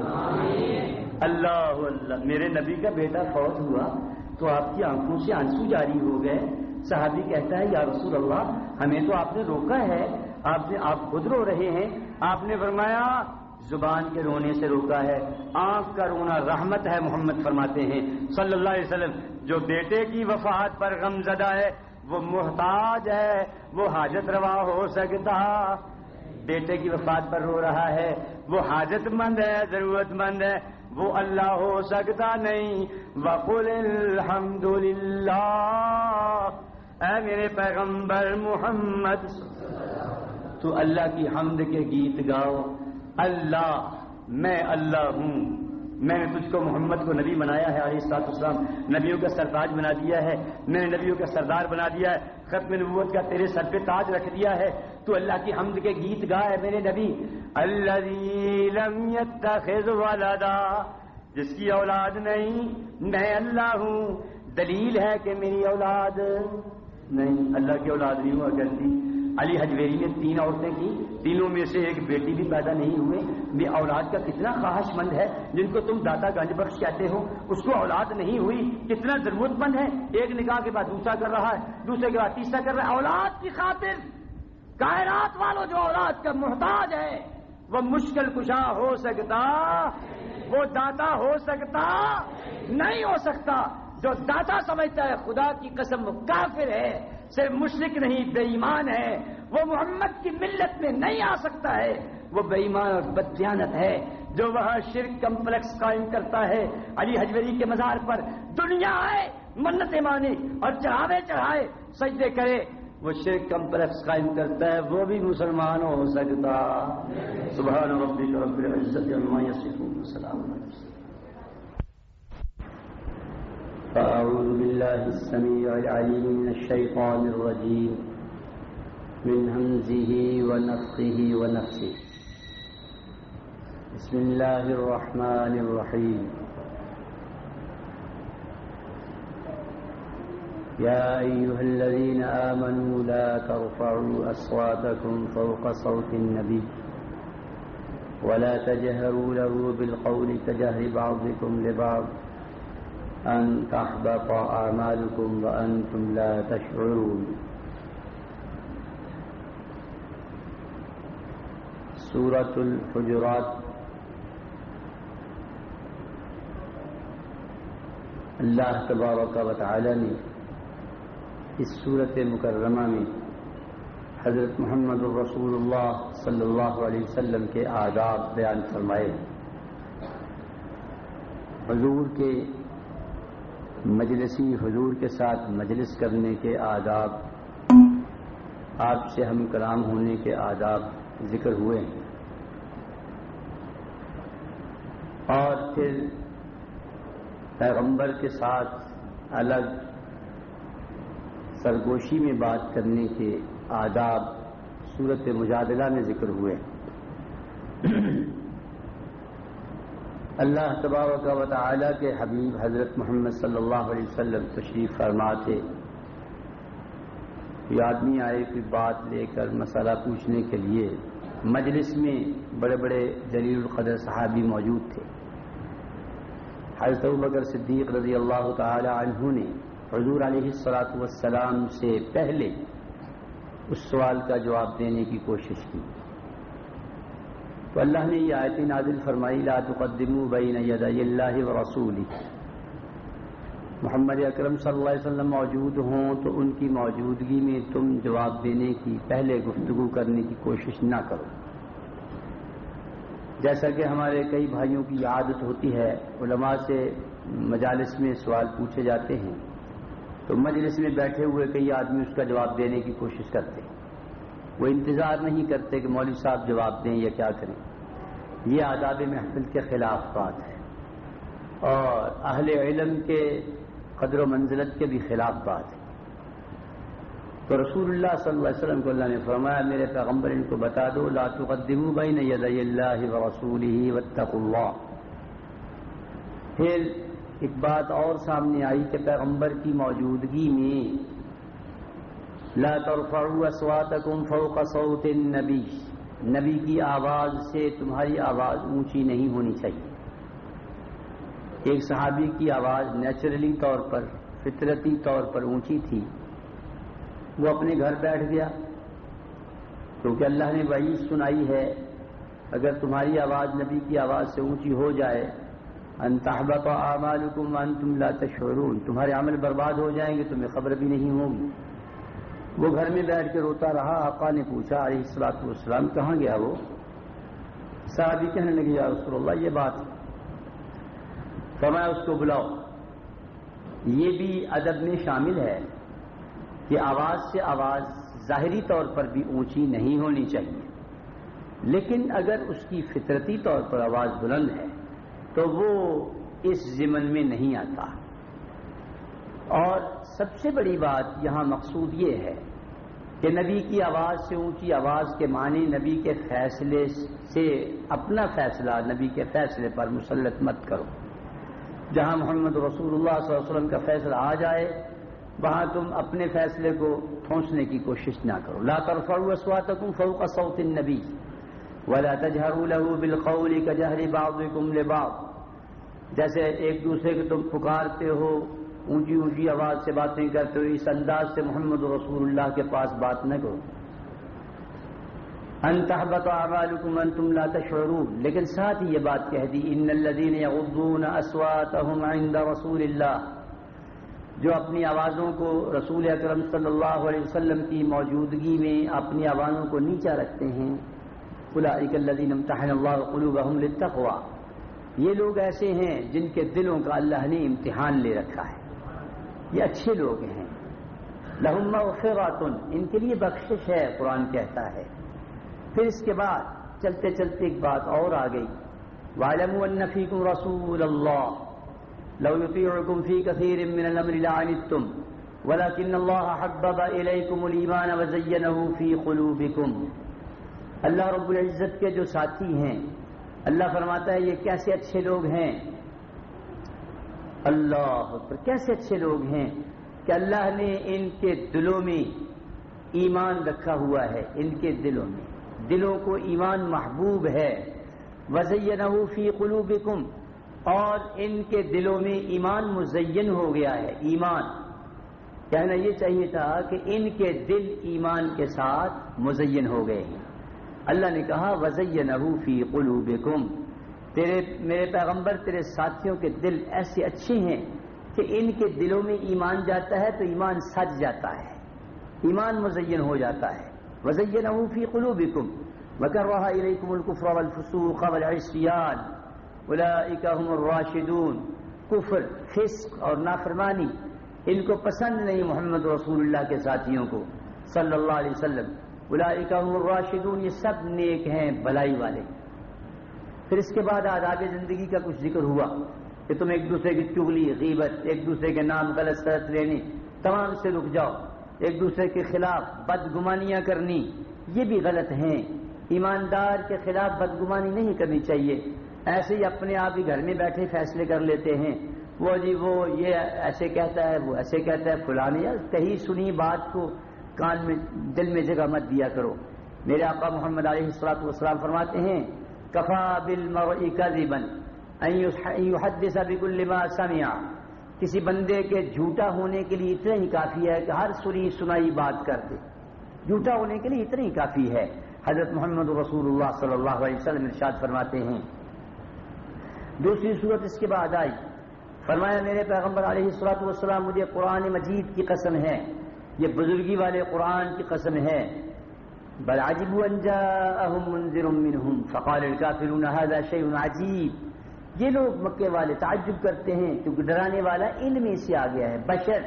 اللہ اللہ، میرے نبی کا بیٹا فوت ہوا، تو آپ کی آنکھوں سے آنسو جاری ہو گئے۔ صحابی کہتا ہے، یا رسول اللہ، ہمیں تو آپ نے روکا ہے، آپ نے، آپ خود رو رہے ہیں۔ آپ نے فرمایا زبان کے رونے سے روکا ہے۔ آنکھ کا رونا رحمت ہے، محمد فرماتے ہیں۔ صلی اللہ علیہ وسلم، جو بیٹے کی وفات پر غم زدہ ہے، وہ محتاج ہے، وہ حاجت روا ہو سکتا۔ بیٹے کی وفات پر رو رہا ہے، وہ حاجت مند ہے، ضرورت مند ہے، وہ اللہ ہو سکتا نہیں۔ وقل الحمد اے میرے پیغمبر محمد، تو اللہ کی حمد کے گیت گاؤ۔ اللہ، میں اللہ ہوں. میں نے تجھ کو محمد کو نبی بنایا ہے، علیہ السلاط اسلام نبیوں کا سرتاج بنا دیا ہے. میں نے نبیوں کا سردار بنا دیا ہے. ختم نبوت کا تیرے سر پہ تاج رکھ دیا ہے. تو اللہ کی حمد کے گیت گا ہے میرے نبی. اللہ والدا جس کی اولاد نہیں، میں اللہ ہوں. دلیل ہے کہ میری اولاد نہیں. اللہ کی اولاد نہیں ہوا کرتی. علی حجویری نے تین عورتیں کی، تینوں میں سے ایک بیٹی بھی پیدا نہیں ہوئے۔ یہ اولاد کا کتنا خواہش مند ہے، جن کو تم داتا گنج بخش کہتے ہو، اس کو اولاد نہیں ہوئی، کتنا ضرورت مند ہے۔ ایک نکاح کے بعد دوسرا کر رہا ہے، دوسرے کے بعد تیسرا کر رہا ہے۔ اولاد کی خاطر کائرات والوں جو اولاد کا محتاج ہے، وہ مشکل کشا ہو سکتا، وہ داتا ہو سکتا، نہیں ہو سکتا۔ جو داتا سمجھتا ہے، خدا کی قسم کافر ہے۔ صرف مشرق نہیں بے ایمان ہے۔ وہ محمد کی ملت میں نہیں آ سکتا ہے۔ وہ بے ایمان اور بدیانت ہے۔ جو وہاں شرک کمپلیکس قائم کرتا ہے، علی حجوری کے مزار پر دنیا آئے، منت مانے اور چڑھاوے چڑھائے، سجدے کرے۔ وہ شرک کمپلیکس قائم کرتا ہے، وہ بھی مسلمان ہو سکتا۔ سبحان ربی رب العزت السلام فأعوذ بالله السميع العليم من الشيطان الرجيم. من همزه ونفخه ونفسه. بسم الله الرحمن الرحيم. يا أيها الذين آمنوا لا ترفعوا أصواتكم فوق صوت النبي. ولا تجهروا له بالقول كجهر بعضكم لبعض. أن تحبط أعمالكم وأنتم لا تشعرون. سورة الحجرات. اللہ تبارک و تعالی نے اس صورت مکرمہ میں حضرت محمد الرسول اللہ صلی اللہ علیہ وسلم کے آداب بیان فرمائے. حضور کے مجلسی حضور کے ساتھ مجلس کرنے کے آداب، آپ سے ہم کلام ہونے کے آداب ذکر ہوئے ہیں۔ اور پھر پیغمبر کے ساتھ الگ سرگوشی میں بات کرنے کے آداب صورت مجادلہ میں ذکر ہوئے۔ اللہ تبارک و تعالی کے حبیب حضرت محمد صلی اللہ علیہ وسلم تشریف فرما تھے کوئی آدمی آئے کوئی بات لے کر مسئلہ پوچھنے کے لیے مجلس میں بڑے بڑے جلیل القدر صحابی موجود تھے۔ حضرت بکر صدیق رضی اللہ تعالی عنہ نے حضور علیہ السلاۃ والسلام سے پہلے اس سوال کا جواب دینے کی کوشش کی۔ تو اللہ نے یہ آیت نازل فرمائی، لا تقدموا بین یدی اللہ و رسولی۔ محمد اکرم صلی اللہ علیہ وسلم موجود ہوں تو ان کی موجودگی میں تم جواب دینے کی، پہلے گفتگو کرنے کی کوشش نہ کرو۔ جیسا کہ ہمارے کئی بھائیوں کی عادت ہوتی ہے، علماء سے مجالس میں سوال پوچھے جاتے ہیں۔ تو مجلس میں بیٹھے ہوئے کئی آدمی اس کا جواب دینے کی کوشش کرتے ہیں۔ وہ انتظار نہیں کرتے کہ مولوی صاحب جواب دیں یا کیا کریں۔ یہ آداب محفل کے خلاف بات ہے۔ اور اہل علم کے قدر و منزلت کے بھی خلاف بات ہے۔ تو رسول اللہ صلی اللہ علیہ وسلم کو اللہ نے فرمایا، میرے پیغمبر، ان کو بتا دو، لا تقدموا بین یدی اللہ ورسولہ واتقوا اللہ۔ پھر ایک بات اور سامنے آئی کہ پیغمبر کی موجودگی میں لا ترفعوا اصواتکم فوق صوت النبی۔ نبی کی آواز سے تمہاری آواز اونچی نہیں ہونی چاہیے۔ ایک صحابی کی آواز نیچرلی طور پر، فطرتی طور پر اونچی تھی۔ وہ اپنے گھر بیٹھ گیا۔ کیونکہ اللہ نے وہی سنائی ہے، اگر تمہاری آواز نبی کی آواز سے اونچی ہو جائے انتحبت اعمالکم وانتم لا تشعرون۔ تمہارے عمل برباد ہو جائیں گے، تمہیں خبر بھی نہیں ہوگی۔ وہ گھر میں بیٹھ کے روتا رہا، آقا نے پوچھا، علیہ السلاط والسلام، کہاں گیا وہ؟ صحابی کہنے لگے، یا رسول اللہ، یہ بات۔ فرمایا، اس کو بلاؤ۔ یہ بھی ادب میں شامل ہے کہ آواز سے آواز ظاہری طور پر بھی اونچی نہیں ہونی چاہیے۔ لیکن اگر اس کی فطرتی طور پر آواز بلند ہے، تو وہ اس ضمن میں نہیں آتا۔ اور سب سے بڑی بات یہاں مقصود یہ ہے کہ نبی کی آواز سے اونچی آواز کے معنی نبی کے فیصلے سے اپنا فیصلہ، نبی کے فیصلے پر مسلط مت کرو۔ جہاں محمد رسول اللہ صلی اللہ علیہ وسلم کا فیصلہ آ جائے، وہاں تم اپنے فیصلے کو ٹھونسنے کی کوشش نہ کرو۔ لا ترفعوا اصواتکم فوق صوت النبی ولا تجهروا له بالقول كجهر بعضكم لبعض۔ جیسے ایک دوسرے کو تم پکارتے ہو اونچی اونچی آواز سے باتیں کرتے ہو اس انداز سے محمد رسول اللہ کے پاس بات نہ کرو۔ ان تحبط اعمالكم انتم لا تشعرون۔ لیکن ساتھ ہی یہ بات کہہ دی، ان الذين يغضون اصواتهم عند رسول اللہ جو اپنی آوازوں کو رسول اکرم صلی اللہ علیہ وسلم کی موجودگی میں اپنی آوازوں کو نیچا رکھتے ہیں۔ اولئک الذین امتحن اللہ قلوبهم للتقوى یہ لوگ ایسے ہیں جن کے دلوں کا اللہ نے امتحان لے رکھا ہے۔ یہ اچھے لوگ ہیں۔ لہم مغفرات ان کے لیے بخشش ہے، قرآن کہتا ہے۔ پھر اس کے بعد چلتے چلتے ایک بات اور آ گئی۔ وَعْلَمُوا أَنَّ فِيكُمْ رَسُولَ اللَّهِ لو يطيعكم كثير من الأمر لعنتم، ولكن الله حبب إليكم الإيمان وزينه في قلوبكم۔ اللہ رب العزت کے جو ساتھی ہیں، اللہ فرماتا ہے یہ کیسے اچھے لوگ ہیں۔ اللہ پر کیسے اچھے لوگ ہیں کہ اللہ نے ان کے دلوں میں ایمان رکھا ہوا ہے، ان کے دلوں میں۔ دلوں کو ایمان محبوب ہے۔ وزینہ فی قلوبکم اور ان کے دلوں میں ایمان مزین ہو گیا ہے، ایمان۔ کہنا یہ چاہیے تھا کہ ان کے دل ایمان کے ساتھ مزین ہو گئے ہیں۔ اللہ نے کہا وزینہ فی قلوبکم تیرے میرے پیغمبر، تیرے ساتھیوں کے دل ایسے اچھے ہیں کہ ان کے دلوں میں ایمان جاتا ہے تو ایمان سج جاتا ہے، ایمان مزین ہو جاتا ہے۔ وزین فی قلوبکم وکرہ الیکم الکفر والفسوق والعصیان اولئک هم الراشدون۔ کفر، فسق اور نافرمانی ان کو پسند نہیں محمد رسول اللہ کے ساتھیوں کو، صلی اللہ علیہ وسلم۔ اولئک هم الراشدون، یہ سب نیک ہیں، بلائی والے۔ پھر اس کے بعد آداب زندگی کا کچھ ذکر ہوا کہ تم ایک دوسرے کی چگلی، غیبت، ایک دوسرے کے نام غلط سرت لینے، تمام سے رک جاؤ، ایک دوسرے کے خلاف بدگمانیاں کرنی، یہ بھی غلط ہیں۔ ایماندار کے خلاف بدگمانی نہیں کرنی چاہیے۔ ایسے ہی اپنے آپ ہی گھر میں بیٹھے فیصلے کر لیتے ہیں۔ وہ جی وہ یہ ایسے کہتا ہے، وہ ایسے کہتا ہے فلانے یا کہیں سنی بات کو کان میں، دل میں جگہ مت دیا کرو۔ میرے آقا محمد علیہ السلاط والسلام فرماتے ہیں کفا بل مبن يحدث بكل ما سمع. کسی بندے کے جھوٹا ہونے کے لیے اتنا ہی کافی ہے کہ ہر سنی سنائی بات کر دے۔ جھوٹا ہونے کے لیے اتنا ہی کافی ہے۔ حضرت محمد رسول اللہ صلی اللہ علیہ وسلم ارشاد فرماتے ہیں۔ دوسری صورت اس کے بعد آئی۔ فرمایا، میرے پیغمبر علیہ السلاط والسلام، مجھے قرآن مجید کی قسم ہے۔ یہ بزرگی والے قرآن کی قسم ہے۔ بل عجب ان جاءهم منذر منهم فقال الكافرون هذا شيء عجیب یہ لوگ مکے والے تعجب کرتے ہیں، کیونکہ ڈرانے والا ان میں سے آ گیا ہے، بشر.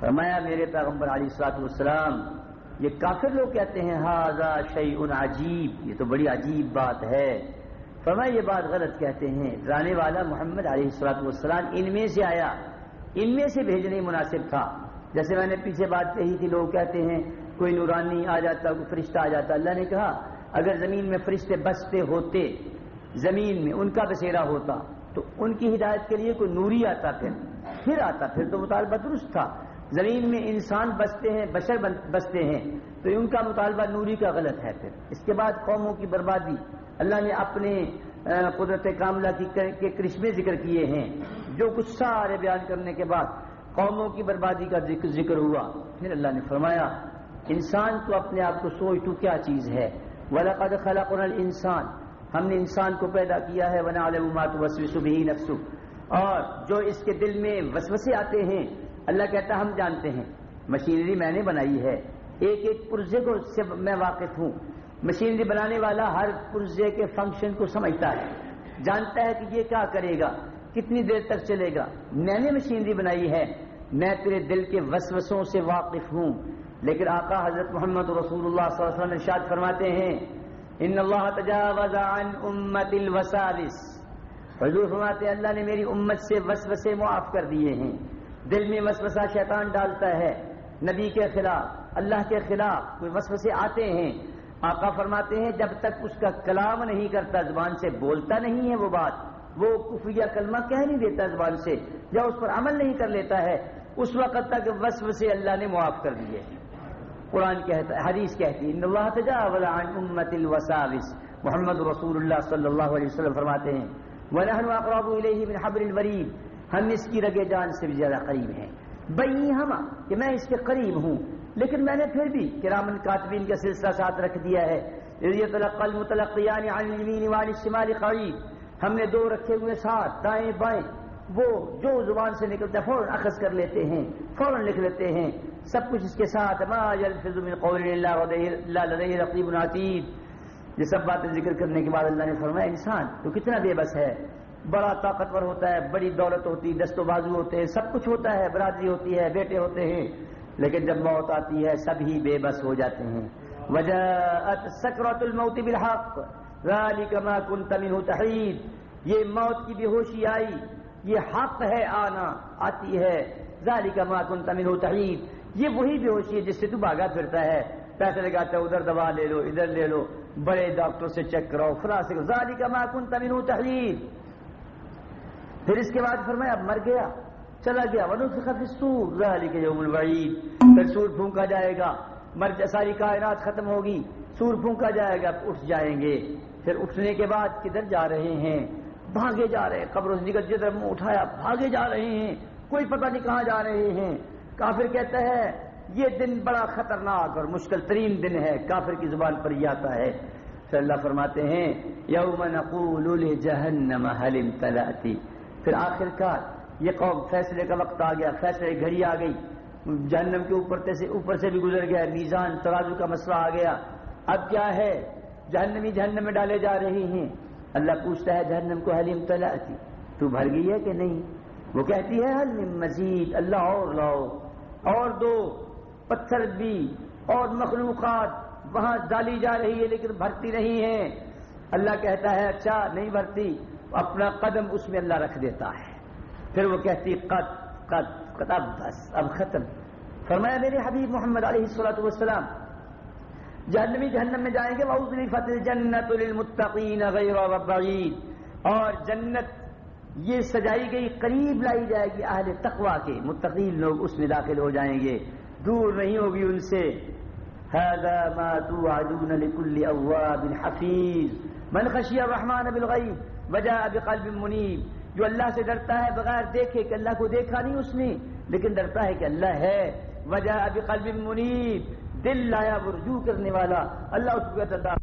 فرمایا، میرے پیغمبر علیہ السلاط والسلام، یہ کافر لوگ کہتے ہیں ہاضا شیء عجیب. یہ تو بڑی عجیب بات ہے. فرمایا، یہ بات غلط کہتے ہیں۔ ڈرانے والا محمد علیہ السلاط والسلام ان میں سے آیا، ان میں سے بھیجنے مناسب تھا۔ جیسے میں نے پیچھے بات کہی تھی لوگ کہتے ہیں کوئی نورانی آ جاتا، کوئی فرشتہ آ جاتا۔ اللہ نے کہا، اگر زمین میں فرشتے بستے ہوتے، زمین میں ان کا بسیرا ہوتا، تو ان کی ہدایت کے لیے کوئی نوری آتا، پھر پھر آتا، پھر تو مطالبہ درست تھا۔ زمین میں انسان بستے ہیں، بشر بستے ہیں، تو ان کا مطالبہ نوری کا غلط ہے پھر۔ اس کے بعد قوموں کی بربادی۔ اللہ نے اپنے قدرت کاملہ کی کے کرشمے ذکر کیے ہیں، جو کچھ سارے بیان کرنے کے بعد قوموں کی بربادی کا ذکر ہوا۔ پھر اللہ نے فرمایا انسان تو اپنے آپ کو سوچ تو کیا چیز ہے؟ وَلَقَدْ خَلَقُنَا الْإِنسان۔ ہم نے انسان کو پیدا کیا ہے۔ وَنَعْلَمُ مَا تُوَسْوِسُ بِهِ نَفْسُ اور جو اس کے دل میں وسوسے آتے ہیں، اللہ کہتا ہم جانتے ہیں۔ مشینری میں نے بنائی ہے۔ ایک ایک پرزے کو سے میں واقف ہوں۔ مشینری بنانے والا ہر پرزے کے فنکشن کو سمجھتا ہے۔ جانتا ہے کہ یہ کیا کرے گا؟ کتنی دیر تک چلے گا؟ میں نے مشینری بنائی ہے۔ میں تیرے دل کے وسوسوں سے واقف ہوں۔ لیکن آقا حضرت محمد رسول اللہ صلی اللہ علیہ وسلم ارشاد فرماتے ہیں، ان اللہ تجاوز عن امت الوساوس. حضور فرماتے ہیں، اللہ نے میری امت سے وسوسے معاف کر دیے ہیں۔ دل میں وسوسہ شیطان ڈالتا ہے، نبی کے خلاف، اللہ کے خلاف کوئی وسوسے آتے ہیں۔ آقا فرماتے ہیں، جب تک اس کا کلام نہیں کرتا، زبان سے بولتا نہیں ہے وہ بات، وہ کفیہ کلمہ کہہ نہیں دیتا زبان سے، یا اس پر عمل نہیں کر لیتا ہے، اس وقت تک وسوسے اللہ نے معاف کر دیے۔ ہیں قرآن کہتا ہے، حدیث کہتی ہے، ان اللہ تجاوز عن امت الوساوس. محمد رسول اللہ صلی اللہ علیہ وسلم فرماتے ہیں، ونحن اقرب الیہ من حبل الورید ہم اس کی رگے جان سے بھی زیادہ قریب ہیں۔ بئی ہم کہ میں اس کے قریب ہوں، لیکن میں نے پھر بھی کرامن کاتبین کا سلسلہ ساتھ رکھ دیا ہے۔ يتلقى المتلقيان عن اليمين وعن الشمال قريب ہم نے دو رکھے ہوئے ساتھ، دائیں بائیں، وہ جو زبان سے نکلتا ہے، فوراً اخذ کر لیتے ہیں، فوراً لکھ لیتے ہیں۔ سب کچھ اس کے ساتھ، ما من قول الا لديه رقيب عتيد یہ سب باتیں ذکر کرنے کے بعد اللہ نے فرمایا انسان، تو کتنا بے بس ہے؟ بڑا طاقتور ہوتا ہے، بڑی دولت ہوتی، دست و بازو ہوتے ہیں، سب کچھ ہوتا ہے، برادری ہوتی ہے، بیٹے ہوتے ہیں۔ لیکن جب موت آتی ہے سبھی بے بس ہو جاتے ہیں۔ وجاءت سکرۃ الموت بالحق۔ ذلك ما كنت منه تحید یہ موت کی بے ہوشی آئی۔ یہ حق ہے آنا، آتی ہے۔ ذلك ما كنت منه تحید یہ وہی بے ہوشی ہے جس سے تو بھاگا پھرتا ہے۔ پیسے لگاتا ہے، ادھر دوا لے لو، ادھر لے لو۔ بڑے ڈاکٹر سے چیک کراؤ فلاں سے ذالک ما كنت منه تحید پھر اس کے بعد فرمایا، اب مر گیا، چلا گیا۔ سور یوم الوعید۔ پھر سور پھونکا جائے گا۔ مر ساری کائنات ختم ہوگی۔ سور پھونکا جائے گا اٹھ جائیں گے۔ پھر اٹھنے کے بعد کدھر جا رہے ہیں؟ بھاگے جا رہے ہیں۔ قبر سے نکل جدھر منہ اٹھایا، بھاگے جا رہے ہیں۔ کوئی پتہ نہیں کہاں جا رہے ہیں۔ کافر کہتا ہے، یہ دن بڑا خطرناک اور مشکل ترین دن ہے، کافر کی زبان پر یہ آتا ہے۔ پھر اللہ فرماتے ہیں، یوم نقول لجہنم هل امتلأتی۔ پھر آخر کار یہ قوم فیصلے کا وقت آ گیا، فیصلے گھڑی آ گئی۔ جہنم کے اوپر سے اوپر سے بھی گزر گیا، میزان ترازو کا مسئلہ آ گیا۔ اب کیا ہے؟ جہنمی جہنم میں ڈالے جا رہے ہیں۔ اللہ پوچھتا ہے، جہنم کو حلیم تلاتی تو بھر گئی ہے کہ نہیں؟ وہ کہتی ہے حلیم مزید؟ اللہ اور لاؤ۔ اور دو پتھر بھی اور مخلوقات وہاں ڈالی جا رہی ہے لیکن بھرتی نہیں ہے۔ اللہ کہتا ہے اچھا نہیں بھرتی، اپنا قدم اس میں اللہ رکھ دیتا ہے۔ پھر وہ کہتی، قد قد قد اب بس اب ختم۔ فرمایا، میرے حبیب محمد علیہ السلاۃ والسلام، جہنمی جہنم میں جائیں گے وہ فتح جنت المتقین غیر اور جنت یہ سجائی گئی، قریب لائی جائے گی اہل تقوا کے۔ متقین لوگ اس میں داخل ہو جائیں گے۔ دور نہیں ہوگی ان سے۔ حفیظ۔ من خشی الرحمن بالغیب، وجاء بقلب منیب۔ جو اللہ سے ڈرتا ہے بغیر دیکھے کہ اللہ کو دیکھا نہیں اس نے، لیکن ڈرتا ہے کہ اللہ ہے۔ وجاء بقلب منیب۔ دل لایا رجوع کرنے والا۔ اللہ اس کو